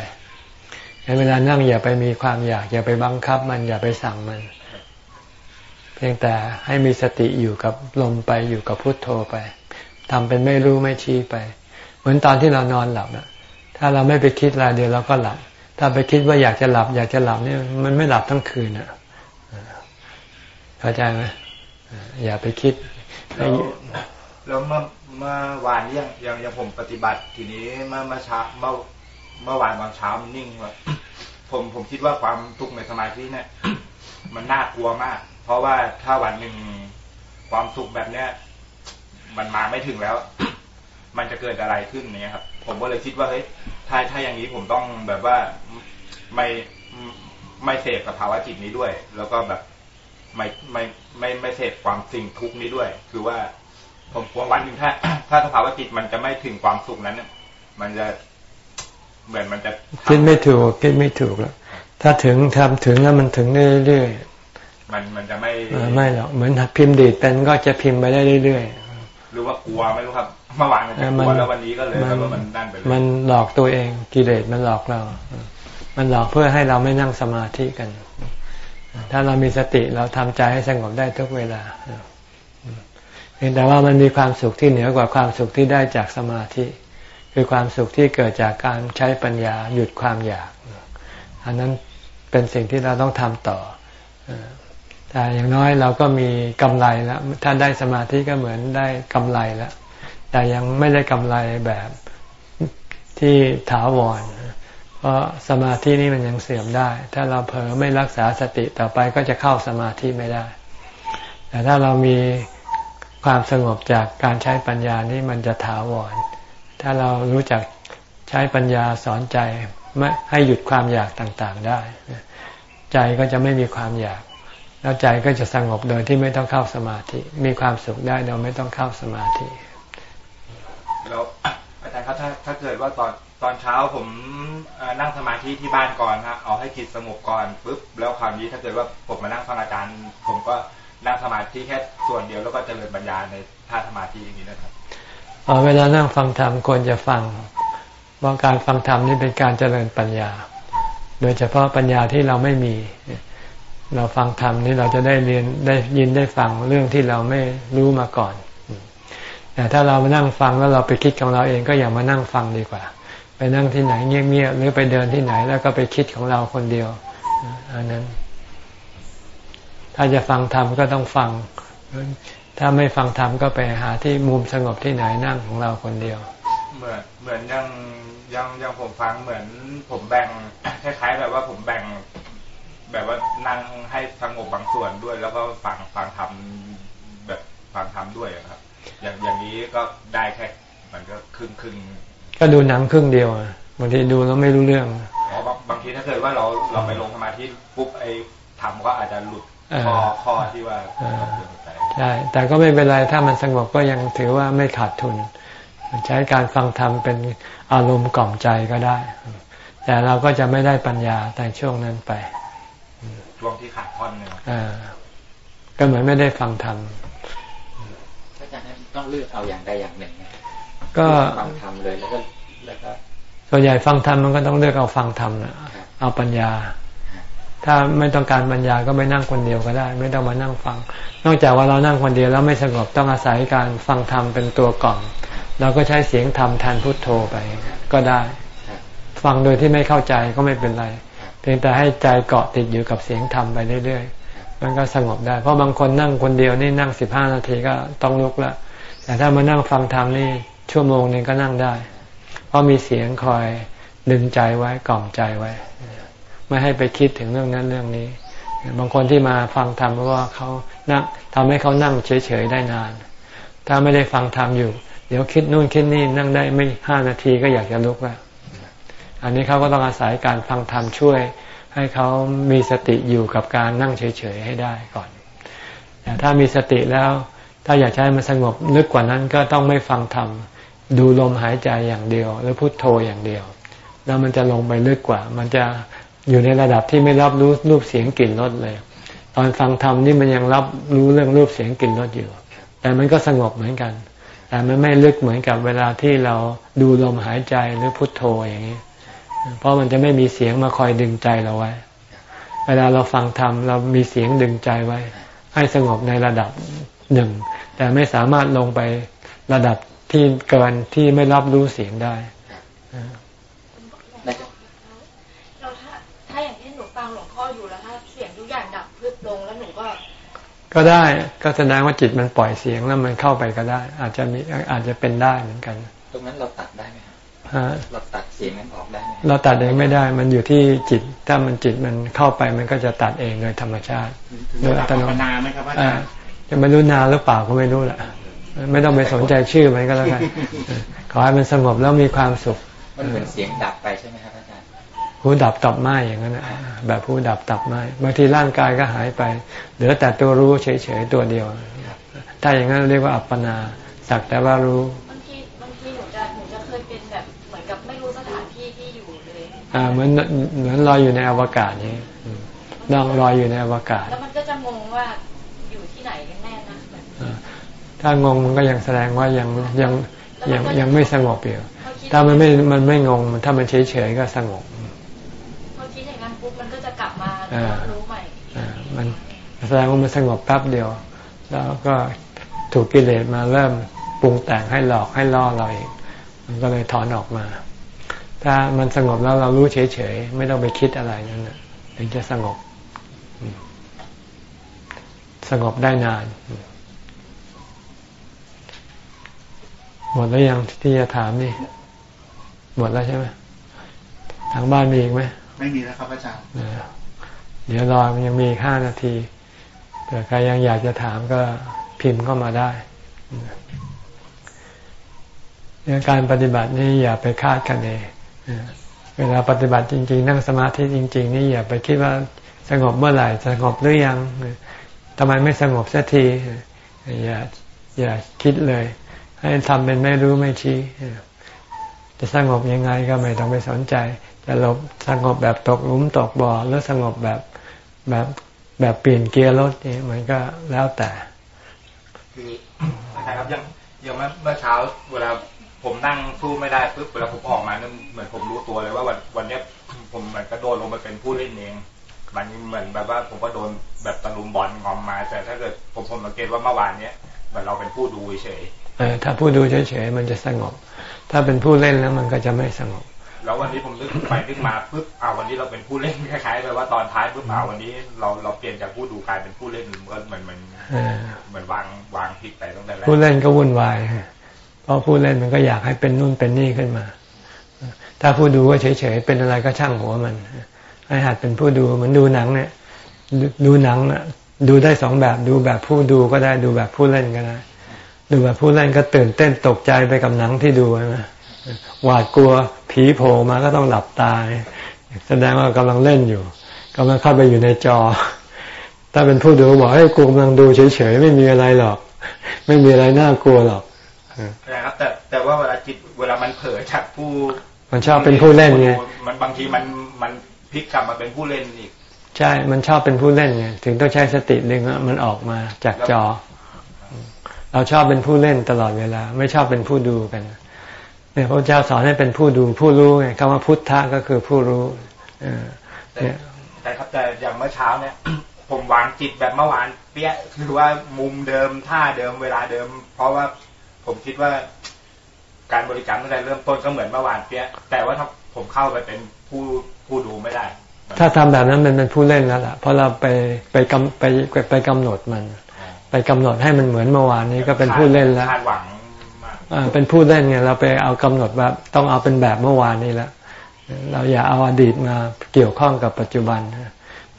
เวลานั่งอย่าไปมีความอยาก อย่าไปบังคับมันอย่าไปสั่งมัน เพียงแต่ให้มีสติอยู่กับลมไปอยู่กับพุทโธไปทำเป็นไม่รู้ไม่ชี้ไป เหมือนตอนที่เรานอนหลับนะถ้าเราไม่ไปคิดอะไรเดียวเราก็หลับ ถ้าไปคิดว่าอยากจะหลับ อยากจะหลับนี่มันไม่หลับทั้งคืนอะ เข้าใจไหมอย่าไปคิดแล้วแล้วเมื่อเมื่อวานยังยังยังผมปฏิบัติทีนี้เมื่อเมื่อเช้าเมื่อเมื่อวานตอนเช้ามันนิ่งว่าผมผมคิดว่าความทุกข์ในสมาธิเนี่ย มันน่ากลัวมาก เพราะว่าถ้าวันหนึ่งความสุขแบบเนี้ยมันมาไม่ถึงแล้ว มันจะเกิดอะไรขึ้นเนี่ยครับ ผมก็เลยคิดว่าเฮ้ยถ้าถ้าอย่างนี้ผมต้องแบบว่าไม่ไม่เสพสภาวะจิตนี้ด้วย แล้วก็แบบ ไม่ไม่ไม่ไม่เสพความสิ่งทุกข์นี้ด้วย คือว่าผมกลัววันหนึ่งถ้า ถ้าสภาวะจิตมันจะไม่ถึงความสุขนั้นเนี่ยมันจะเหมือนมันจะคิดไม่ถูกคิดไม่ถูกแล้วถ้าถึงทำถึงแล้วมันถึงเรื่อยๆมันมันจะไม่ไม่หรอกเหมือนพิมพ์ดีดเป็นก็จะพิมพ์ไปได้เรื่อยๆหรือว่ากลัวไม่รู้ครับเมื่อวานมันจะกลัวแล้ววันนี้ก็เลยแล้วมันนั่นไปเลยมันหลอกตัวเองกิเลสมันหลอกเรา มันหลอกเพื่อให้เราไม่นั่งสมาธิกัน ถ้าเรามีสติเราทำใจให้สงบได้ทุกเวลาเพียงแต่ว่ามันมีความสุขที่เหนือกว่าความสุขที่ได้จากสมาธิ คือความสุขที่เกิดจากการใช้ปัญญาหยุดความอยาก อันนั้นเป็นสิ่งที่เราต้องทำต่อแต่อย่างน้อยเราก็มีกำไรแล้วถ้าได้สมาธิก็เหมือนได้กำไรแล้วแต่ยังไม่ได้กำไรแบบที่ถาวร เพราะสมาธินี้มันยังเสื่อมได้ ถ้าเราเผลอไม่รักษาสติต่อไปก็จะเข้าสมาธิไม่ได้ แต่ถ้าเรามีความสงบจากการใช้ปัญญานี้มันจะถาวร ถ้าเรารู้จักใช้ปัญญาสอนใจไม่ให้หยุดความอยากต่างๆได้ ใจก็จะไม่มีความอยาก แล้วใจก็จะสงบโดยที่ไม่ต้องเข้าสมาธิ มีความสุขได้โดยไม่ต้องเข้าสมาธิแล้วอาจารย์ครับถ้าถ้าเกิดว่าตอน ตอนเช้าผมนั่งสมาธิที่บ้านก่อนฮะเอาให้จิตสงบก่อนปุ๊บแล้วความนี้ถ้าเกิดว่าผมมานั่งฟังอาจารย์ ผมก็นั่งสมาธิแค่ส่วนเดียวแล้วก็เจริญปัญญาในท่าสมาธิอย่างนี้นะครับเวลานั่งฟังธรรมควรจะฟังเพราะการฟังธรรมนี่เป็นการเจริญปัญญา โดยเฉพาะปัญญาที่เราไม่มี เราฟังธรรมนี่เราจะได้เรียนได้ยินได้ฟังเรื่องที่เราไม่รู้มาก่อนแต่ถ้าเรามานั่งฟังแล้วเราไปคิดของเราเองก็อย่ามานั่งฟังดีกว่า ไปนั่งที่ไหนเงียบๆหรือไปเดินที่ไหน แล้วก็ไปคิดของเราคนเดียวอันนั้น ถ้าจะฟังธรรมก็ต้องฟัง ถ้าไม่ฟังธรรมก็ไปหาที่มุมสงบที่ไหนนั่งของเราคนเดียว เหมือนเหมือนยังยังยังผมฟังเหมือนผมแบ่งคล้ายๆแบบว่าผมแบ่ง แบบว่านั่งให้สงบบางส่วนด้วย แล้วก็ฟังฟังธรรมแบบฟังธรรมด้วยครับ อย่างอย่างนี้ก็ได้แค่มันก็ครึ่งครึ่ง ก็ดูหนังครึ่งเดียวบางทีดูแล้วไม่รู้เรื่องอ๋อบางบางทีถ้าเกิดว่าเราเราไปลงสมาธิปุ๊บไอ้ธรรมก็อาจจะหลุดข้อข้อที่ว่าใช่แต่ก็ไม่เป็นไรถ้ามันสงบก็ยังถือว่าไม่ขาดทุน ใช้การฟังธรรมเป็นอารมณ์กล่อมใจก็ได้ แต่เราก็จะไม่ได้ปัญญาในช่วงนั้นไป ช่วงที่ขาดท่อนเนี่ยก็เหมือนไม่ได้ฟังธรรมอาจารย์ต้องเลือกเอาอย่างใดอย่างหนึ่ง ก็ฟังธรรมเลยแล้วก็แล้วก็ส่วนใหญ่ฟังธรรมมันก็ต้องเลือกเอาฟังธรรมนะเอาปัญญา ถ้าไม่ต้องการปัญญาก็ไม่นั่งคนเดียวก็ได้ ไม่ต้องมานั่งฟัง นอกจากว่าเรานั่งคนเดียวแล้วไม่สงบต้องอาศัยการฟังธรรมเป็นตัวก่อนเราก็ใช้เสียงธรรมแทนพุทโธไปก็ได้ ฟังโดยที่ไม่เข้าใจก็ไม่เป็นไร เพียงแต่ให้ใจเกาะติดอยู่กับเสียงธรรมไปเรื่อยๆ มันก็สงบได้ เพราะบางคนนั่งคนเดียวนี่นั่งสิบห้านาทีก็ต้องลุกละแต่ถ้ามานั่งฟังธรรมนี่ ชั่วโมงนึงก็นั่งได้ เพราะมีเสียงคอยดึงใจไว้กล่อมใจไว้ ไม่ให้ไปคิดถึงเรื่องนั้นเรื่องนี้ บางคนที่มาฟังธรรมเพราะว่าเขานั่งทำให้เขานั่งเฉยๆได้นาน ถ้าไม่ได้ฟังธรรมอยู่ เดี๋ยวคิดนู่นคิดนี่นั่งได้ไม่ห้านาทีก็อยากจะลุกแล้วอันนี้เขาก็ต้องอาศัยการฟังธรรมช่วย ให้เขามีสติอยู่กับการนั่งเฉยๆให้ได้ก่อนแต่ถ้ามีสติแล้ว ถ้าอยากให้มันสงบลึกกว่านั้นก็ต้องไม่ฟังธรรม ดูลมหายใจอย่างเดียวหรือพุทโธอย่างเดียว แล้วมันจะลงไปลึกกว่า มันจะอยู่ในระดับที่ไม่รับรู้รูปเสียงกลิ่นรสเลย ตอนฟังธรรมนี่มันยังรับรู้เรื่องรูปเสียงกลิ่นรสอยู่ แต่มันก็สงบเหมือนกัน แต่มันไม่ลึกเหมือนกับเวลาที่เราดูลมหายใจหรือพุทโธอย่างนี้ เพราะมันจะไม่มีเสียงมาคอยดึงใจเราไว้ เวลาเราฟังธรรมเรามีเสียงดึงใจไว้ ให้สงบในระดับหนึ่ง แต่ไม่สามารถลงไประดับ ที่เกินที่ไม่รับรู้เสียงได้เราถ้าถ้าอย่างที่หนูฟังหลวงพ่ออยู่แล้วถ้าเสียงทุกอย่างดับพึบลงแล้วหนูก็ ก็ได้ก็แสดงว่าจิตมันปล่อยเสียงแล้วมันเข้าไปก็ได้ อาจจะมีอาจจะเป็นได้เหมือนกัน ตรงนั้นเราตัดได้ไหมเราตัดเสียงนั้นออกได้ไหมเราตัดเองไม่ได้ มันอยู่ที่จิต ถ้ามันจิตมันเข้าไปมันก็จะตัดเองโดยธรรมชาติโดยอัตโนมัตินาไหมครับอาจารย์จะไม่รู้นานหรือเปล่าก็ไม่รู้แหละ ไม่ต้องไปสนใจชื่อมันก็แล้วกันขอให้มันสงบแล้วมีความสุข มันเหมือนเสียงดับไปใช่ไหมครับอาจารย์หูดับตับไหมอย่างนั้นแบบหูดับตับไหมบางทีร่างกายก็หายไป เหลือแต่ตัวรู้เฉยๆตัวเดียว ถ้าอย่างนั้นเรียกว่าอัปปนา สักแต่ว่ารู้อ่าเหมือนเหมือนลอยอยู่ในอวกาศนี้ลองลอยอยู่ในอวกาศ แล้วมันก็จะงงว่าอยู่ที่ไหนกันแน่นะ ถ้างงมันก็ยังแสดงว่ายังยังยังยังไม่สงบอยู่ถ้ามันไม่มันไม่งงมันถ้ามันเฉยเฉยก็สงบพอคิดอย่างนั้นปุ๊บมันก็จะกลับมารู้ใหม่มันแสดงว่ามันสงบแป๊บเดียว แล้วก็ถูกกิเลสมาเริ่มปรุงแต่งให้หลอกให้ล่อเราอีกมันก็เลยถอนออกมา ถ้ามันสงบแล้วเรารู้เฉยๆ ไม่ต้องไปคิดอะไรนั่นแหละถึงจะสงบ สงบได้นาน หมดแล้วยังที่จะถามนี่ หมดแล้วใช่ไหมทางบ้านมีอีกไหมไม่มีแล้วครับอาจารย์เดี๋ยวรอมันยังมีห้านาทีเผื่อใครยังอยากจะถามก็พิมพ์เข้ามาได้เรื่องการปฏิบัตินี่อย่าไปคาดคะเนเวลาปฏิบัติจริง ๆ นั่งสมาธิจริง ๆ นี่อย่าไปคิดว่าสงบเมื่อไหร่สงบหรือยังทำไมไม่สงบสักทีอย่าอย่าคิดเลย ให้ทำเป็นไม่รู้ไม่ชี้จะสงบยังไงก็ไม่ต้องไปสนใจ จะหลบสงบแบบตกหลุมตกบ่อหรือสงบแบบแบบแบบเปลี่ยนเกียร์รถนี่มันก็แล้วแต่คือนะครับยังยังเมื่อเช้าเวลาผมนั่งสู้ไม่ได้ปุ๊บเวลาผมออกมาเนี่ยเหมือนผมรู้ตัวเลยว่าวันวันนี้ผมเหมือนกระโดดลงไปเป็นผู้เล่นเองมันเหมือนแบบว่าผมก็โดนแบบตะลุมบอลงอมมา แต่ถ้าเกิดผมผมสังเกตว่าเมื่อวานเนี้ยเหมือนเราเป็นผู้ดูเฉย ถ้าผู้ดูเฉยๆมันจะสงบ ถ้าเป็นผู้เล่นแล้วมันก็จะไม่สงบ แล้ววันนี้ผมนึกไปนึกมาปุ๊บอ่าวันนี้เราเป็นผู้เล่นคล้ายๆแบบว่าตอนท้ายปุ๊บอ่าวันนี้เราเราเปลี่ยนจากผู้ดูกลายเป็นผู้เล่นมันก็เหมือนมันเหมือนวางวางผิดไปตั้งแต่แรกผู้เล่นก็วุ่นวายเพราะผู้เล่นมันก็อยากให้เป็นนู่นเป็นนี่ขึ้นมา ถ้าผู้ดูก็เฉยๆเป็นอะไรก็ช่างหัวมันให้หัดเป็นผู้ดูเหมือนดูหนังเนี่ยดูหนังอะดูได้สองแบบดูแบบผู้ดูก็ได้ดูแบบผู้เล่นก็ได้ ดูแบบผู้เล่นก็ตื่นเต้นตกใจไปกับหนังที่ดูนะหวาดกลัวผีโผล่มาก็ต้องหลับตาแสดงว่ากำลังเล่นอยู่กำลังเข้าไปอยู่ในจอ ถ้าเป็นผู้ดูบอกให้กูกำลังดูเฉยๆไม่มีอะไรหรอก ไม่มีอะไรน่ากลัวหรอกนะครับแต่แต่ว่าเวลาจิตเวลามันเผลอจากผู้มันชอบเป็นผู้เล่นไงมันบางทีมันมันพลิกกลับมาเป็นผู้เล่นอีก ใช่ มันชอบเป็นผู้เล่นไงถึงต้องใช้สติดึงมันออกมาจากจอ เราชอบเป็นผู้เล่นตลอดเวลา ไม่ชอบเป็นผู้ดูกันเนี่ยพระเจ้าสอนให้เป็นผู้ดูผู้รู้ไงคำว่าพุทธะก็คือผู้รู้เนี่ยแต่ครับแต่อย่างเมื่อเช้าเนี่ย ผมวางจิตแบบเมื่อวาน เปี้ยคือว่ามุมเดิมท่าเดิมเวลาเดิม เพราะว่าผมคิดว่าการบริการตั้งแต่เริ่มต้นก็เหมือนเมื่อวานเปี้ยแต่ว่าถ้าผมเข้าไปเป็นผู้ผู้ดูไม่ได้ ถ้าทำแบบนั้นมันเป็นผู้เล่นแล้วล่ะเพราะเราไปไปกำไปไปกำหนดมัน ไปกำหนดให้มันเหมือนเมื่อวานนี้ก็เป็นผู้เล่นแล้วคาดหวังเป็นผู้เล่นไงเราไปเอากำหนดแบบต้องเอาเป็นแบบเมื่อวานนี้แล้วเราอย่าเอาอดีตมาเกี่ยวข้องกับปัจจุบัน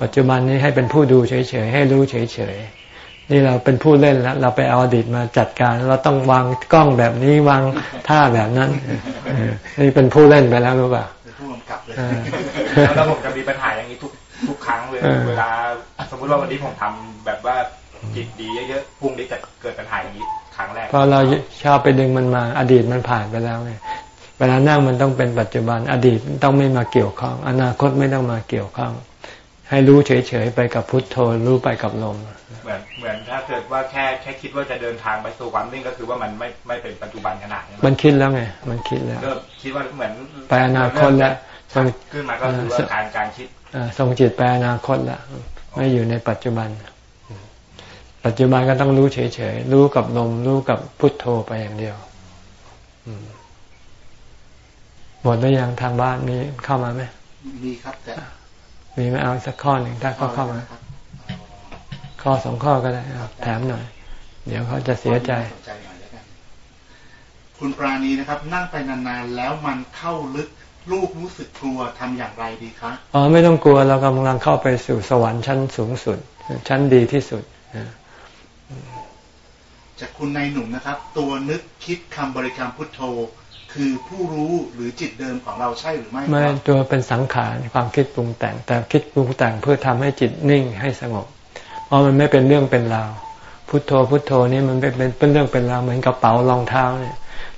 ปัจจุบันนี้ให้เป็นผู้ดูเฉยๆให้รู้เฉยๆนี่เราเป็นผู้เล่นแล้ว เราไปเอาอดีตมาจัดการ เราต้องวางกล้องแบบนี้วางท่าแบบนั้นนี่เป็นผู้เล่นไปแล้วรู้ป่ะเป็นผู้กำกับเลยแล้วผมจะมีปัญหาอย่างนี้ทุกทุกครั้งเลยเวลา สมมติว่าวันนี้ผมทำแบบว่า จิตดีเยอะๆพรุ่งนี้จะเกิดปัญหาอย่างนี้ครั้งแรกพอเราชอบไปดึงมันมาอดีตมันผ่านไปแล้วไงเวลานั่งมันต้องเป็นปัจจุบัน อดีตต้องไม่มาเกี่ยวข้อง อนาคตไม่ต้องมาเกี่ยวข้อง ให้รู้เฉยๆไปกับพุทโธรู้ไปกับลมเหมือนเหมือนถ้าเกิดว่าแค่แค่คิดว่าจะเดินทางไปสู่ความนิ่งก็คือว่ามันไม่ไม่เป็นปัจจุบันขนาดมันคิดแล้วไง มันคิดแล้วก็คิดว่าเหมือนไปอนาคตแล้วขึ้นมาก็คือว่าการการคิดทรงจิตไปอนาคตแล้วไม่อยู่ในปัจจุบัน ปัจจุบันก็ต้องรู้เฉยๆ รู้กับลม รู้กับพุทโธไปอย่างเดียวหมดแล้วยังทางบ้านมีเข้ามาไหมมีครับแต่มีไหมเอาสักข้อหนึ่งถ้าเขาเข้ามา ข้อสองข้อก็ได้แถมหน่อย เดี๋ยวเขาจะเสียใจ คุณปราณีนะครับ นั่งไปนานๆแล้วมันเข้าลึกลูกรู้สึกกลัวทำอย่างไรดีคะอ๋อไม่ต้องกลัวเรากำลังเข้าไปสู่สวรรค์ชั้นสูงสุด ชั้นดีที่สุด จากคุณนายหนุ่มนะครับ ตัวนึกคิดคำบริกรรมพุทโธ คือผู้รู้หรือจิตเดิมของเราใช่หรือไม่ไม่ตัวเป็นสังขารความคิดปรุงแต่ง แต่คิดปรุงแต่งเพื่อทำให้จิตนิ่งให้สงบ เพราะมันไม่เป็นเรื่องเป็นราวพุทโธพุทโธนี่มันเป็นเป็นเรื่องเป็นราวเหมือนกระเป๋ารองเท้าเนี่ย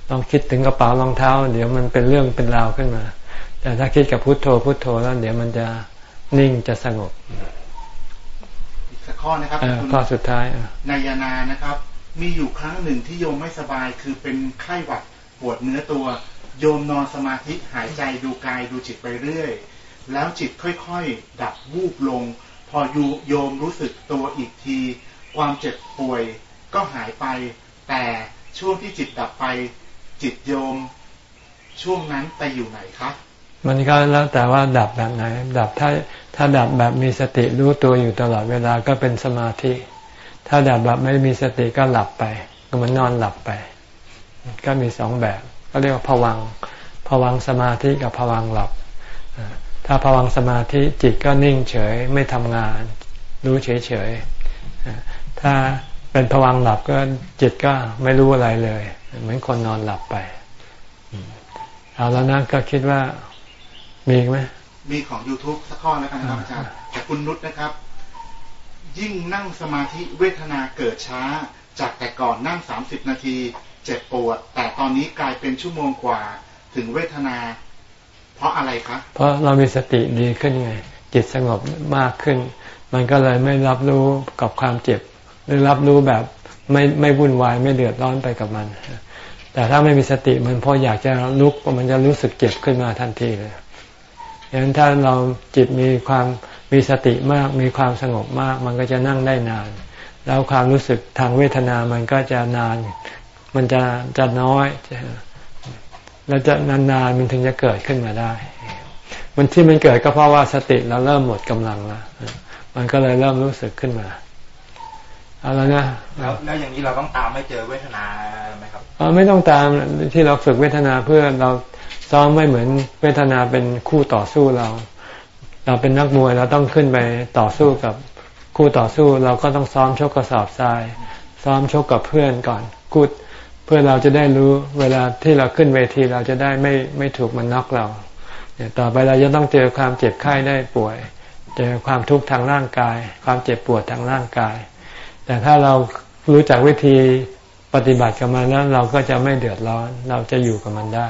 ลองคิดถึงกระเป๋ารองเท้า เดี๋ยวมันเป็นเรื่องเป็นราวขึ้นมา แต่ถ้าคิดกับพุทโธพุทโธแล้วเดี๋ยวมันจะนิ่งจะสงบ ข้อนะครับข้อสุดท้ายนายนานะครับ มีอยู่ครั้งหนึ่งที่โยมไม่สบายคือเป็นไข้หวัดปวดเนื้อตัว โยมนอนสมาธิหายใจดูกายดูจิตไปเรื่อย แล้วจิตค่อยๆ ดับวูบลง พอยูโยมรู้สึกตัวอีกที ความเจ็บป่วยก็หายไป แต่ช่วงที่จิตดับไป จิตโยม ช่วงนั้นไปอยู่ไหนครับ มันก็แล้วแต่ว่าดับแบบไหน ดับถ้าถ้าดับแบบมีสติรู้ตัวอยู่ตลอดเวลาก็เป็นสมาธิ ถ้าดับแบบไม่มีสติก็หลับไปก็เหมือนนอนหลับไป ก็มีสองแบบ ก็เรียกว่าผวังผวังสมาธิกับผวังหลับ ถ้าผวังสมาธิจิตก็นิ่งเฉยไม่ทำงาน รู้เฉยเฉยถ้าเป็นผวังหลับก็จิตก็ไม่รู้อะไรเลย เหมือนคนนอนหลับไป เอาแล้วนะก็คิดว่า มีไหมมีของ YouTube สักข้อแล้วกันครับอาจารย์จากคุณนุชนะครับ ยิ่งนั่งสมาธิเวทนาเกิดช้า จากแต่ก่อนนั่งสามสิบนาที เจ็บปวด แต่ตอนนี้กลายเป็นชั่วโมงกว่าถึงเวทนา เพราะอะไรคะเพราะเรามีสติดีขึ้นไง จิตสงบมากขึ้น มันก็เลยไม่รับรู้กับความเจ็บ หรือรับรู้แบบไม่ไม่วุ่นวายไม่เดือดร้อนไปกับมัน แต่ถ้าไม่มีสติมันพออยากจะลุกมันจะรู้สึกเจ็บขึ้นมาทันทีเลย ดังนั้นถ้าเราจิตมีความมีสติมาก มีความสงบมาก มันก็จะนั่งได้นาน แล้วความรู้สึกทางเวทนามันก็จะนาน มันจะจะน้อยแล้วจะนานๆมันถึงจะเกิดขึ้นมาได้ มันที่มันเกิดก็เพราะว่าสติเราเริ่มหมดกำลังแล้วมันก็เลยเริ่มรู้สึกขึ้นมาเอาแล้วนะแล้วแล้วอย่างนี้เราต้องตามไม่เจอเวทนาไหมครับอ๋อไม่ต้องตามที่เราฝึกเวทนาเพื่อเรา ซ้อมไม่เหมือนเวทนาเป็นคู่ต่อสู้เรา เราเป็นนักมวยเราต้องขึ้นไปต่อสู้กับคู่ต่อสู้เราก็ต้องซ้อมชกกระสอบทราย ซ้อมชกกับเพื่อนก่อนกูพื่อเราจะได้รู้เวลาที่เราขึ้นเวทีเราจะได้ไม่ไม่ถูกมันน็อกเราต่อไปเราจะต้องเจอความเจ็บไข้ได้ป่วย เจอความทุกข์ทางร่างกาย ความเจ็บปวดทางร่างกาย แต่ถ้าเรารู้จักวิธีปฏิบัติกับมันแล้วเราก็จะไม่เดือดร้อน เราจะอยู่กับมันได้